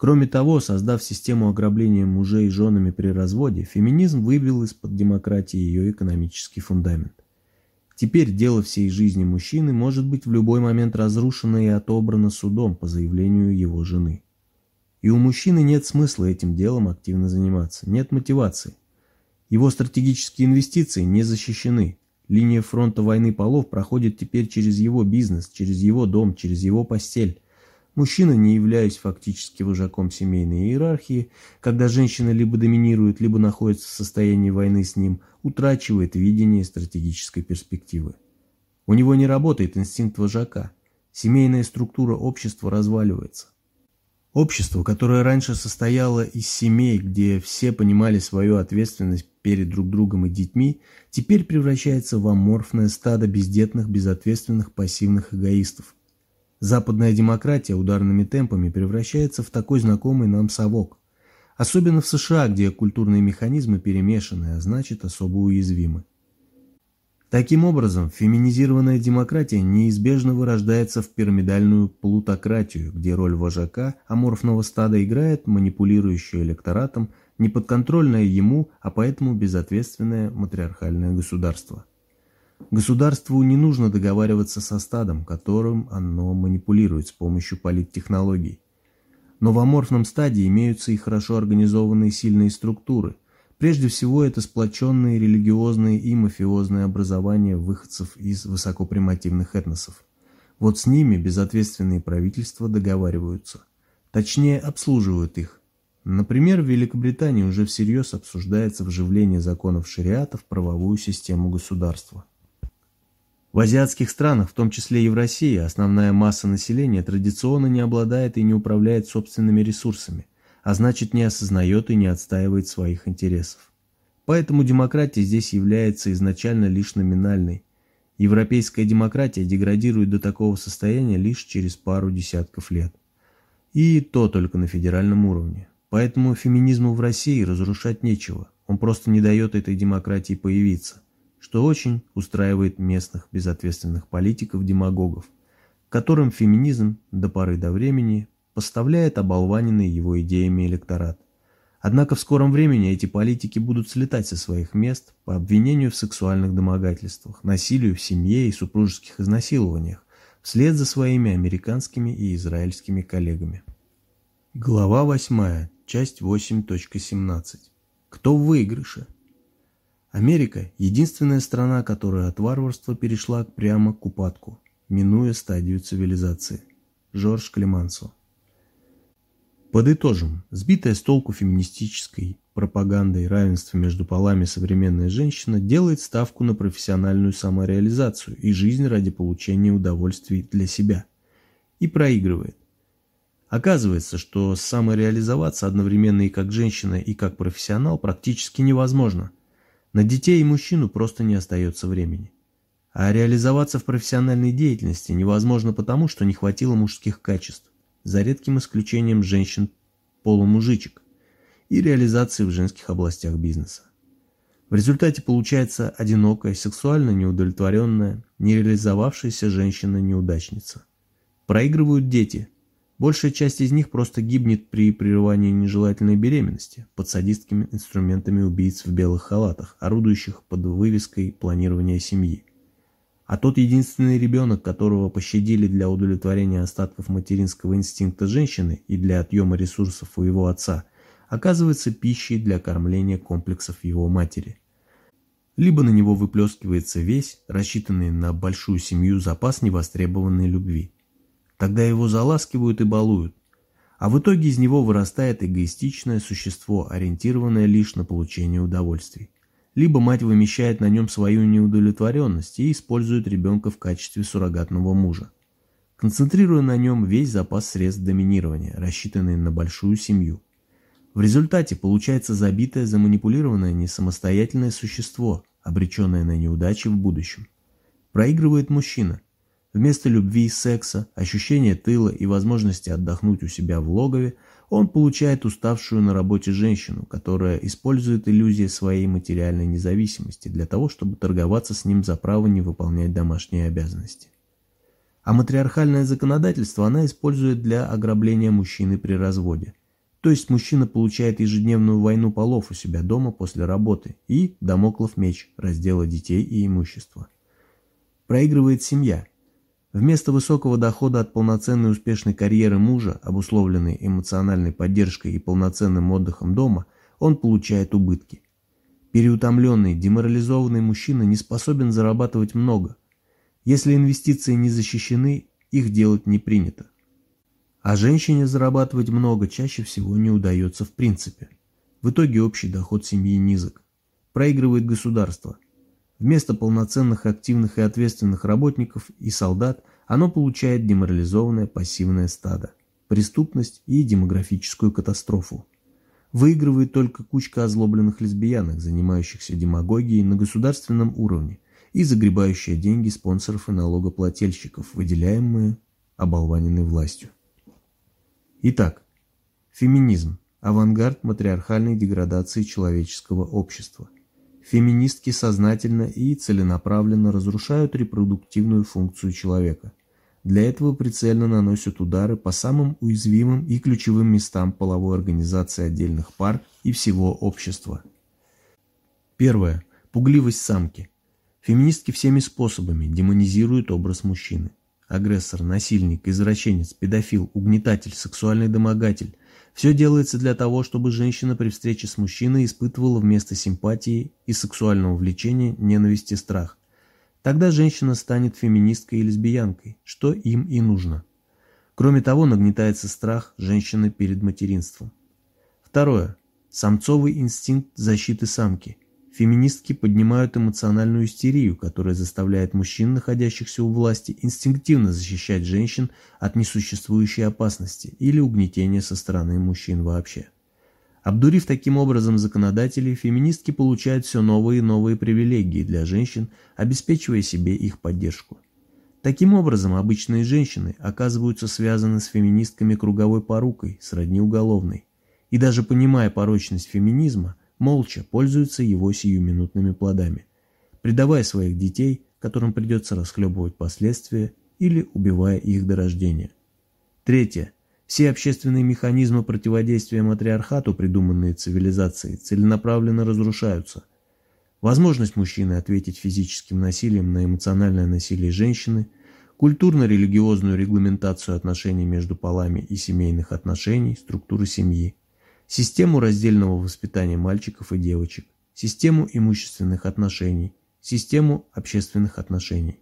Кроме того, создав систему ограбления мужей и женами при разводе, феминизм выбил из-под демократии ее экономический фундамент. Теперь дело всей жизни мужчины может быть в любой момент разрушено и отобрано судом по заявлению его жены. И у мужчины нет смысла этим делом активно заниматься, нет мотивации. Его стратегические инвестиции не защищены. Линия фронта войны полов проходит теперь через его бизнес, через его дом, через его постель. Мужчина, не являясь фактически вожаком семейной иерархии, когда женщина либо доминирует, либо находится в состоянии войны с ним, утрачивает видение стратегической перспективы. У него не работает инстинкт вожака. Семейная структура общества разваливается. Общество, которое раньше состояло из семей, где все понимали свою ответственность перед друг другом и детьми, теперь превращается в аморфное стадо бездетных, безответственных, пассивных эгоистов. Западная демократия ударными темпами превращается в такой знакомый нам совок. Особенно в США, где культурные механизмы перемешаны, а значит особо уязвимы. Таким образом, феминизированная демократия неизбежно вырождается в пирамидальную плутократию, где роль вожака аморфного стада играет манипулирующее электоратом неподконтрольное ему, а поэтому безответственное матриархальное государство. Государству не нужно договариваться со стадом, которым оно манипулирует с помощью политтехнологий. Но в аморфном стаде имеются и хорошо организованные сильные структуры – Прежде всего, это сплоченные религиозные и мафиозные образования выходцев из высокопримативных этносов. Вот с ними безответственные правительства договариваются. Точнее, обслуживают их. Например, в Великобритании уже всерьез обсуждается вживление законов шариата в правовую систему государства. В азиатских странах, в том числе и в России, основная масса населения традиционно не обладает и не управляет собственными ресурсами а значит не осознает и не отстаивает своих интересов. Поэтому демократия здесь является изначально лишь номинальной. Европейская демократия деградирует до такого состояния лишь через пару десятков лет. И то только на федеральном уровне. Поэтому феминизму в России разрушать нечего, он просто не дает этой демократии появиться, что очень устраивает местных безответственных политиков-демагогов, которым феминизм до поры до времени поставляет оболваненный его идеями электорат. Однако в скором времени эти политики будут слетать со своих мест по обвинению в сексуальных домогательствах, насилию в семье и супружеских изнасилованиях, вслед за своими американскими и израильскими коллегами. Глава 8, часть 8.17. Кто в выигрыше? Америка – единственная страна, которая от варварства перешла прямо к упадку, минуя стадию цивилизации. Жорж Клемансо Подытожим, сбитая с толку феминистической пропагандой равенства между полами современная женщина делает ставку на профессиональную самореализацию и жизнь ради получения удовольствий для себя. И проигрывает. Оказывается, что самореализоваться одновременно и как женщина, и как профессионал практически невозможно. На детей и мужчину просто не остается времени. А реализоваться в профессиональной деятельности невозможно потому, что не хватило мужских качеств за редким исключением женщин полумужичек и реализации в женских областях бизнеса. В результате получается одинокая, сексуально неудовлетворенная, нереализовавшаяся женщина-неудачница. Проигрывают дети. Большая часть из них просто гибнет при прерывании нежелательной беременности под садистскими инструментами убийц в белых халатах, орудующих под вывеской планирования семьи. А тот единственный ребенок, которого пощадили для удовлетворения остатков материнского инстинкта женщины и для отъема ресурсов у его отца, оказывается пищей для кормления комплексов его матери. Либо на него выплескивается весь, рассчитанный на большую семью запас невостребованной любви. Тогда его заласкивают и балуют, а в итоге из него вырастает эгоистичное существо, ориентированное лишь на получение удовольствий либо мать вымещает на нем свою неудовлетворенность и использует ребенка в качестве суррогатного мужа, концентрируя на нем весь запас средств доминирования, рассчитанный на большую семью. В результате получается забитое, заманипулированное несамостоятельное существо, обреченное на неудачи в будущем. Проигрывает мужчина. Вместо любви, секса, ощущения тыла и возможности отдохнуть у себя в логове – он получает уставшую на работе женщину, которая использует иллюзии своей материальной независимости для того, чтобы торговаться с ним за право не выполнять домашние обязанности. А матриархальное законодательство она использует для ограбления мужчины при разводе. То есть мужчина получает ежедневную войну полов у себя дома после работы и домоклов меч раздела детей и имущества. Проигрывает семья, Вместо высокого дохода от полноценной успешной карьеры мужа, обусловленной эмоциональной поддержкой и полноценным отдыхом дома, он получает убытки. Переутомленный, деморализованный мужчина не способен зарабатывать много. Если инвестиции не защищены, их делать не принято. А женщине зарабатывать много чаще всего не удается в принципе. В итоге общий доход семьи низок. Проигрывает государство. Вместо полноценных активных и ответственных работников и солдат оно получает деморализованное пассивное стадо, преступность и демографическую катастрофу. Выигрывает только кучка озлобленных лесбиянок, занимающихся демагогией на государственном уровне и загребающая деньги спонсоров и налогоплательщиков, выделяемые оболваненной властью. Итак, феминизм – авангард матриархальной деградации человеческого общества. Феминистки сознательно и целенаправленно разрушают репродуктивную функцию человека, для этого прицельно наносят удары по самым уязвимым и ключевым местам половой организации отдельных пар и всего общества. Первое. Пугливость самки. Феминистки всеми способами демонизируют образ мужчины. Агрессор, насильник, извращенец, педофил, угнетатель, сексуальный домогатель. Все делается для того, чтобы женщина при встрече с мужчиной испытывала вместо симпатии и сексуального влечения ненависть и страх. Тогда женщина станет феминисткой и лесбиянкой, что им и нужно. Кроме того, нагнетается страх женщины перед материнством. Второе. Самцовый инстинкт защиты самки. Феминистки поднимают эмоциональную истерию, которая заставляет мужчин, находящихся у власти, инстинктивно защищать женщин от несуществующей опасности или угнетения со стороны мужчин вообще. Обдурив таким образом законодателей, феминистки получают все новые и новые привилегии для женщин, обеспечивая себе их поддержку. Таким образом, обычные женщины оказываются связаны с феминистками круговой порукой, сродни уголовной. И даже понимая порочность феминизма, молча пользуются его сиюминутными плодами, предавая своих детей, которым придется расхлебывать последствия, или убивая их до рождения. Третье. Все общественные механизмы противодействия матриархату, придуманные цивилизацией, целенаправленно разрушаются. Возможность мужчины ответить физическим насилием на эмоциональное насилие женщины, культурно-религиозную регламентацию отношений между полами и семейных отношений, структуры семьи, систему раздельного воспитания мальчиков и девочек, систему имущественных отношений, систему общественных отношений.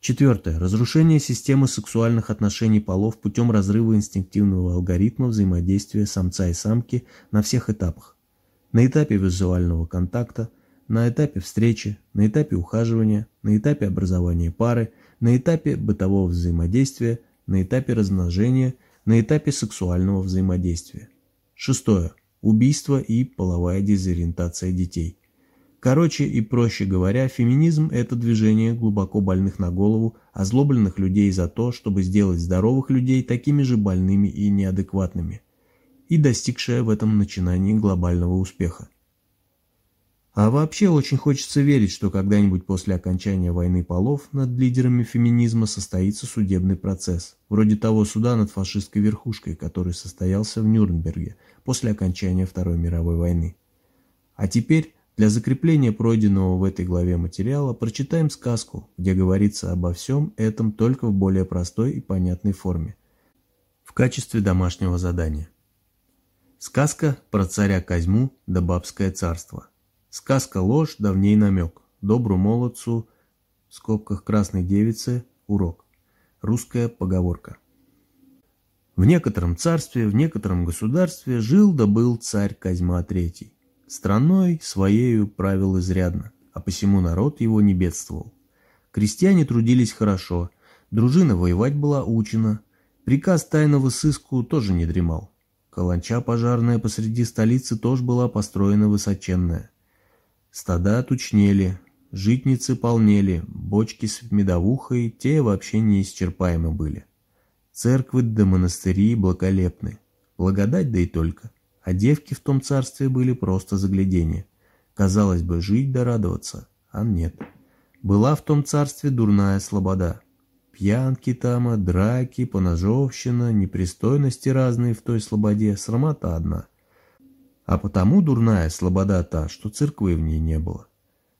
Четвертое. Разрушение системы сексуальных отношений полов путем разрыва инстинктивного алгоритма взаимодействия самца и самки на всех этапах. На этапе визуального контакта, на этапе встречи, на этапе ухаживания, на этапе образования пары, на этапе бытового взаимодействия, на этапе размножения, на этапе сексуального взаимодействия. Шестое. Убийство и половая дезориентация детей. Короче и проще говоря, феминизм – это движение глубоко больных на голову, озлобленных людей за то, чтобы сделать здоровых людей такими же больными и неадекватными, и достигшее в этом начинании глобального успеха. А вообще очень хочется верить, что когда-нибудь после окончания войны полов над лидерами феминизма состоится судебный процесс, вроде того суда над фашистской верхушкой, который состоялся в Нюрнберге после окончания Второй мировой войны. А теперь для закрепления пройденного в этой главе материала прочитаем сказку, где говорится обо всем этом только в более простой и понятной форме, в качестве домашнего задания. Сказка про царя Козьму да бабское царство. Сказка ложь, давней намек. Добру молодцу, в скобках красной девице, урок. Русская поговорка. В некотором царстве, в некотором государстве жил да был царь Козьма III. Страной своею правил изрядно, а посему народ его не бедствовал. Крестьяне трудились хорошо, дружина воевать была учена, приказ тайного сыску тоже не дремал. Каланча пожарная посреди столицы тоже была построена высоченная. Стада тучнели, житницы полнели, бочки с медовухой, те вообще неисчерпаемы были. Церквы да монастыри благолепны, благодать да и только а девки в том царстве были просто загляденье. Казалось бы, жить да радоваться, а нет. Была в том царстве дурная слобода. Пьянки там, драки, поножовщина, непристойности разные в той слободе, срамота одна. А потому дурная слобода та, что церквы в ней не было.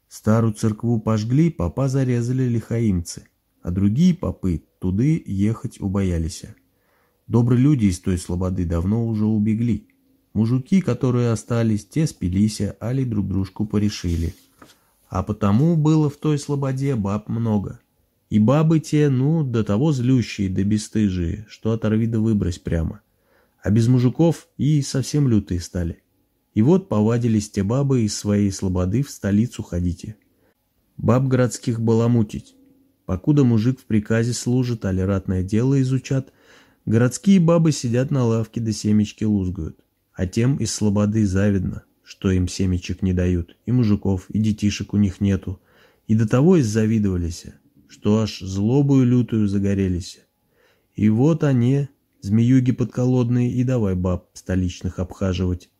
Старую церкву пожгли, попа зарезали лихаимцы, а другие попы туды ехать убоялись. Добрые люди из той слободы давно уже убегли. Мужики, которые остались, те спилися, али друг дружку порешили. А потому было в той слободе баб много. И бабы те, ну, до того злющие да бесстыжие, что оторви да выбрось прямо. А без мужиков и совсем лютые стали. И вот повадились те бабы из своей слободы в столицу ходите. Баб городских баламутить. Покуда мужик в приказе служит, али ратное дело изучат, городские бабы сидят на лавке да семечки лузгают. А тем из слободы завидно, что им семечек не дают, и мужиков, и детишек у них нету. И до того иззавидовались, что аж злобою лютую загорелись. И вот они, змеюги подколодные, и давай баб столичных обхаживать.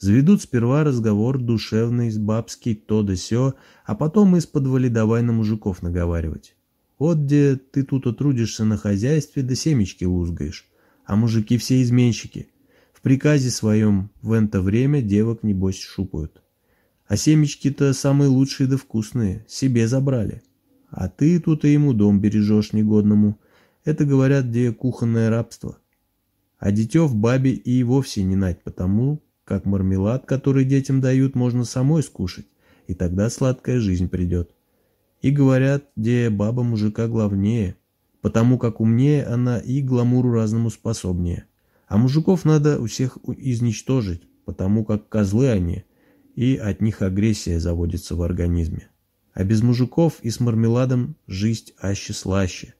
Заведут сперва разговор душевный, с бабский, то да сё, а потом из-под давай на мужиков наговаривать. Вот где ты тут отрудишься на хозяйстве, да семечки лузгаешь, а мужики все изменщики. В приказе своем в это время девок, небось, шупают. А семечки-то самые лучшие да вкусные, себе забрали. А ты тут и ему дом бережешь негодному. Это, говорят, где кухонное рабство. А дитё в бабе и вовсе не нать, потому как мармелад, который детям дают, можно самой скушать, и тогда сладкая жизнь придет. И говорят, где баба мужика главнее, потому как умнее она и гламуру разному способнее. А мужиков надо у всех изничтожить, потому как козлы они, и от них агрессия заводится в организме. А без мужиков и с мармеладом жизнь аще слаще.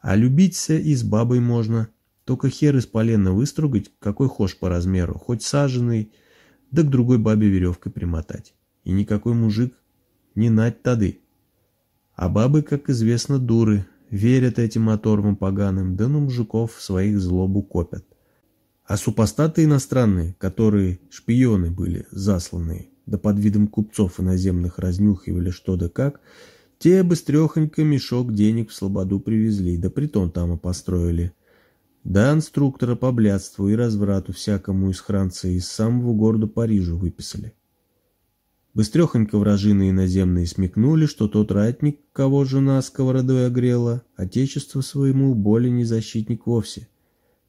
А любиться и с бабой можно – только хер из полена выстругать, какой хошь по размеру, хоть саженный, да к другой бабе веревкой примотать. И никакой мужик не нать тады. А бабы, как известно, дуры, верят этим оторвам поганым, да на мужиков своих злобу копят. А супостаты иностранные, которые шпионы были, засланные, да под видом купцов иноземных разнюхивали что да как, те быстрехонько мешок денег в слободу привезли, да притон там и построили – да инструктора по блядству и разврату всякому из Франции из самого города Парижа выписали. Быстрехонько вражины иноземные смекнули, что тот ратник, кого жена сковородой огрела, отечество своему более не защитник вовсе.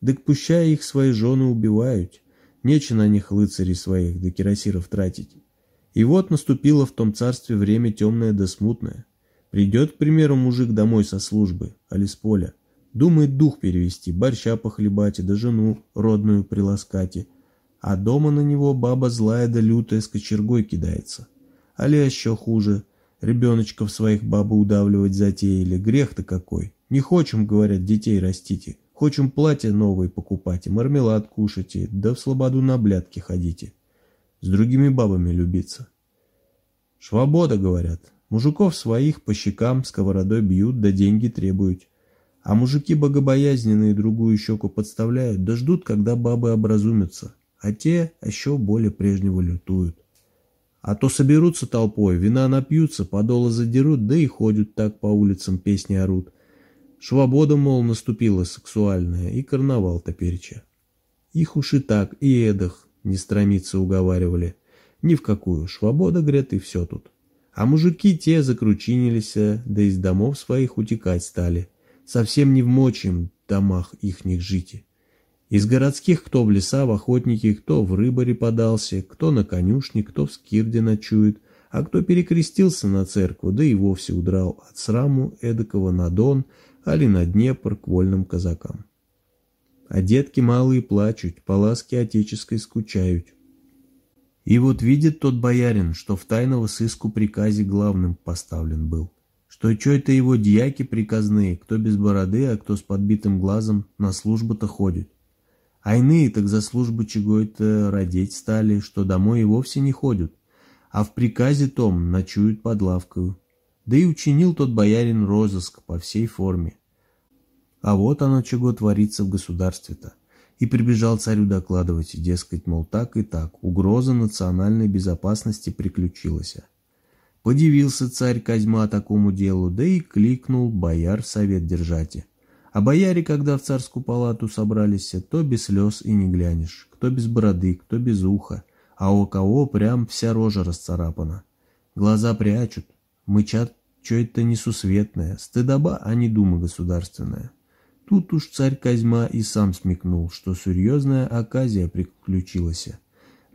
Дык пущая их свои жены убивают, нече на них лыцарей своих да кирасиров тратить. И вот наступило в том царстве время темное да смутное. Придет, к примеру, мужик домой со службы, али с поля, Думает дух перевести, борща похлебать, да жену родную приласкать. А дома на него баба злая да лютая с кочергой кидается. Али еще хуже, ребеночков своих бабы удавливать затеяли, грех-то какой. Не хочем, говорят, детей растите, хочем платье новое покупать, и мармелад кушайте, да в слободу на блядки ходите. С другими бабами любиться. Свобода, говорят. Мужиков своих по щекам сковородой бьют, да деньги требуют. А мужики богобоязненные другую щеку подставляют, да ждут, когда бабы образумятся, а те еще более прежнего лютуют. А то соберутся толпой, вина напьются, подолы задерут, да и ходят так по улицам, песни орут. Свобода, мол, наступила сексуальная, и карнавал топереча. Их уж и так, и эдах не стремиться уговаривали. Ни в какую, свобода, говорят, и все тут. А мужики те закручинились, да из домов своих утекать стали совсем не в мочим домах ихних жити. Из городских кто в леса, в охотники, кто в рыбаре подался, кто на конюшне, кто в скирде ночует, а кто перекрестился на церкву, да и вовсе удрал от сраму эдакого на Дон, али на Днепр к вольным казакам. А детки малые плачут, по ласке отеческой скучают. И вот видит тот боярин, что в тайного сыску приказе главным поставлен был что что это его дьяки приказные, кто без бороды, а кто с подбитым глазом на службу-то ходит. А иные так за службу чего-то родить стали, что домой и вовсе не ходят, а в приказе том ночуют под лавкою. Да и учинил тот боярин розыск по всей форме. А вот оно чего творится в государстве-то. И прибежал царю докладывать, дескать, мол, так и так, угроза национальной безопасности приключилась. Подивился царь Козьма такому делу, да и кликнул бояр совет держати. А бояре, когда в царскую палату собрались, то без слез и не глянешь, кто без бороды, кто без уха, а у кого прям вся рожа расцарапана. Глаза прячут, мычат, что это несусветное, стыдоба, а не дума государственная. Тут уж царь Козьма и сам смекнул, что серьезная оказия приключилась.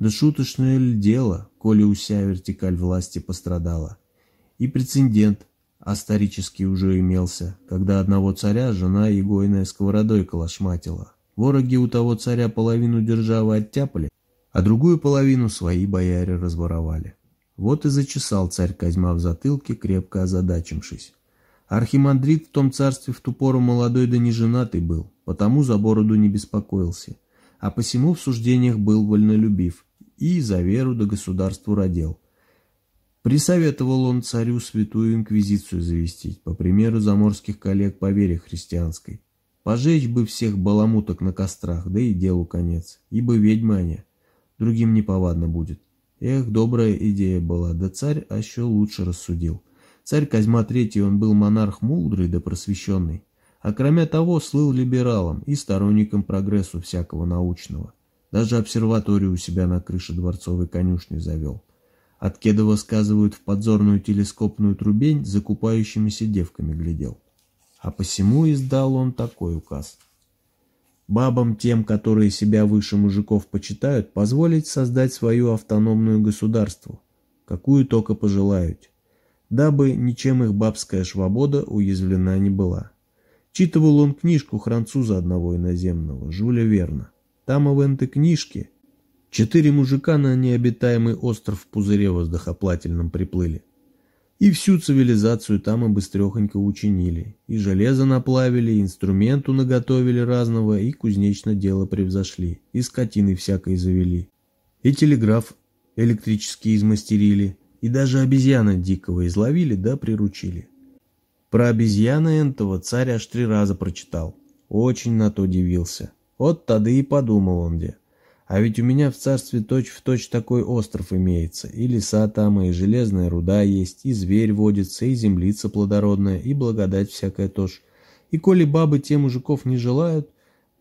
Да шуточное ли дело, коли уся вертикаль власти пострадала. И прецедент исторический уже имелся, когда одного царя жена егойная сковородой колошматила. Вороги у того царя половину державы оттяпали, а другую половину свои бояре разворовали. Вот и зачесал царь Козьма в затылке, крепко озадачившись. Архимандрит в том царстве в ту пору молодой да не женатый был, потому за бороду не беспокоился, а посему в суждениях был вольнолюбив и за веру да государству родил. Присоветовал он царю святую инквизицию завести, по примеру заморских коллег по вере христианской. Пожечь бы всех баламуток на кострах, да и делу конец, ибо ведьмы они, другим неповадно будет. Эх, добрая идея была, да царь а еще лучше рассудил. Царь Козьма III, он был монарх мудрый да просвещенный, а кроме того слыл либералом и сторонником прогрессу всякого научного. Даже обсерваторию у себя на крыше дворцовой конюшни завел. От Кедова, сказывают, в подзорную телескопную трубень закупающимися девками глядел. А посему издал он такой указ. Бабам тем, которые себя выше мужиков почитают, позволить создать свою автономную государство, какую только пожелают дабы ничем их бабская свобода уязвлена не была. Читывал он книжку француза одного иноземного, Жюля Верна. Там в этой книжке четыре мужика на необитаемый остров в пузыре воздухоплательном приплыли. И всю цивилизацию там и быстрехонько учинили. И железо наплавили, и инструменту наготовили разного, и кузнечно дело превзошли, и скотины всякой завели. И телеграф электрический измастерили, и даже обезьяна дикого изловили да приручили. Про обезьяна энтого царь аж три раза прочитал. Очень на то удивился. Вот тогда и подумал он где. А ведь у меня в царстве точь-в-точь точь такой остров имеется. И леса там, и железная руда есть, и зверь водится, и землица плодородная, и благодать всякая тоже. И коли бабы те мужиков не желают,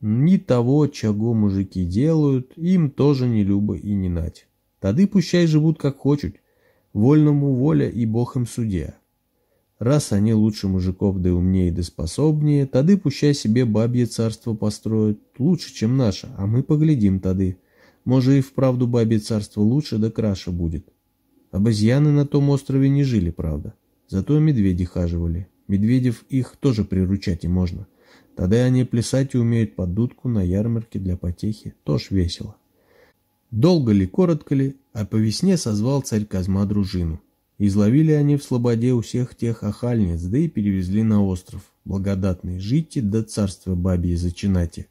ни того, чего мужики делают, им тоже не любо и не нать. Тады пущай живут как хочут, Вольному воля и Бог им судья. Раз они лучше мужиков, да умнее, да способнее, тады пущай себе бабье царство построят, лучше, чем наше, а мы поглядим тады. Может, и вправду бабье царство лучше да краше будет. Обезьяны на том острове не жили, правда. Зато медведи хаживали. Медведев их тоже приручать и можно. Тогда они плясать и умеют под дудку на ярмарке для потехи. Тоже весело. Долго ли, коротко ли, а по весне созвал царь Козьма дружину. Изловили они в слободе у всех тех охальниц, да и перевезли на остров, благодатный, жите да царство бабье зачинате.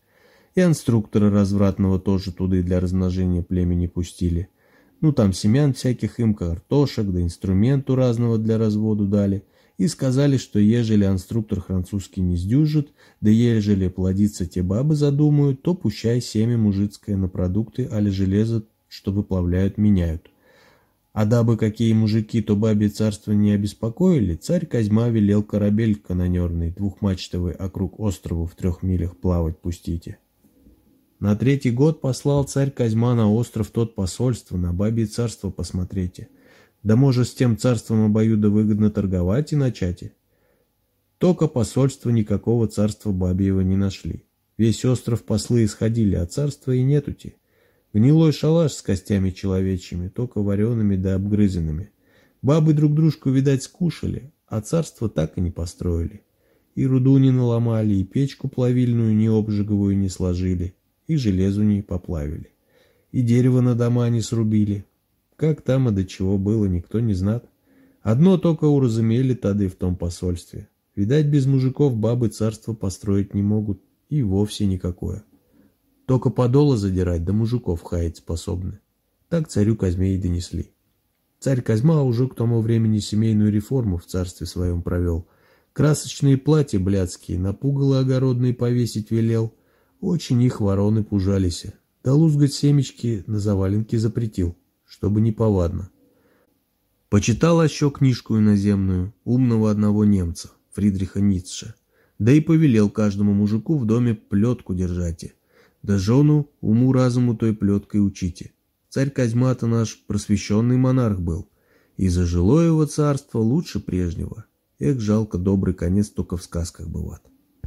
И инструктора развратного тоже туды для размножения племени пустили. Ну там семян всяких им, картошек, да инструменту разного для разводу дали – и сказали, что ежели инструктор французский не сдюжит, да ежели плодиться те бабы задумают, то пущай семя мужицкое на продукты, али железо, что выплавляют, меняют. А дабы какие мужики то бабе царство не обеспокоили, царь Козьма велел корабель канонерный, двухмачтовый, округ острова в трех милях плавать пустите. На третий год послал царь Козьма на остров тот посольство, на бабе царство посмотрите – да может с тем царством обоюдо выгодно торговать и начать. Только посольства никакого царства Бабьего не нашли. Весь остров послы исходили, а царства и нетути. Гнилой шалаш с костями человечьими, только вареными да обгрызенными. Бабы друг дружку, видать, скушали, а царство так и не построили. И руду не наломали, и печку плавильную не обжиговую не сложили, и железу не поплавили. И дерево на дома не срубили, как там и до чего было, никто не знает. Одно только уразумели тады в том посольстве. Видать, без мужиков бабы царство построить не могут, и вовсе никакое. Только подола задирать, да мужиков хаять способны. Так царю Козьме и донесли. Царь Козьма уже к тому времени семейную реформу в царстве своем провел. Красочные платья блядские, напугало огородные повесить велел. Очень их вороны пужались. Да лузгать семечки на заваленке запретил чтобы не повадно. Почитал еще книжку иноземную умного одного немца, Фридриха Ницше, да и повелел каждому мужику в доме плетку держайте, да жену уму-разуму той плеткой учите. Царь Козьма-то наш просвещенный монарх был, и зажило его царство лучше прежнего. Эх, жалко, добрый конец только в сказках бывает.